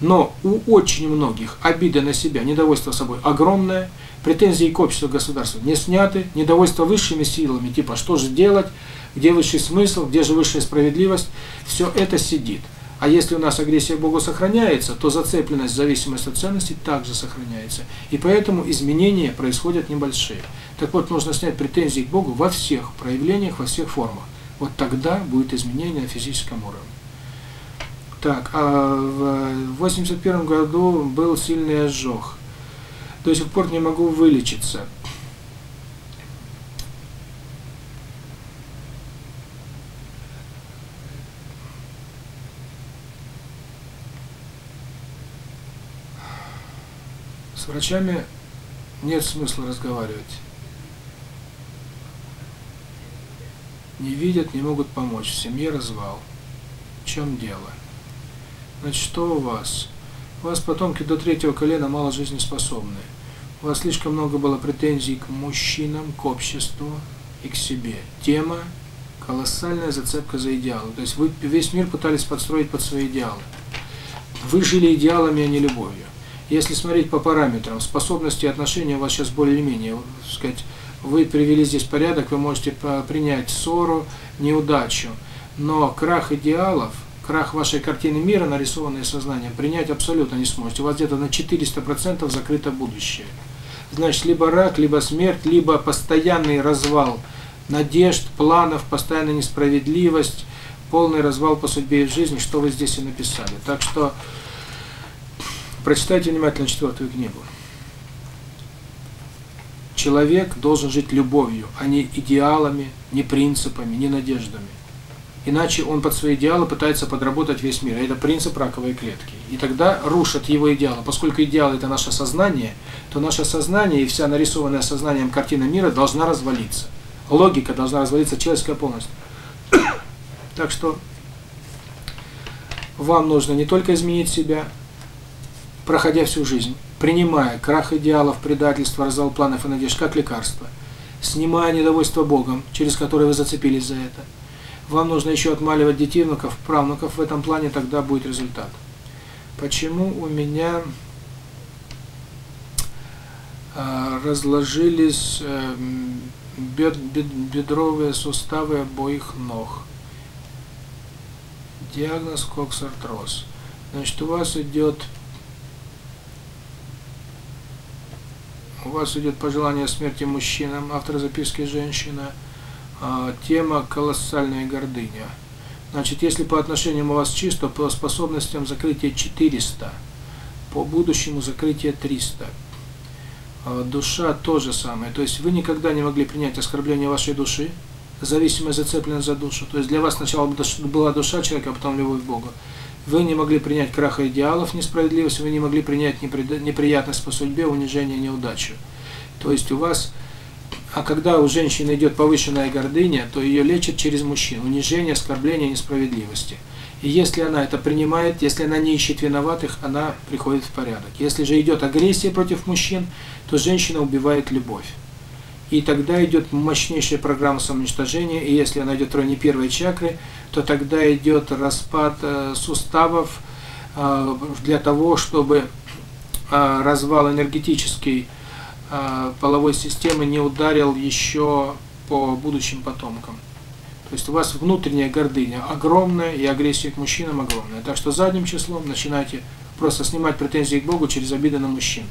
Но у очень многих обида на себя, недовольство собой огромное, претензии к обществу, государству не сняты, недовольство высшими силами, типа что же делать, где высший смысл, где же высшая справедливость, все это сидит. А если у нас агрессия Богу сохраняется, то зацепленность, зависимость от ценностей также сохраняется. И поэтому изменения происходят небольшие. Так вот, нужно снять претензии к Богу во всех проявлениях, во всех формах. Вот тогда будет изменение на физическом уровне. Так, а в 1981 году был сильный ожог. До сих пор не могу вылечиться. С врачами нет смысла разговаривать. Не видят, не могут помочь. В семье развал. В чем дело? Значит, что у вас? У вас потомки до третьего колена мало жизнеспособные У вас слишком много было претензий к мужчинам, к обществу и к себе. Тема – колоссальная зацепка за идеалы. То есть вы весь мир пытались подстроить под свои идеалы. Вы жили идеалами, а не любовью. Если смотреть по параметрам, способности отношения у вас сейчас более-менее, сказать, вы привели здесь порядок, вы можете принять ссору, неудачу, но крах идеалов – крах вашей картины мира, нарисованной сознанием, принять абсолютно не сможете. У вас где-то на 400% закрыто будущее. Значит, либо рак, либо смерть, либо постоянный развал надежд, планов, постоянная несправедливость, полный развал по судьбе и жизни, что вы здесь и написали. Так что прочитайте внимательно четвертую книгу. Человек должен жить любовью, а не идеалами, не принципами, не надеждами. Иначе он под свои идеалы пытается подработать весь мир. А это принцип раковой клетки. И тогда рушат его идеалы. Поскольку идеал – это наше сознание, то наше сознание и вся нарисованная сознанием картина мира должна развалиться. Логика должна развалиться человеческая полностью. <coughs> так что вам нужно не только изменить себя, проходя всю жизнь, принимая крах идеалов, предательство, развал планов и надежд как лекарство, снимая недовольство Богом, через которое вы зацепились за это – вам нужно еще отмаливать детинуков, правнуков, в этом плане тогда будет результат. Почему у меня а, разложились эм, бед, бедровые суставы обоих ног? Диагноз коксартроз. Значит, у вас идет у вас идет пожелание смерти мужчинам, автор записки женщина – тема колоссальной гордыня. Значит, если по отношениям у вас чисто, по способностям закрытия 400, по будущему закрытие 300. Душа то же самое. То есть вы никогда не могли принять оскорбление вашей души, зависимость зацеплена за душу. То есть для вас сначала была душа человека, а потом любовь к Богу. Вы не могли принять краха идеалов, несправедливость, вы не могли принять неприятность по судьбе, унижение, неудачу. То есть у вас а когда у женщины идет повышенная гордыня, то ее лечат через мужчин. Унижение, оскорбление, несправедливости. И если она это принимает, если она не ищет виноватых, она приходит в порядок. Если же идет агрессия против мужчин, то женщина убивает любовь. И тогда идет мощнейшая программа самоуничтожения, и если она идет в районе первой чакры, то тогда идет распад э, суставов э, для того, чтобы э, развал энергетический половой системы не ударил еще по будущим потомкам. То есть у вас внутренняя гордыня огромная и агрессия к мужчинам огромная. Так что задним числом начинайте просто снимать претензии к Богу через обиды на мужчин.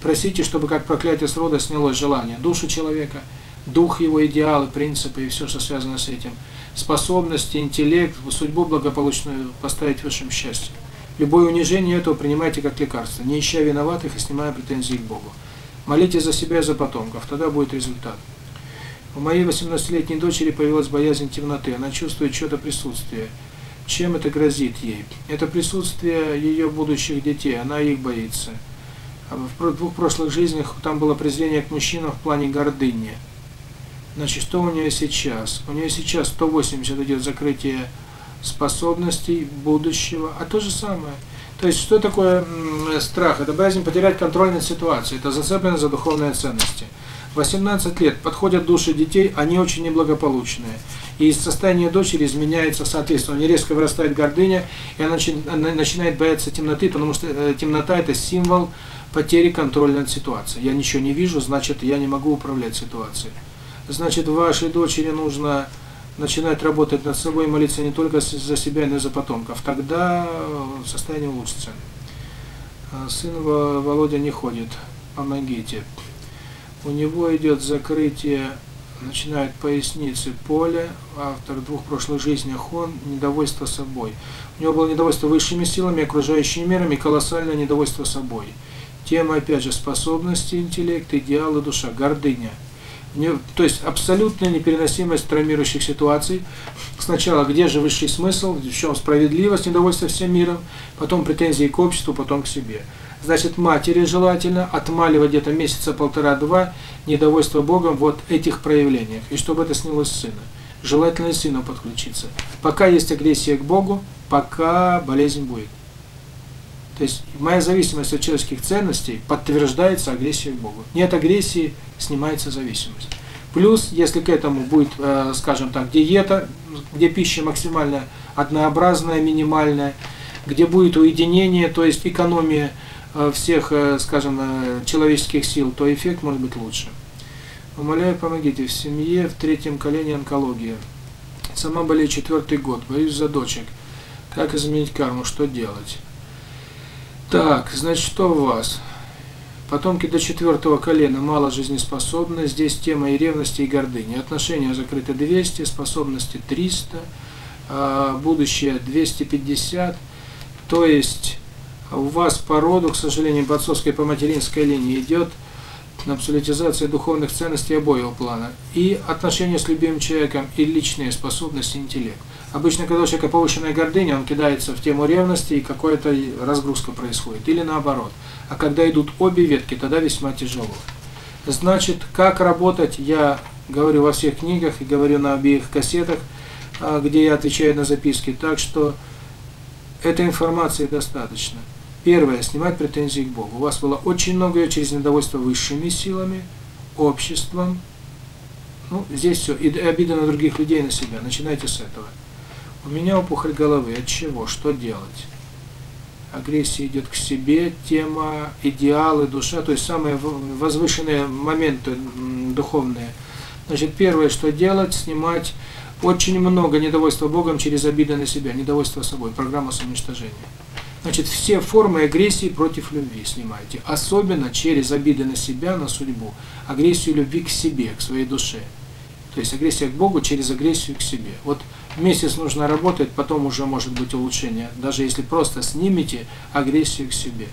Просите, чтобы как проклятие с рода снялось желание, душу человека, дух его идеалы, принципы и все, что связано с этим. Способности, интеллект, судьбу благополучную поставить высшим счастьем. Любое унижение этого принимайте как лекарство, не ища виноватых и снимая претензии к Богу. Молитесь за себя и за потомков, тогда будет результат. У моей 18-летней дочери появилась боязнь темноты, она чувствует что-то присутствие. Чем это грозит ей? Это присутствие ее будущих детей, она их боится. В двух прошлых жизнях там было презрение к мужчинам в плане гордыни. Значит, что у нее сейчас? У нее сейчас 180 идет закрытие способностей будущего, а то же самое – то есть что такое страх? Это боязнь потерять контроль над ситуацией, это зацеплено за духовные ценности. 18 лет подходят души детей, они очень неблагополучные. И состояние дочери изменяется соответственно. У нее резко вырастает гордыня, и она начинает бояться темноты, потому что э, темнота – это символ потери контроля над ситуацией. Я ничего не вижу, значит, я не могу управлять ситуацией. Значит, вашей дочери нужно начинает работать над собой, молиться не только за себя, но и за потомков. Тогда состояние улучшится. А, сын Володя не ходит, помогите. У него идет закрытие, начинает поясницы, поле, автор двух прошлых жизнях, он недовольство собой. У него было недовольство высшими силами, окружающими мирами, колоссальное недовольство собой. Тема, опять же, способности, интеллект, идеалы, душа, гордыня – то есть абсолютная непереносимость травмирующих ситуаций. Сначала, где же высший смысл, в чем справедливость, недовольство всем миром, потом претензии к обществу, потом к себе. Значит, матери желательно отмаливать где-то месяца полтора-два недовольство Богом вот этих проявлениях, и чтобы это снялось с сына. Желательно и сыну подключиться. Пока есть агрессия к Богу, пока болезнь будет. То есть моя зависимость от человеческих ценностей подтверждается агрессией к Богу. Нет агрессии, снимается зависимость. Плюс, если к этому будет, э, скажем так, диета, где пища максимально однообразная, минимальная, где будет уединение, то есть экономия э, всех, э, скажем, человеческих сил, то эффект может быть лучше. Умоляю, помогите. В семье в третьем колене онкология. Сама болею четвертый год, боюсь за дочек. Как изменить карму, что делать? Так, значит, что у вас? Потомки до четвертого колена мало жизнеспособны. Здесь тема и ревности, и гордыни. Отношения закрыты 200, способности 300, а, будущее 250. То есть у вас по роду, к сожалению, по отцовской по материнской линии идет абсолютизация духовных ценностей обоего плана. И отношения с любимым человеком, и личные способности, интеллект. Обычно, когда у человека повышенная гордыня, он кидается в тему ревности, и какая-то разгрузка происходит, или наоборот. А когда идут обе ветки, тогда весьма тяжело. Значит, как работать, я говорю во всех книгах и говорю на обеих кассетах, а, где я отвечаю на записки, так что этой информации достаточно. Первое, снимать претензии к Богу. У вас было очень много ее через недовольство высшими силами, обществом. Ну, здесь все. И обида на других людей, на себя. Начинайте с этого. У меня опухоль головы. От чего? Что делать? Агрессия идет к себе, тема, идеалы, душа, то есть самые возвышенные моменты духовные. Значит, первое, что делать, снимать очень много недовольства Богом через обиды на себя, недовольство собой, программа самоуничтожения. Значит, все формы агрессии против любви снимайте, особенно через обиды на себя, на судьбу, агрессию любви к себе, к своей душе. То есть агрессия к Богу через агрессию к себе. Вот месяц нужно работать, потом уже может быть улучшение, даже если просто снимите агрессию к себе.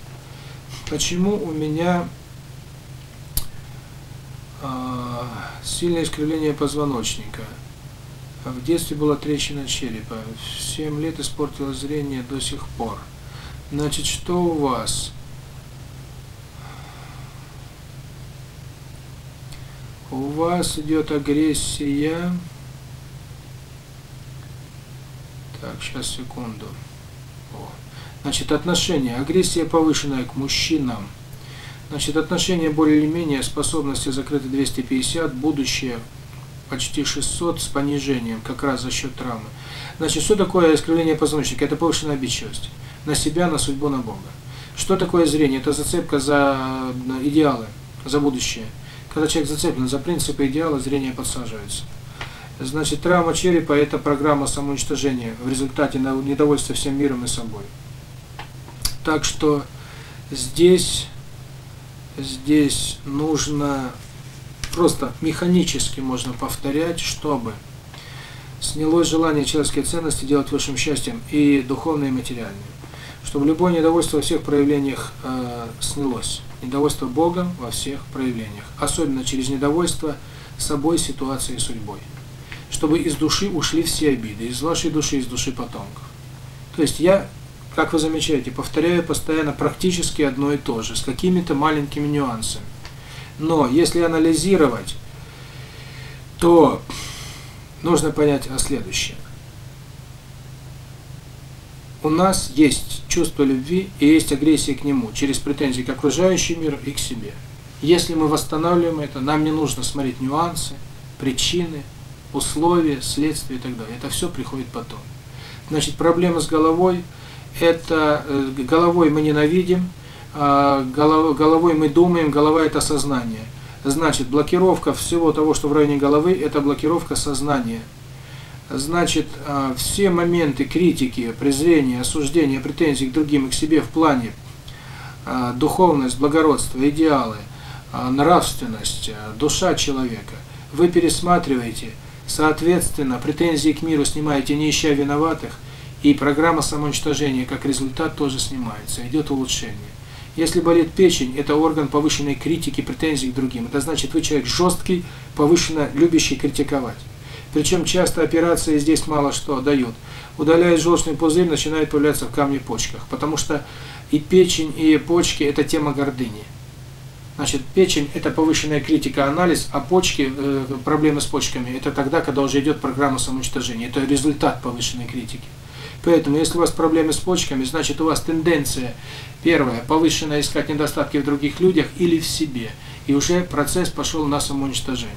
Почему у меня э, сильное искривление позвоночника? В детстве была трещина черепа, в 7 лет испортила зрение до сих пор. Значит, что у вас? У вас идет агрессия... Так, сейчас, секунду. О. Значит, отношение. Агрессия повышенная к мужчинам. Значит, отношение более или менее, способности закрыты 250, будущее почти 600 с понижением, как раз за счет травмы. Значит, что такое искривление позвоночника? Это повышенная обидчивость. На себя, на судьбу, на Бога. Что такое зрение? Это зацепка за э, идеалы, за будущее. Когда человек зацеплен за принципы идеала, зрение подсаживается. Значит, травма черепа – это программа самоуничтожения в результате недовольства всем миром и собой. Так что здесь, здесь нужно просто механически можно повторять, чтобы снялось желание человеческой ценности делать высшим счастьем и духовное, и материальное. Чтобы любое недовольство во всех проявлениях э, снялось. Недовольство Богом во всех проявлениях. Особенно через недовольство собой, ситуацией и судьбой чтобы из души ушли все обиды, из вашей души, из души потомков. То есть я, как вы замечаете, повторяю постоянно практически одно и то же, с какими-то маленькими нюансами. Но если анализировать, то нужно понять о следующем. У нас есть чувство любви и есть агрессия к нему через претензии к окружающему миру и к себе. Если мы восстанавливаем это, нам не нужно смотреть нюансы, причины, условия, следствия и так далее. Это все приходит потом. Значит, проблема с головой – это э, головой мы ненавидим, а, головой мы думаем, голова – это сознание. Значит, блокировка всего того, что в районе головы – это блокировка сознания. Значит, а, все моменты критики, презрения, осуждения, претензий к другим и к себе в плане а, духовность, благородство, идеалы, нравственность, душа человека – вы пересматриваете – Соответственно, претензии к миру снимаете не ища виноватых, и программа самоуничтожения как результат тоже снимается, идет улучшение. Если болит печень, это орган повышенной критики, претензий к другим. Это значит, вы человек жесткий, повышенно любящий критиковать. Причем часто операции здесь мало что дают. Удаляет желчный пузырь, начинает появляться в камне почках, потому что и печень, и почки – это тема гордыни. Значит, печень – это повышенная критика, анализ, а почки э, – проблемы с почками. Это тогда, когда уже идет программа самоуничтожения. Это результат повышенной критики. Поэтому, если у вас проблемы с почками, значит, у вас тенденция, первая, повышенная искать недостатки в других людях или в себе. И уже процесс пошел на самоуничтожение.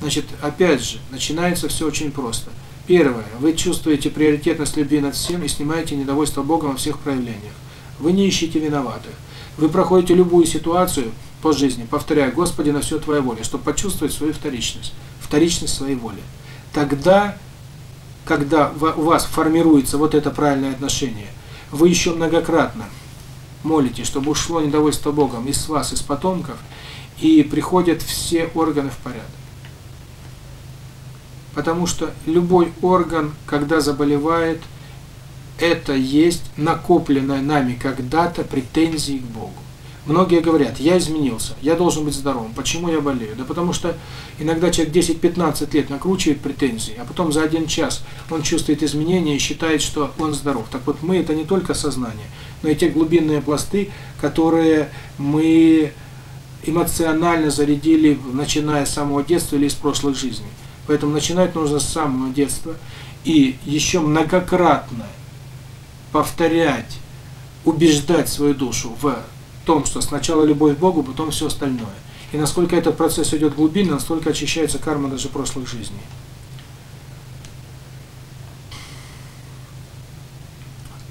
Значит, опять же, начинается все очень просто. Первое. Вы чувствуете приоритетность любви над всем и снимаете недовольство Богом во всех проявлениях. Вы не ищете виноватых. Вы проходите любую ситуацию – по жизни, повторяя Господи на все Твоя воля, чтобы почувствовать свою вторичность, вторичность своей воли. Тогда, когда у вас формируется вот это правильное отношение, вы еще многократно молите, чтобы ушло недовольство Богом из вас, из потомков, и приходят все органы в порядок. Потому что любой орган, когда заболевает, это есть накопленная нами когда-то претензии к Богу. Многие говорят, я изменился, я должен быть здоровым, почему я болею? Да потому что иногда человек 10-15 лет накручивает претензии, а потом за один час он чувствует изменения и считает, что он здоров. Так вот мы это не только сознание, но и те глубинные пласты, которые мы эмоционально зарядили, начиная с самого детства или из прошлых жизней. Поэтому начинать нужно с самого детства и еще многократно повторять, убеждать свою душу в том, что сначала любовь к Богу, потом все остальное. И насколько этот процесс идет глубинно, настолько очищается карма даже прошлых жизней.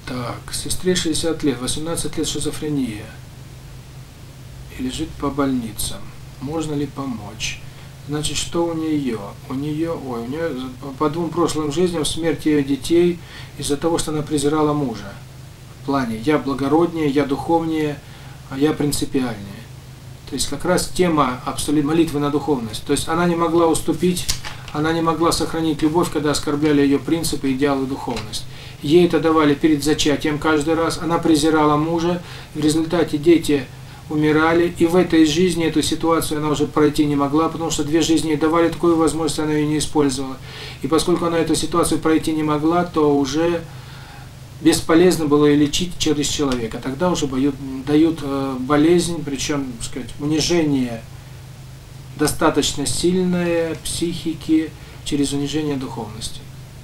Так, сестре 60 лет, 18 лет шизофрения. И лежит по больницам. Можно ли помочь? Значит, что у нее? У нее, ой, у нее по двум прошлым жизням смерть ее детей из-за того, что она презирала мужа. В плане «я благороднее», «я духовнее», а я принципиальнее. То есть как раз тема абсолют молитвы на духовность. То есть она не могла уступить, она не могла сохранить любовь, когда оскорбляли ее принципы, идеалы, духовность. Ей это давали перед зачатием каждый раз, она презирала мужа, в результате дети умирали, и в этой жизни эту ситуацию она уже пройти не могла, потому что две жизни ей давали такую возможность, она ее не использовала. И поскольку она эту ситуацию пройти не могла, то уже бесполезно было лечить через человека. Тогда уже боют, дают э, болезнь, причем, так сказать, унижение достаточно сильное психики через унижение духовности.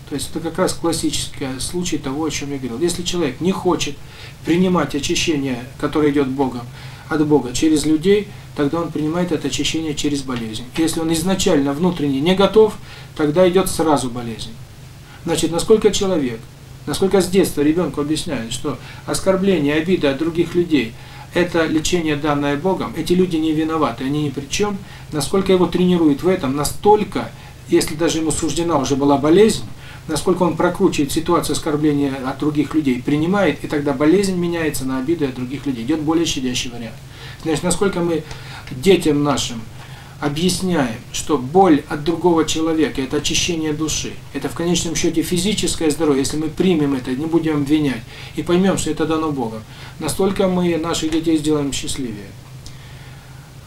То есть это как раз классический случай того, о чем я говорил. Если человек не хочет принимать очищение, которое идет Богом, от Бога через людей, тогда он принимает это очищение через болезнь. Если он изначально внутренний не готов, тогда идет сразу болезнь. Значит, насколько человек – Насколько с детства ребенку объясняют, что оскорбление, обида от других людей – это лечение, данное Богом, эти люди не виноваты, они ни при чем, насколько его тренируют в этом, настолько, если даже ему суждена уже была болезнь, насколько он прокручивает ситуацию оскорбления от других людей, принимает, и тогда болезнь меняется на обиды от других людей, идет более щадящий вариант. Значит, насколько мы детям нашим – объясняем, что боль от другого человека – это очищение души, это в конечном счете физическое здоровье, если мы примем это, не будем обвинять, и поймем, что это дано Богом, настолько мы наших детей сделаем счастливее.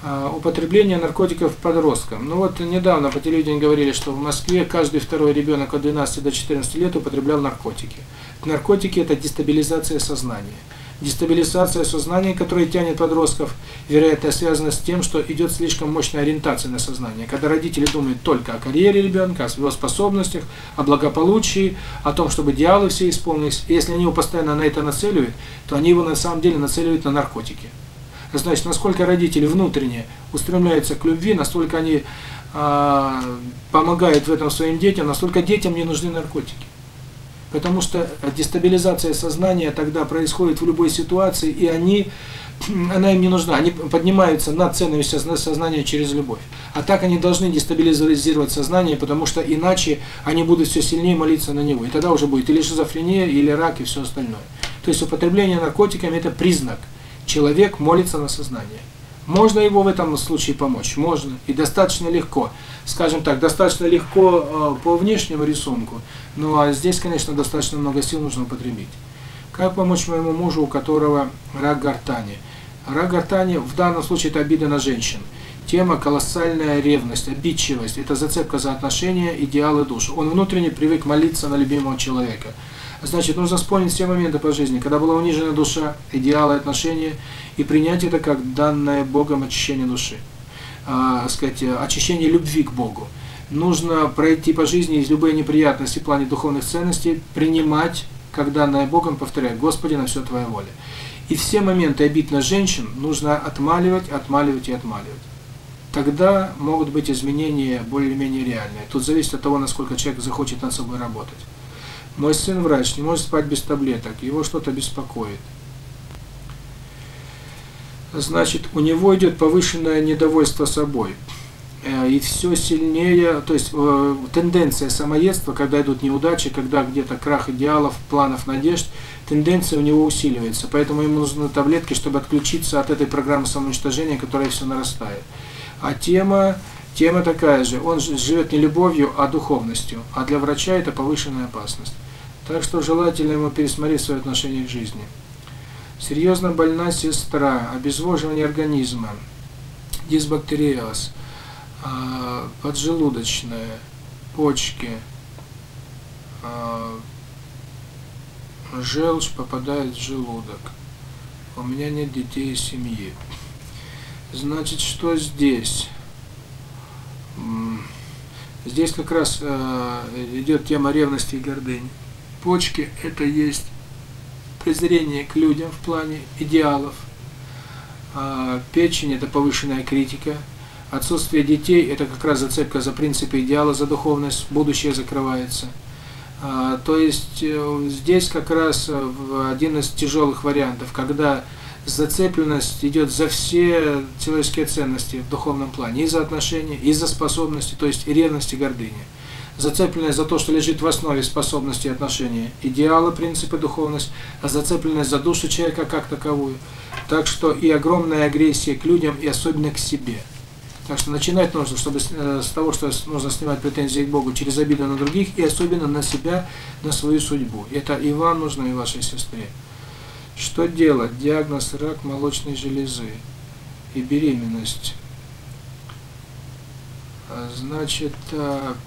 А, употребление наркотиков подросткам. Ну вот недавно по телевидению говорили, что в Москве каждый второй ребенок от 12 до 14 лет употреблял наркотики. Наркотики – это дестабилизация сознания дестабилизация сознания, которая тянет подростков, вероятно, связана с тем, что идет слишком мощная ориентация на сознание. Когда родители думают только о карьере ребенка, о его способностях, о благополучии, о том, чтобы идеалы все исполнились, и если они его постоянно на это нацеливают, то они его на самом деле нацеливают на наркотики. Значит, насколько родители внутренне устремляются к любви, настолько они э, помогают в этом своим детям, настолько детям не нужны наркотики. Потому что дестабилизация сознания тогда происходит в любой ситуации, и они, она им не нужна. Они поднимаются на ценами сознания через любовь. А так они должны дестабилизировать сознание, потому что иначе они будут все сильнее молиться на него. И тогда уже будет или шизофрения, или рак, и все остальное. То есть употребление наркотиками – это признак. Человек молится на сознание. Можно его в этом случае помочь? Можно. И достаточно легко скажем так, достаточно легко э, по внешнему рисунку, ну а здесь, конечно, достаточно много сил нужно употребить. Как помочь моему мужу, у которого рак гортани? Рак гортани в данном случае это обида на женщин. Тема колоссальная ревность, обидчивость, это зацепка за отношения, идеалы душ. Он внутренне привык молиться на любимого человека. Значит, нужно вспомнить все моменты по жизни, когда была унижена душа, идеалы отношения, и принять это как данное Богом очищение души. А, сказать, очищение любви к Богу. Нужно пройти по жизни из любой неприятности в плане духовных ценностей, принимать, когда на Богом, повторять, Господи, на все Твоя воля. И все моменты обид на женщин нужно отмаливать, отмаливать и отмаливать. Тогда могут быть изменения более-менее реальные. Тут зависит от того, насколько человек захочет над собой работать. Мой сын врач, не может спать без таблеток, его что-то беспокоит значит, у него идет повышенное недовольство собой. Э, и все сильнее, то есть э, тенденция самоедства, когда идут неудачи, когда где-то крах идеалов, планов, надежд, тенденция у него усиливается. Поэтому ему нужны таблетки, чтобы отключиться от этой программы самоуничтожения, которая все нарастает. А тема, тема такая же. Он живет не любовью, а духовностью. А для врача это повышенная опасность. Так что желательно ему пересмотреть свое отношение к жизни. Серьезно больна сестра, обезвоживание организма, дисбактериоз, а, поджелудочная, почки, а, желчь попадает в желудок. У меня нет детей и семьи. Значит, что здесь? Здесь как раз а, идет тема ревности и гордыни. Почки – это есть презрение к людям в плане идеалов, а, печень – это повышенная критика, отсутствие детей – это как раз зацепка за принципы идеала, за духовность, будущее закрывается. А, то есть э, здесь как раз э, один из тяжелых вариантов, когда зацепленность идет за все человеческие ценности в духовном плане, и за отношения, и за способности, то есть и ревность, и гордыня зацепленность за то, что лежит в основе способности отношений, идеалы, принципы духовность, а зацепленность за душу человека как таковую. Так что и огромная агрессия к людям, и особенно к себе. Так что начинать нужно, чтобы с того, что нужно снимать претензии к Богу через обиду на других, и особенно на себя, на свою судьбу. Это и вам нужно, и вашей сестре. Что делать? Диагноз рак молочной железы и беременность. Значит, так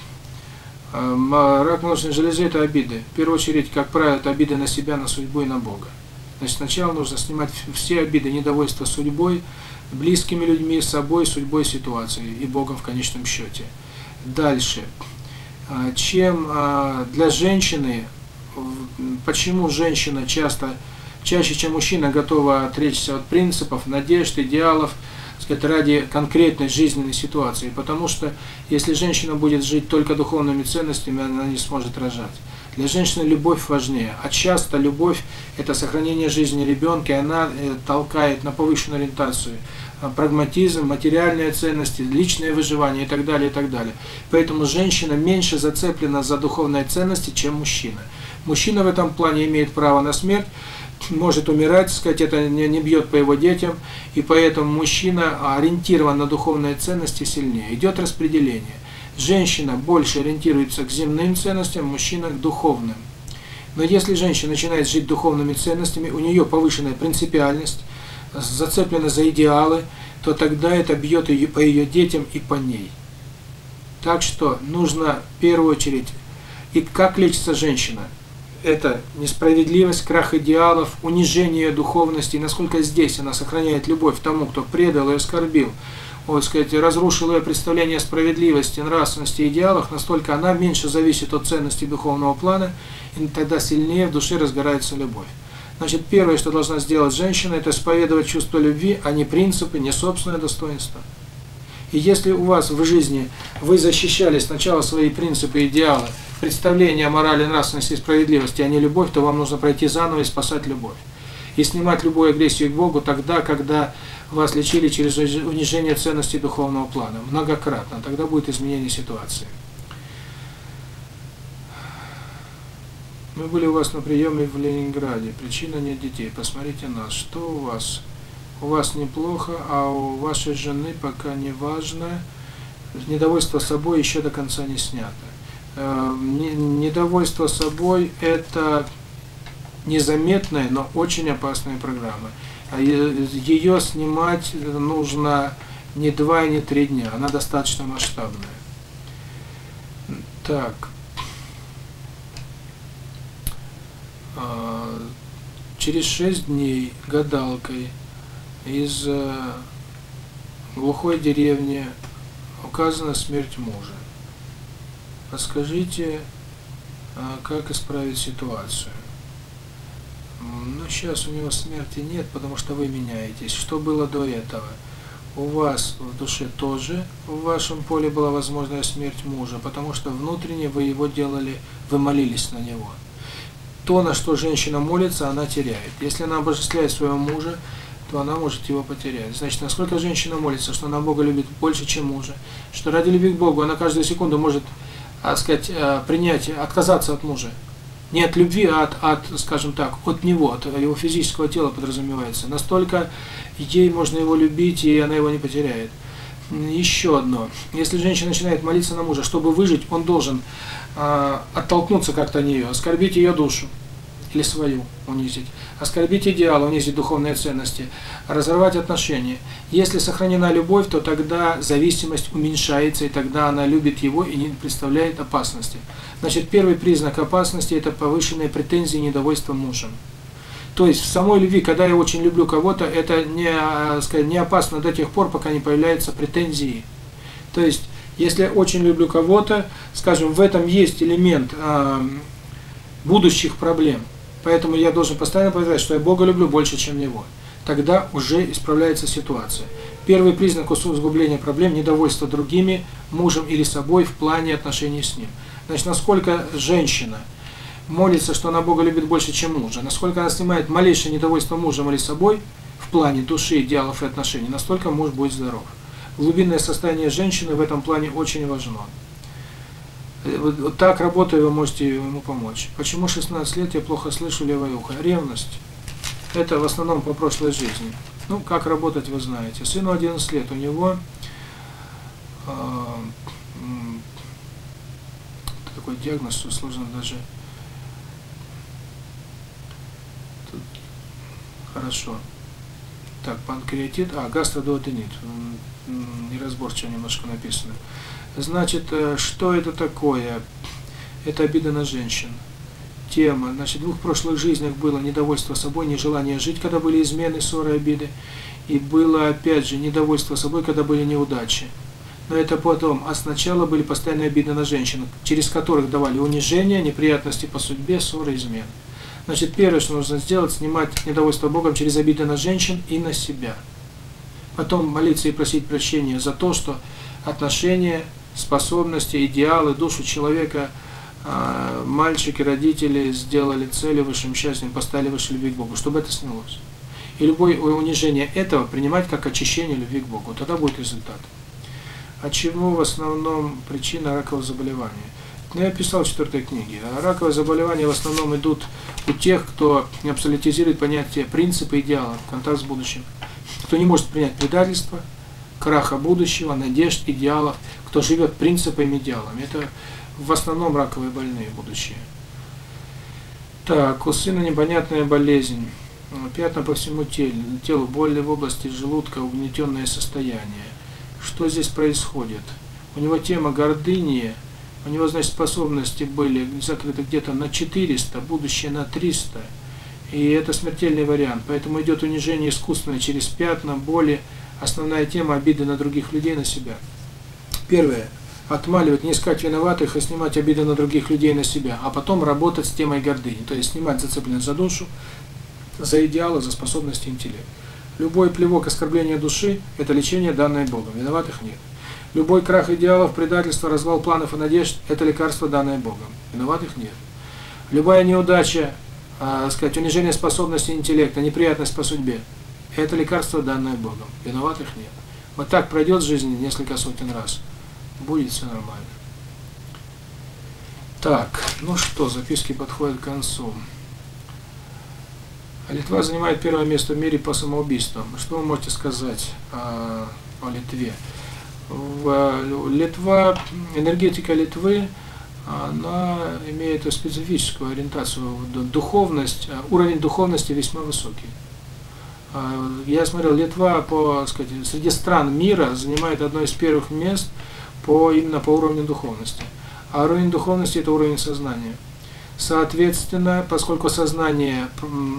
рак нужно железы – это обиды. В первую очередь, как правило, это обиды на себя, на судьбу и на Бога. Значит, сначала нужно снимать все обиды, недовольство судьбой, близкими людьми, с собой, судьбой, ситуации и Богом в конечном счете. Дальше. Чем для женщины, почему женщина часто, чаще, чем мужчина, готова отречься от принципов, надежд, идеалов – сказать, ради конкретной жизненной ситуации. Потому что если женщина будет жить только духовными ценностями, она не сможет рожать. Для женщины любовь важнее. А часто любовь – это сохранение жизни ребенка, и она э, толкает на повышенную ориентацию а прагматизм, материальные ценности, личное выживание и так далее, и так далее. Поэтому женщина меньше зацеплена за духовные ценности, чем мужчина. Мужчина в этом плане имеет право на смерть, может умирать, сказать, это не, не бьет по его детям, и поэтому мужчина ориентирован на духовные ценности сильнее. Идет распределение. Женщина больше ориентируется к земным ценностям, мужчина к духовным. Но если женщина начинает жить духовными ценностями, у нее повышенная принципиальность, зацеплена за идеалы, то тогда это бьет ее по ее детям и по ней. Так что нужно в первую очередь, и как лечится женщина – это несправедливость, крах идеалов, унижение духовности, насколько здесь она сохраняет любовь тому, кто предал и оскорбил, вот сказать, разрушил ее представление о справедливости, нравственности, идеалах, настолько она меньше зависит от ценностей духовного плана, и тогда сильнее в душе разгорается любовь. Значит, первое, что должна сделать женщина, это исповедовать чувство любви, а не принципы, не собственное достоинство. И если у вас в жизни вы защищали сначала свои принципы, идеалы, представления о морали, нравственности и справедливости, а не любовь, то вам нужно пройти заново и спасать любовь. И снимать любую агрессию к Богу тогда, когда вас лечили через унижение ценностей духовного плана. Многократно. Тогда будет изменение ситуации. Мы были у вас на приеме в Ленинграде. Причина нет детей. Посмотрите нас. Что у вас? у вас неплохо, а у вашей жены пока не важно, недовольство собой еще до конца не снято. Э, недовольство собой – это незаметная, но очень опасная программа. А Ее снимать нужно не два не три дня, она достаточно масштабная. Так. А, через шесть дней гадалкой – из э, глухой деревни указана смерть мужа. Расскажите, э, как исправить ситуацию. Но сейчас у него смерти нет, потому что вы меняетесь. Что было до этого? У вас в душе тоже, в вашем поле была возможная смерть мужа, потому что внутренне вы его делали, вы молились на него. То, на что женщина молится, она теряет. Если она обожествляет своего мужа, то она может его потерять. Значит, насколько женщина молится, что она Бога любит больше, чем мужа, что ради любви к Богу она каждую секунду может, так сказать, принять, отказаться от мужа. Не от любви, а от, от, скажем так, от него, от его физического тела подразумевается. Настолько ей можно его любить, и она его не потеряет. Еще одно. Если женщина начинает молиться на мужа, чтобы выжить, он должен э, оттолкнуться как-то от нее, оскорбить ее душу или свою унизить, оскорбить идеал, унизить духовные ценности, разорвать отношения. Если сохранена любовь, то тогда зависимость уменьшается, и тогда она любит его и не представляет опасности. Значит, первый признак опасности – это повышенные претензии и недовольство мужем. То есть в самой любви, когда я очень люблю кого-то, это не, э, сказать, не опасно до тех пор, пока не появляются претензии. То есть, если я очень люблю кого-то, скажем, в этом есть элемент э, будущих проблем. Поэтому я должен постоянно повторять, что я Бога люблю больше, чем него. Тогда уже исправляется ситуация. Первый признак усугубления проблем – недовольство другими, мужем или собой в плане отношений с ним. Значит, насколько женщина молится, что она Бога любит больше, чем мужа, насколько она снимает малейшее недовольство мужем или собой в плане души, идеалов и отношений, настолько муж будет здоров. Глубинное состояние женщины в этом плане очень важно. Вот так работая вы можете ему помочь. Почему 16 лет я плохо слышу левое ухо? Ревность. Это в основном по прошлой жизни. Ну, как работать вы знаете. Сыну 11 лет, у него э, такой диагноз, сложно даже... Тут... Хорошо. Так, панкреатит, а, гастродуотенит. Неразборчиво немножко написано. Значит, э, что это такое? Это обида на женщин. Тема. Значит, в двух прошлых жизнях было недовольство собой, нежелание жить, когда были измены, ссоры, обиды. И было, опять же, недовольство собой, когда были неудачи. Но это потом. А сначала были постоянные обиды на женщин, через которых давали унижение, неприятности по судьбе, ссоры, измены. Значит, первое, что нужно сделать, снимать недовольство Богом через обиды на женщин и на себя. Потом молиться и просить прощения за то, что отношения способности, идеалы, душу человека а, мальчики, родители сделали цели высшим счастьем, поставили выше любви к Богу, чтобы это снялось. И любое унижение этого принимать как очищение любви к Богу. Тогда будет результат. А чему в основном причина ракового заболевания? Ну, я писал в четвертой книге. Раковые заболевания в основном идут у тех, кто абсолютизирует понятие принципа идеала, контакт с будущим. Кто не может принять предательство, краха будущего, надежд, идеалов, кто живет принципами и. Это в основном раковые больные будущие. Так, у сына непонятная болезнь. Пятна по всему телу, телу боли в области желудка, угнетенное состояние. Что здесь происходит? У него тема гордыни, у него, значит, способности были закрыты где-то на 400, будущее на 300. И это смертельный вариант. Поэтому идет унижение искусственное через пятна, боли. Основная тема обиды на других людей, на себя. Первое. Отмаливать не искать виноватых и снимать обиды на других людей на себя, а потом работать с темой гордыни, то есть снимать зацепленность за душу, за идеалы, за способности интеллекта. Любой плевок оскорбления души – это лечение, данное Богом. Виноватых нет. Любой крах идеалов, предательство, развал планов и надежд – это лекарство, данное Богом. Виноватых нет. Любая неудача, э, сказать, унижение способности интеллекта, неприятность по судьбе – это лекарство, данное Богом. Виноватых нет. Вот так пройдет жизнь несколько сотен раз будет все нормально. Так, ну что, записки подходят к концу. Литва занимает первое место в мире по самоубийствам. Что вы можете сказать о, о Литве? В, Литва, энергетика Литвы, она имеет специфическую ориентацию, духовность, уровень духовности весьма высокий. Я смотрел, Литва по, сказать, среди стран мира занимает одно из первых мест – по, именно по уровню духовности. А уровень духовности – это уровень сознания. Соответственно, поскольку сознание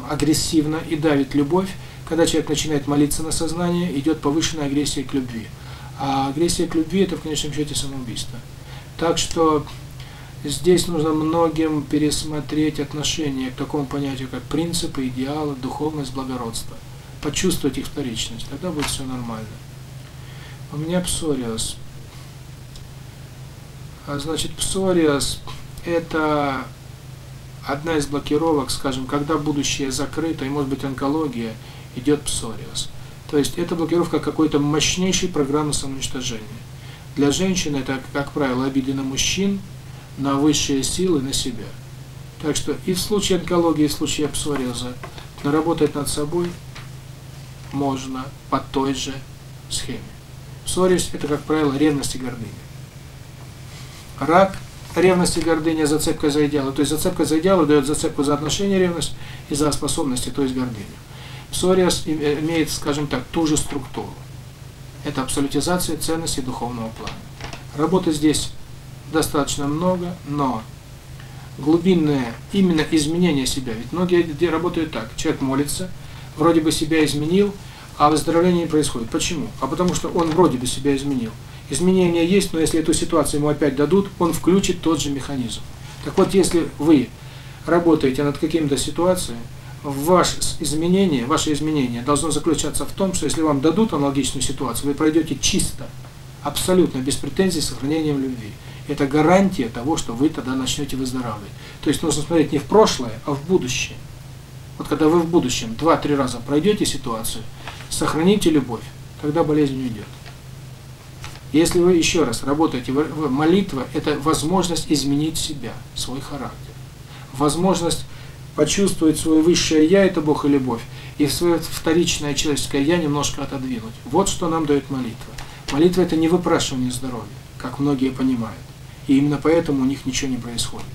агрессивно и давит любовь, когда человек начинает молиться на сознание, идет повышенная агрессия к любви. А агрессия к любви – это в конечном счете самоубийство. Так что здесь нужно многим пересмотреть отношение к такому понятию, как принципы, идеалы, духовность, благородство. Почувствовать их вторичность, тогда будет все нормально. У меня псориаз. Значит, псориаз – это одна из блокировок, скажем, когда будущее закрыто, и может быть онкология, идет псориаз. То есть это блокировка какой-то мощнейшей программы самоуничтожения. Для женщины это, как правило, обиды на мужчин, на высшие силы, на себя. Так что и в случае онкологии, и в случае псориаза наработать над собой можно по той же схеме. Псориаз – это, как правило, ревность и гордыня рак ревности, гордыня, зацепка за идеалы. То есть зацепка за идеалы дает зацепку за отношение ревность и за способности, то есть гордыню. Псориас имеет, скажем так, ту же структуру. Это абсолютизация ценностей духовного плана. Работы здесь достаточно много, но глубинное именно изменение себя. Ведь многие люди работают так. Человек молится, вроде бы себя изменил, а выздоровление не происходит. Почему? А потому что он вроде бы себя изменил изменения есть, но если эту ситуацию ему опять дадут, он включит тот же механизм. Так вот, если вы работаете над каким-то ситуацией, ваше изменение, ваше изменение должно заключаться в том, что если вам дадут аналогичную ситуацию, вы пройдете чисто, абсолютно без претензий с сохранением любви. Это гарантия того, что вы тогда начнете выздоравливать. То есть нужно смотреть не в прошлое, а в будущее. Вот когда вы в будущем 2-3 раза пройдете ситуацию, сохраните любовь, тогда болезнь уйдет. Если вы, еще раз, работаете, молитва – это возможность изменить себя, свой характер. Возможность почувствовать свое высшее «я» – это Бог и любовь, и свое вторичное человеческое «я» немножко отодвинуть. Вот что нам дает молитва. Молитва – это не выпрашивание здоровья, как многие понимают, и именно поэтому у них ничего не происходит.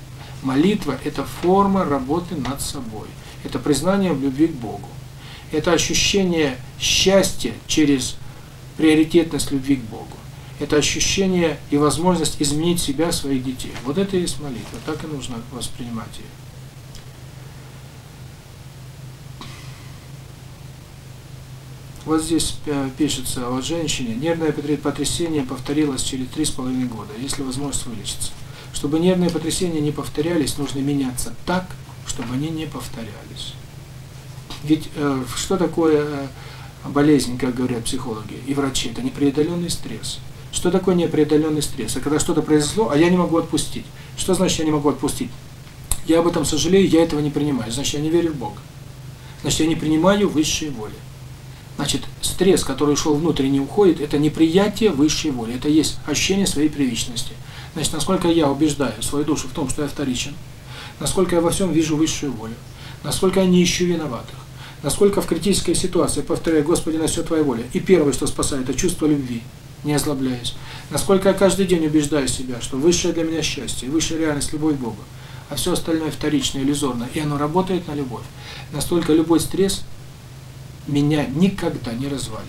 Молитва – это форма работы над собой, это признание в любви к Богу, это ощущение счастья через приоритетность любви к Богу это ощущение и возможность изменить себя, своих детей. Вот это и есть молитва, так и нужно воспринимать ее. Вот здесь э, пишется о женщине. Нервное потрясение повторилось через 3,5 года, если возможность вылечиться. Чтобы нервные потрясения не повторялись, нужно меняться так, чтобы они не повторялись. Ведь э, что такое э, болезнь, как говорят психологи и врачи, это непреодоленный стресс. Что такое непреодоленный стресс? А когда что-то произошло, а я не могу отпустить. Что значит я не могу отпустить? Я об этом сожалею, я этого не принимаю. Значит, я не верю в Бога. Значит, я не принимаю высшей воли. Значит, стресс, который ушел внутрь и не уходит, это неприятие высшей воли. Это есть ощущение своей привычности. Значит, насколько я убеждаю свою душу в том, что я вторичен, насколько я во всем вижу высшую волю, насколько я не ищу виноватых, насколько в критической ситуации, повторяю, Господи, на все Твоя воля. И первое, что спасает, это чувство любви не озлобляясь. Насколько я каждый день убеждаю себя, что высшее для меня счастье, высшая реальность – любовь Бога, а все остальное вторичное, иллюзорно, и оно работает на любовь. Настолько любой стресс меня никогда не развалит.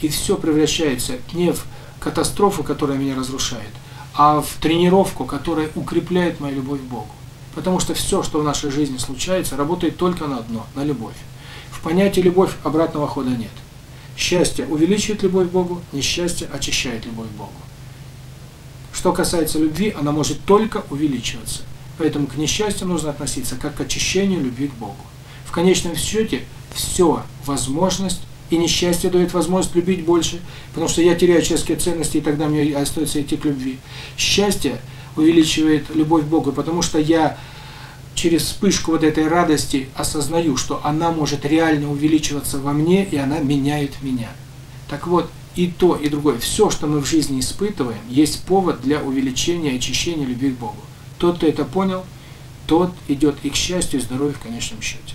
И все превращается не в катастрофу, которая меня разрушает, а в тренировку, которая укрепляет мою любовь к Богу. Потому что все, что в нашей жизни случается, работает только на одно – на любовь. В понятии «любовь» обратного хода нет. Счастье увеличивает любовь к Богу, несчастье очищает любовь к Богу. Что касается любви, она может только увеличиваться. Поэтому к несчастью нужно относиться как к очищению любви к Богу. В конечном счете, все возможность и несчастье дает возможность любить больше, потому что я теряю человеческие ценности, и тогда мне остается идти к любви. Счастье увеличивает любовь к Богу, потому что я через вспышку вот этой радости осознаю, что она может реально увеличиваться во мне, и она меняет меня. Так вот, и то, и другое, все, что мы в жизни испытываем, есть повод для увеличения и очищения любви к Богу. Тот, кто это понял, тот идет и к счастью, и здоровью в конечном счете.